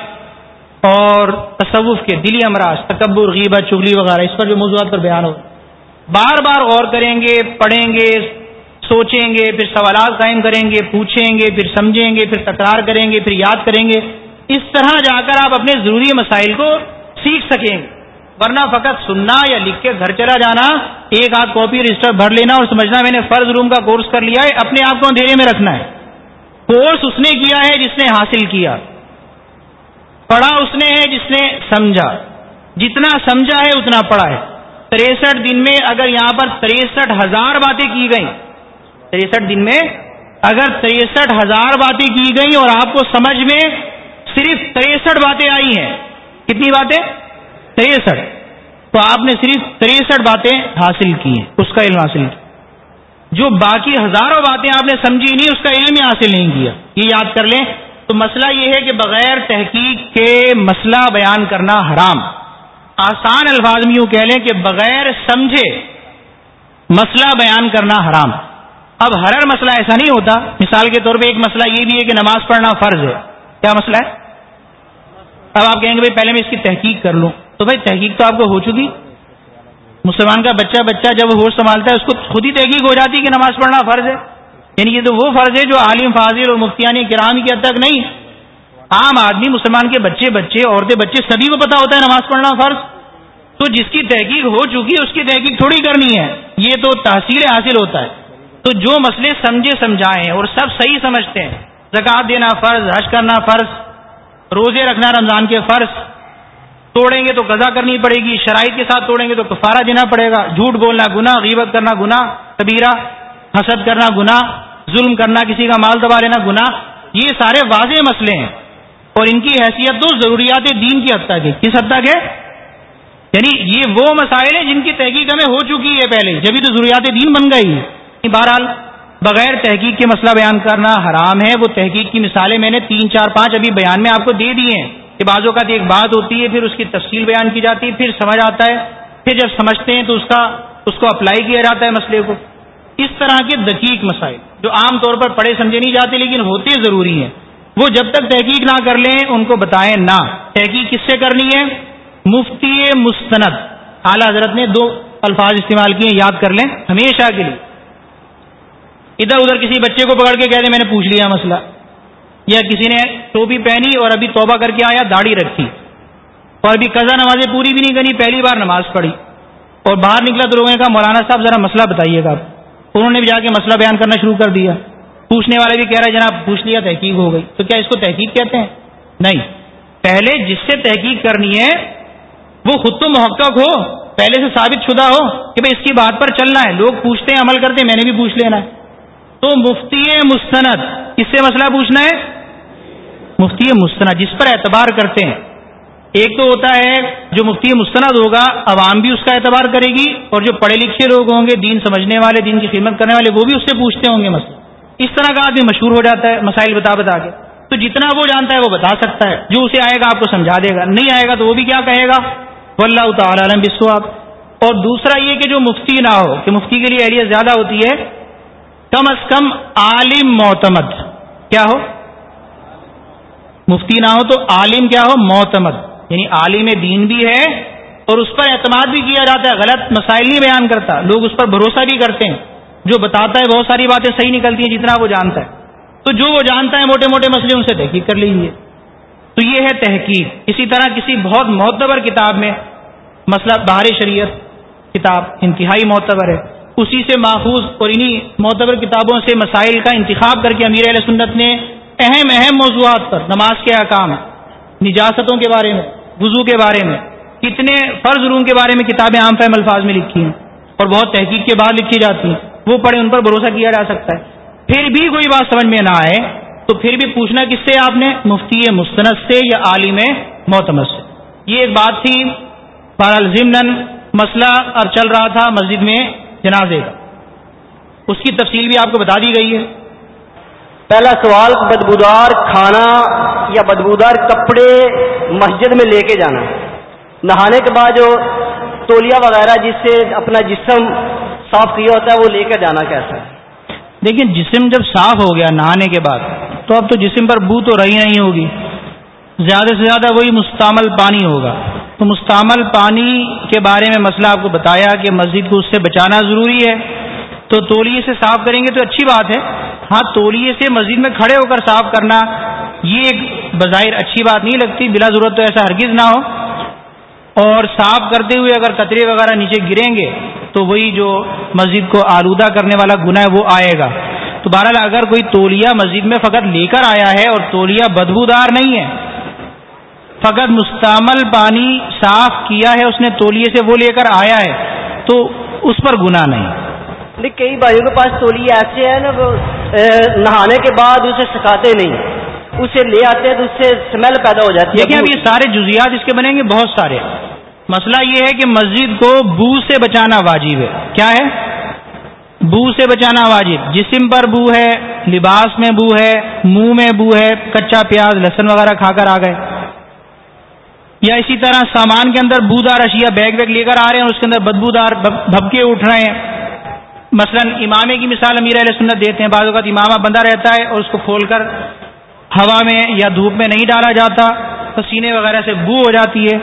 اور تصوف کے دلی امراض تکبر غیبت چگلی وغیرہ اس پر جو موضوعات پر بیان ہو بار بار غور کریں گے پڑھیں گے سوچیں گے پھر سوالات قائم کریں گے پوچھیں گے پھر سمجھیں گے پھر تکرار کریں گے پھر یاد کریں گے۔ اس طرح جا کر آپ اپنے ضروری مسائل کو سیکھ سکیں گے۔ ورنہ فقط سننا یا لکھ کے گھر چلا جانا، ایک آدھ کاپی رجسٹر بھر لینا اور سمجھنا میں نے فرض روم کا کورس کر لیا ہے، اپنے آپ کو اندھیرے میں رکھنا ہے۔ کورس اس نے کیا ہے جس نے حاصل کیا۔ پڑھا اس نے ہے جس نے سمجھا۔ جتنا سمجھا ہے اتنا پڑھا ہے۔ تریسٹھ دن میں اگر یہاں پر تریسٹھ ہزار باتیں کی گئیں، تریسٹھ دن میں اگر تریسٹھ ہزار باتیں کی گئیں اور آپ کو سمجھ میں صرف تریسٹھ باتیں آئی ہیں، کتنی باتیں؟ تریسٹھ۔ تو آپ نے صرف تریسٹھ باتیں حاصل کی ہیں، اس کا علم حاصل کیا۔ جو باقی ہزاروں باتیں آپ نے سمجھی نہیں، اس کا علم ہی حاصل نہیں کیا۔ یہ یاد کر لیں، تو مسئلہ یہ ہے کہ بغیر تحقیق کے مسئلہ بیان کرنا حرام۔ آسان الفاظ میں یوں کہہ لیں کہ بغیر سمجھے مسئلہ بیان کرنا حرام۔ اب ہر ہر مسئلہ ایسا نہیں ہوتا۔ مثال کے طور پہ ایک مسئلہ یہ بھی ہے کہ نماز پڑھنا فرض ہے۔ کیا مسئلہ ہے؟ اب آپ کہیں گے بھائی پہلے میں اس کی تحقیق کر لوں۔ تو بھائی تحقیق تو آپ کو ہو چکی۔ مسلمان کا بچہ بچہ جب ہوش سنبھالتا ہے، اس کو خود ہی تحقیق ہو جاتی ہے کہ نماز پڑھنا فرض ہے۔ یعنی یہ تو وہ فرض ہے جو عالم، فاضل اور مفتیانی کرام کی حد تک نہیں عام آدمی، مسلمان کے بچے بچے، عورتیں بچے، سبھی کو پتا ہوتا ہے نماز پڑھنا فرض۔ تو جس کی تحقیق ہو چکی ہے اس کی تحقیق تھوڑی کرنی ہے۔ یہ تو تحصیل حاصل ہوتا ہے۔ تو جو مسئلے سمجھے سمجھائے اور سب صحیح سمجھتے ہیں۔ زکات دینا فرض، حج کرنا فرض۔ روزے رکھنا رمضان کے فرض۔ توڑیں گے تو قضا کرنی پڑے گی، شرائط کے ساتھ توڑیں گے تو کفارہ دینا پڑے گا۔ جھوٹ بولنا گنا غیبت کرنا گنا کبیرہ، حسد کرنا گنا ظلم کرنا کسی کا مال دبا لینا گنا یہ سارے واضح مسئلے ہیں۔ اور ان کی حیثیت تو ضروریات دین کی حد تک ہے۔ کس حد تک ہے؟ یعنی یہ وہ مسائل ہیں جن کی تحقیق ہمیں ہو چکی ہے پہلے، جبھی تو ضروریات دین بن گئی بہرحال بغیر تحقیق کے مسئلہ بیان کرنا حرام ہے۔ وہ تحقیق کی مثالیں میں نے تین، چار، پانچ ابھی بیان میں آپ کو دے دی ہیں کہ بعض اوقات ایک بات ہوتی ہے، پھر اس کی تفصیل بیان کی جاتی ہے، پھر سمجھ آتا ہے۔ پھر جب سمجھتے ہیں تو اس کا، اس کو اپلائی کیا جاتا ہے مسئلے کو۔ اس طرح کے دقیق مسائل جو عام طور پر پڑھے سمجھے نہیں جاتے لیکن ہوتے ضروری ہیں، وہ جب تک تحقیق نہ کر لیں، ان کو بتائیں نہ۔ تحقیق کس سے کرنی ہے؟ مفتی مستند۔ اعلی حضرت نے دو الفاظ استعمال کیے، یاد کر لیں۔ ہمیشہ کے لیے۔ ادھر ادھر کسی بچے کو پکڑ کے کہہ دیں میں نے پوچھ لیا مسئلہ۔ یا کسی نے ٹوپی پہنی اور ابھی توبہ کر کے آیا، داڑھی رکھی۔ اور ابھی قزا نمازیں پوری بھی نہیں کرنی، پہلی بار نماز پڑھی۔ اور باہر نکلا تو لوگوں نے کہا، مولانا صاحب، ذرا مسئلہ بتائیے گا انہوں نے بھی جا کے مسئلہ بیان کرنا شروع کر دیا۔ پوچھنے والے بھی کہہ رہے جناب، پوچھ لیا، تحقیق ہو گئی۔ تو کیا اس کو تحقیق کہتے ہیں؟ نہیں۔ پہلے جس سے تحقیق کرنی ہے، وہ خود تو محقق ہو، پہلے سے ثابت شدہ ہو کہ بھائی اس کی بات پر چلنا ہے۔ لوگ پوچھتے ہیں، عمل کرتے ہیں، میں نے بھی پوچھ لینا ہے۔ تو مفتی مستند کس سے مسئلہ پوچھنا ہے؟ مفتی مستند، جس پر اعتبار کرتے ہیں۔ ایک تو ہوتا ہے، جو مفتی مستند ہوگا، عوام بھی اس کا اعتبار کرے گی، اور جو پڑھے لکھے لوگ ہوں گے، دین سمجھنے والے، دین کی خدمت کرنے والے، وہ بھی اس سے پوچھتے ہوں گے مسئلہ۔ اس طرح کا آدمی مشہور ہو جاتا ہے، مسائل بتا بتا کے۔ تو جتنا وہ جانتا ہے، وہ بتا سکتا ہے۔ جو اسے آئے گا، آپ کو سمجھا دے گا۔ نہیں آئے گا، تو وہ بھی کیا کہے گا؟ واللہ تعالی عالم بسواب اور دوسرا یہ کہ جو مفتی نہ ہو، کہ مفتی کے لیے اہلیت زیادہ ہوتی ہے کم از کم عالم معتمد کیا ہو؟ مفتی نہ ہو تو عالم کیا ہو؟ معتمد. یعنی عالم دین بھی ہے اور اس پر اعتماد بھی کیا جاتا ہے، غلط مسائل نہیں بیان کرتا۔ لوگ اس پر بھروسہ بھی کرتے ہیں۔ جو بتاتا ہے بہت ساری باتیں صحیح نکلتی ہیں جتنا وہ جانتا ہے۔ تو جو وہ جانتا ہے موٹے موٹے مسئلے ان سے تحقیق کر لیجیے تو یہ ہے تحقیق۔ اسی طرح کسی بہت معتبر کتاب میں، مسئلہ بہار شریعت کتاب انتہائی معتبر ہے۔ اسی سے محفوظ اور انہی معتبر کتابوں سے مسائل کا انتخاب کر کے امیر علیہ سنت نے اہم اہم موضوعات پر، نماز کے احکام نجاستوں کے بارے میں، وضو کے بارے میں، کتنے فرض روم کے بارے میں کتابیں عام فہم الفاظ میں لکھی ہیں اور بہت تحقیق کے بعد لکھی جاتی ہیں، وہ پڑھے ان پر بھروسہ کیا جا سکتا ہے۔ پھر بھی کوئی بات سمجھ میں نہ آئے تو پھر بھی پوچھنا کس سے آپ نے، مفتی مستند سے یا عالم محتمد سے؟ یہ ایک بات تھی، بہرحال ضمن مسئلہ اب چل رہا تھا مسجد میں۔ جنازے کا اس کی تفصیل بھی آپ کو بتا دی گئی ہے۔ پہلا سوال بدبودار کھانا یا بدبودار کپڑے مسجد میں لے کے جانا۔ نہانے کے بعد جو تولیا وغیرہ جس سے اپنا جسم صاف کیا ہوتا ہے وہ لے کر جانا کیسا ہے؟ لیکن جسم جب صاف ہو گیا نہانے کے بعد تو اب تو جسم پر بو تو رہی نہیں ہوگی۔ زیادہ سے زیادہ وہی مستعمل پانی ہوگا۔ تو مستعمل پانی کے بارے میں مسئلہ آپ کو بتایا کہ مسجد کو اس سے بچانا ضروری ہے۔ تو تولیے سے صاف کریں گے تو اچھی بات ہے۔ ہاں تولیے سے مسجد میں کھڑے ہو کر صاف کرنا یہ ایک بظاہر اچھی بات نہیں لگتی، بلا ضرورت تو ایسا ہرگز نہ ہو۔ اور صاف کرتے ہوئے اگر کترے وغیرہ نیچے گریں گے تو وہی جو مسجد کو آلودہ کرنے والا گناہ ہے وہ آئے گا۔ تو بہرحال اگر کوئی تولیا مسجد میں فقط لے کر آیا ہے اور تولیا بدبودار نہیں ہے فقط مستعمل پانی صاف کیا ہے اس نے تولیے سے وہ لے کر آیا ہے تو اس پر گناہ نہیں۔ کئی بھائیوں کے پاس تولیے ایسے ہیں نا وہ نہانے کے بعد اسے سکھاتے نہیں۔ اسے لے آتے ہیں تو اس سے اسمیل پیدا ہو جاتی ہے۔ اب یہ سارے جزیات اس کے بنیں گے بہت سارے۔ مسئلہ یہ ہے کہ مسجد کو بو سے بچانا واجب ہے۔ کیا ہے؟ بو سے بچانا واجب۔ جسم پر بو ہے لباس میں بو ہے منہ میں بو ہے کچا پیاز لہسن وغیرہ کھا کر آ گئے۔ یا اسی طرح سامان کے اندر بو دار اشیا بیگ ویگ لے کر آ رہے ہیں اس کے اندر بدبو دار بھبکے اٹھ رہے ہیں۔ مثلا امامے کی مثال امیر علیہ سنت دیتے ہیں۔ بعض اوقات امامہ بندہ رہتا ہے اور اس کو کھول کر ہوا میں یا دھوپ میں نہیں ڈالا جاتا پسینے وغیرہ سے بو ہو جاتی ہے۔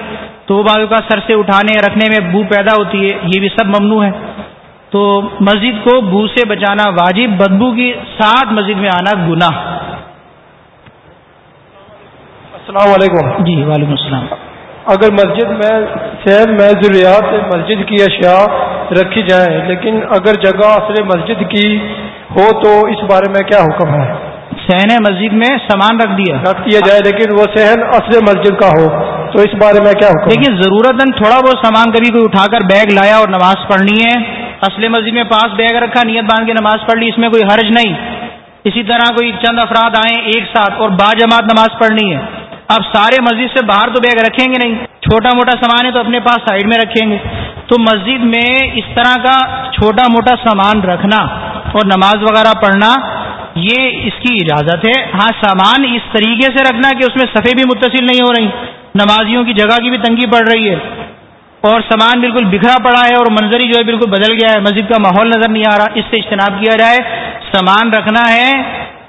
تو وہ بازو کا سر سے اٹھانے رکھنے میں بو پیدا ہوتی ہے۔ یہ بھی سب ممنوع ہے۔ تو مسجد کو بو سے بچانا واجب بدبو کی ساتھ مسجد میں آنا گنا السلام علیکم۔ جی وعلیکم السلام۔ اگر مسجد میں سیب میں ضروریات مسجد کی اشیاء رکھی جائیں لیکن اگر جگہ اصل مسجد کی ہو تو اس بارے میں کیا حکم ہے؟ سہن مسجد میں سامان رکھ دیا۔ رکھ دیا جائے لیکن وہ سہن اصل مسجد کا ہو تو اس بارے میں کیا دیکھیے ضرورت تھوڑا بہت سامان کبھی کوئی اٹھا کر بیگ لایا اور نماز پڑھنی ہے۔ اصل مسجد میں پاس بیگ رکھا نیت باندھ کے نماز پڑھ لی اس میں کوئی حرج نہیں۔ اسی طرح کوئی چند افراد آئیں ایک ساتھ اور با جماعت نماز پڑھنی ہے۔ اب سارے مسجد سے باہر تو بیگ رکھیں گے نہیں، چھوٹا موٹا سامان ہے تو اپنے پاس سائڈ میں رکھیں گے۔ تو مسجد میں اس طرح کا چھوٹا موٹا سامان رکھنا اور نماز وغیرہ پڑھنا، یہ اس کی اجازت ہے۔ ہاں سامان اس طریقے سے رکھنا کہ اس میں صفحے بھی متصل نہیں ہو رہی، نمازیوں کی جگہ کی بھی تنگی پڑ رہی ہے۔ اور سامان بالکل بکھرا پڑا ہے اور منظری جو ہے بالکل بدل گیا ہے، مسجد کا ماحول نظر نہیں آ رہا، اس سے اجتناب کیا جائے۔ سامان رکھنا ہے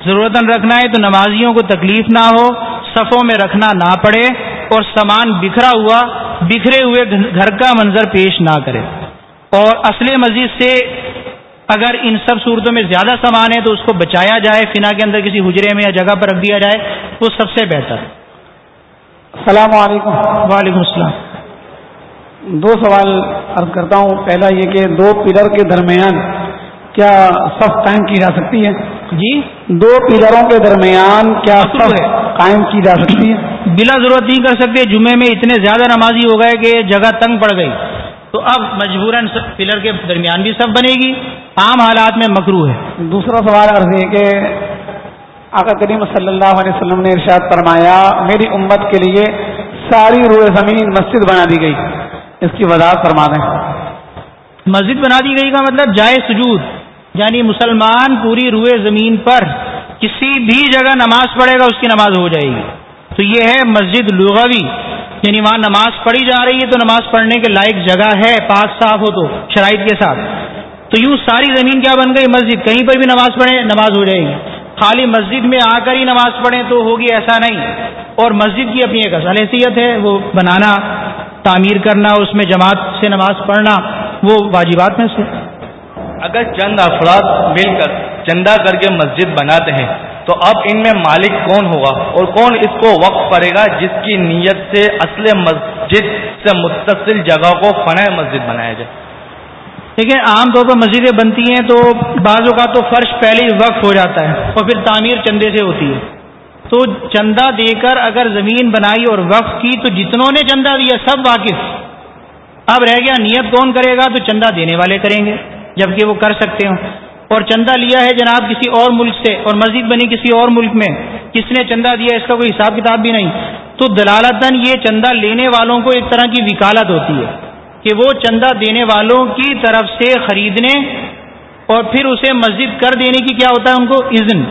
ضرورت رکھنا ہے تو نمازیوں کو تکلیف نہ ہو صفوں میں رکھنا نہ پڑے اور سامان بکھرا ہوا بکھرے ہوئے گھر کا منظر پیش نہ کرے۔ اور اصل مسجد سے اگر ان سب صورتوں میں زیادہ سامان ہے تو اس کو بچایا جائے فنا کے اندر کسی حجرے میں یا جگہ پر رکھ دیا جائے وہ سب سے بہتر السلام علیکم۔ وعلیکم السلام۔ دو سوال عرض کرتا ہوں۔ پہلا یہ کہ دو پلر کے درمیان کیا صف قائم کی جا سکتی ہے؟ جی؟ دو پلروں کے درمیان کیا قائم کی جا سکتی ہے؟ بلا ضرورت نہیں کر سکتے جمعے میں اتنے زیادہ نمازی ہو گئے کہ جگہ تنگ پڑ گئی۔ تو اب مجبوراً پلر کے درمیان بھی صف بنے گی۔ عام حالات میں مکرو ہے۔ دوسرا سوال عرض ہے کہ آقا کریم صلی اللہ علیہ وسلم نے ارشاد فرمایا میری امت کے لیے ساری روئے زمین مسجد بنا دی گئی۔ اس کی وضاحت فرما دیں۔ مسجد بنا دی گئی کا مطلب جائے سجود۔ یعنی مسلمان پوری روئے زمین پر کسی بھی جگہ نماز پڑھے گا، اس کی نماز ہو جائے گی۔ تو یہ ہے مسجد لغوی یعنی وہاں نماز پڑھی جا رہی ہے تو نماز پڑھنے کے لائق جگہ ہے، پاک صاف ہو تو، شرائط کے ساتھ۔ تو یوں ساری زمین کیا بن گئی؟ مسجد۔ کہیں پر بھی نماز پڑھے نماز ہو جائے گی۔ خالی مسجد میں آ کر ہی نماز پڑھیں تو ہوگی ایسا نہیں۔ اور مسجد کی اپنی ایک اصل حیثیت ہے، وہ بنانا، تعمیر کرنا، اس میں جماعت سے نماز پڑھنا، وہ واجبات میں سے۔ اگر چند افراد مل کر چندہ کر کے مسجد بناتے ہیں، تو اب ان میں مالک کون ہوگا اور کون اس کو وقف کرے گا جس کی نیت سے اصل مسجد سے متصل جگہ کو فنح مسجد بنایا جائے؟ دیکھیں عام طور پر مسجدیں بنتی ہیں تو بعضوں کا تو فرش پہلے ہی وقف ہو جاتا ہے اور پھر تعمیر چندے سے ہوتی ہے۔ تو چندہ دے کر اگر زمین بنائی اور وقف کی تو جتنوں نے چندہ دیا، سب واقف۔ اب رہ گیا، نیت کون کرے گا؟ تو چندہ دینے والے کریں گے۔ جبکہ وہ کر سکتے ہوں۔ اور چندہ لیا ہے جناب کسی اور ملک سے، اور مسجد بنی کسی اور ملک میں۔ کس نے چندہ دیا؟ اس کا کوئی حساب کتاب بھی نہیں۔ تو دلالتاً یہ چندہ لینے والوں کو ایک طرح کی وکالت ہوتی ہے کہ وہ چندہ دینے والوں کی طرف سے خریدنے اور پھر اسے مسجد کر دینے کی کیا ہوتا ہے ان کو؟ اذن۔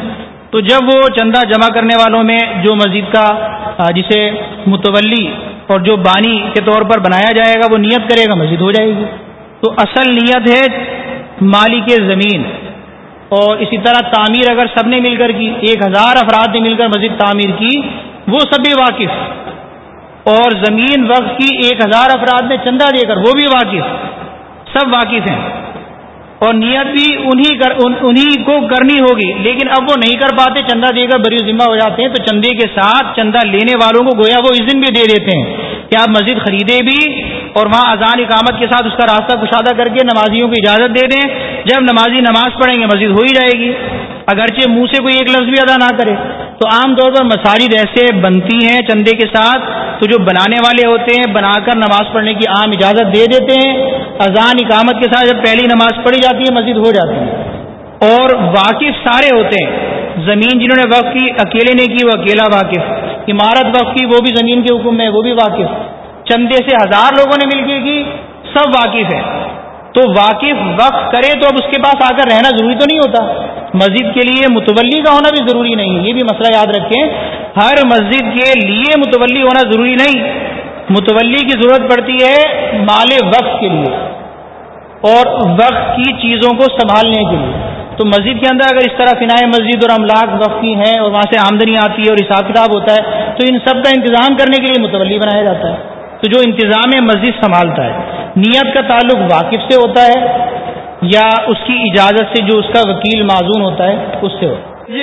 تو جب وہ چندہ جمع کرنے والوں میں جو مسجد کا جسے متولی اور جو بانی کے طور پر بنایا جائے گا، وہ نیت کرے گا، مسجد ہو جائے گی۔ تو اصل نیت ہے مالی کے زمین۔ اور اسی طرح تعمیر اگر سب نے مل کر کی، ایک ہزار افراد نے مل کر مسجد تعمیر کی، وہ سب بھی واقف۔ اور زمین وقت کی ایک ہزار افراد نے چندہ دے کر، وہ بھی واقف۔ سب واقف ہیں۔ اور نیت بھی انہی کر انہی کو کرنی ہوگی۔ لیکن اب وہ نہیں کر پاتے، چندہ دے کر بری ذمہ ہو جاتے ہیں۔ تو چندے کے ساتھ چندہ لینے والوں کو گویا وہ عزن بھی دے دیتے ہیں۔ کہ آپ مسجد خریدے بھی اور وہاں اذان اقامت کے ساتھ اس کا راستہ کشادہ کر کے نمازیوں کو اجازت دے دیں۔ جب نمازی نماز پڑھیں گے، مسجد ہو ہی جائے گی۔ اگرچہ منہ سے کوئی ایک لفظ بھی ادا نہ کرے۔ تو عام طور پر مساجد ایسے بنتی ہیں چندے کے ساتھ تو جو بنانے والے ہوتے ہیں، بنا کر نماز پڑھنے کی عام اجازت دے دیتے ہیں۔ اذان اقامت کے ساتھ جب پہلی نماز پڑھی جاتی ہے، مسجد ہو جاتی ہے۔ اور واقف سارے ہوتے ہیں۔ زمین جنہوں نے وقت کی، اکیلے نے کی، وہ اکیلا واقف۔ عمارت وقت کی، وہ بھی زمین کے حکم میں، وہ بھی واقف۔ چندے سے ہزار لوگوں نے مل کے کی، سب واقف ہیں۔ تو واقف وقف کرے تو اب اس کے پاس آ کر رہنا ضروری تو نہیں ہوتا۔ مسجد کے لیے متولی کا ہونا بھی ضروری نہیں۔ یہ بھی مسئلہ یاد رکھیں۔ ہر مسجد کے لیے متولی ہونا ضروری نہیں۔ متولی کی ضرورت پڑتی ہے مال وقت کے لیے اور وقت کی چیزوں کو سنبھالنے کے لیے۔ تو مسجد کے اندر اگر اس طرح فنائے مسجد اور املاک وقت کی ہیں اور وہاں سے آمدنی آتی ہے اور حساب کتاب ہوتا ہے، تو ان سب کا انتظام کرنے کے لیے متولی بنایا جاتا ہے۔ تو جو انتظام مسجد سنبھالتا ہے، نیت کا تعلق واقف سے ہوتا ہے یا اس کی اجازت سے جو اس کا وکیل معذون ہوتا ہے، اس سے ہوتا ہے۔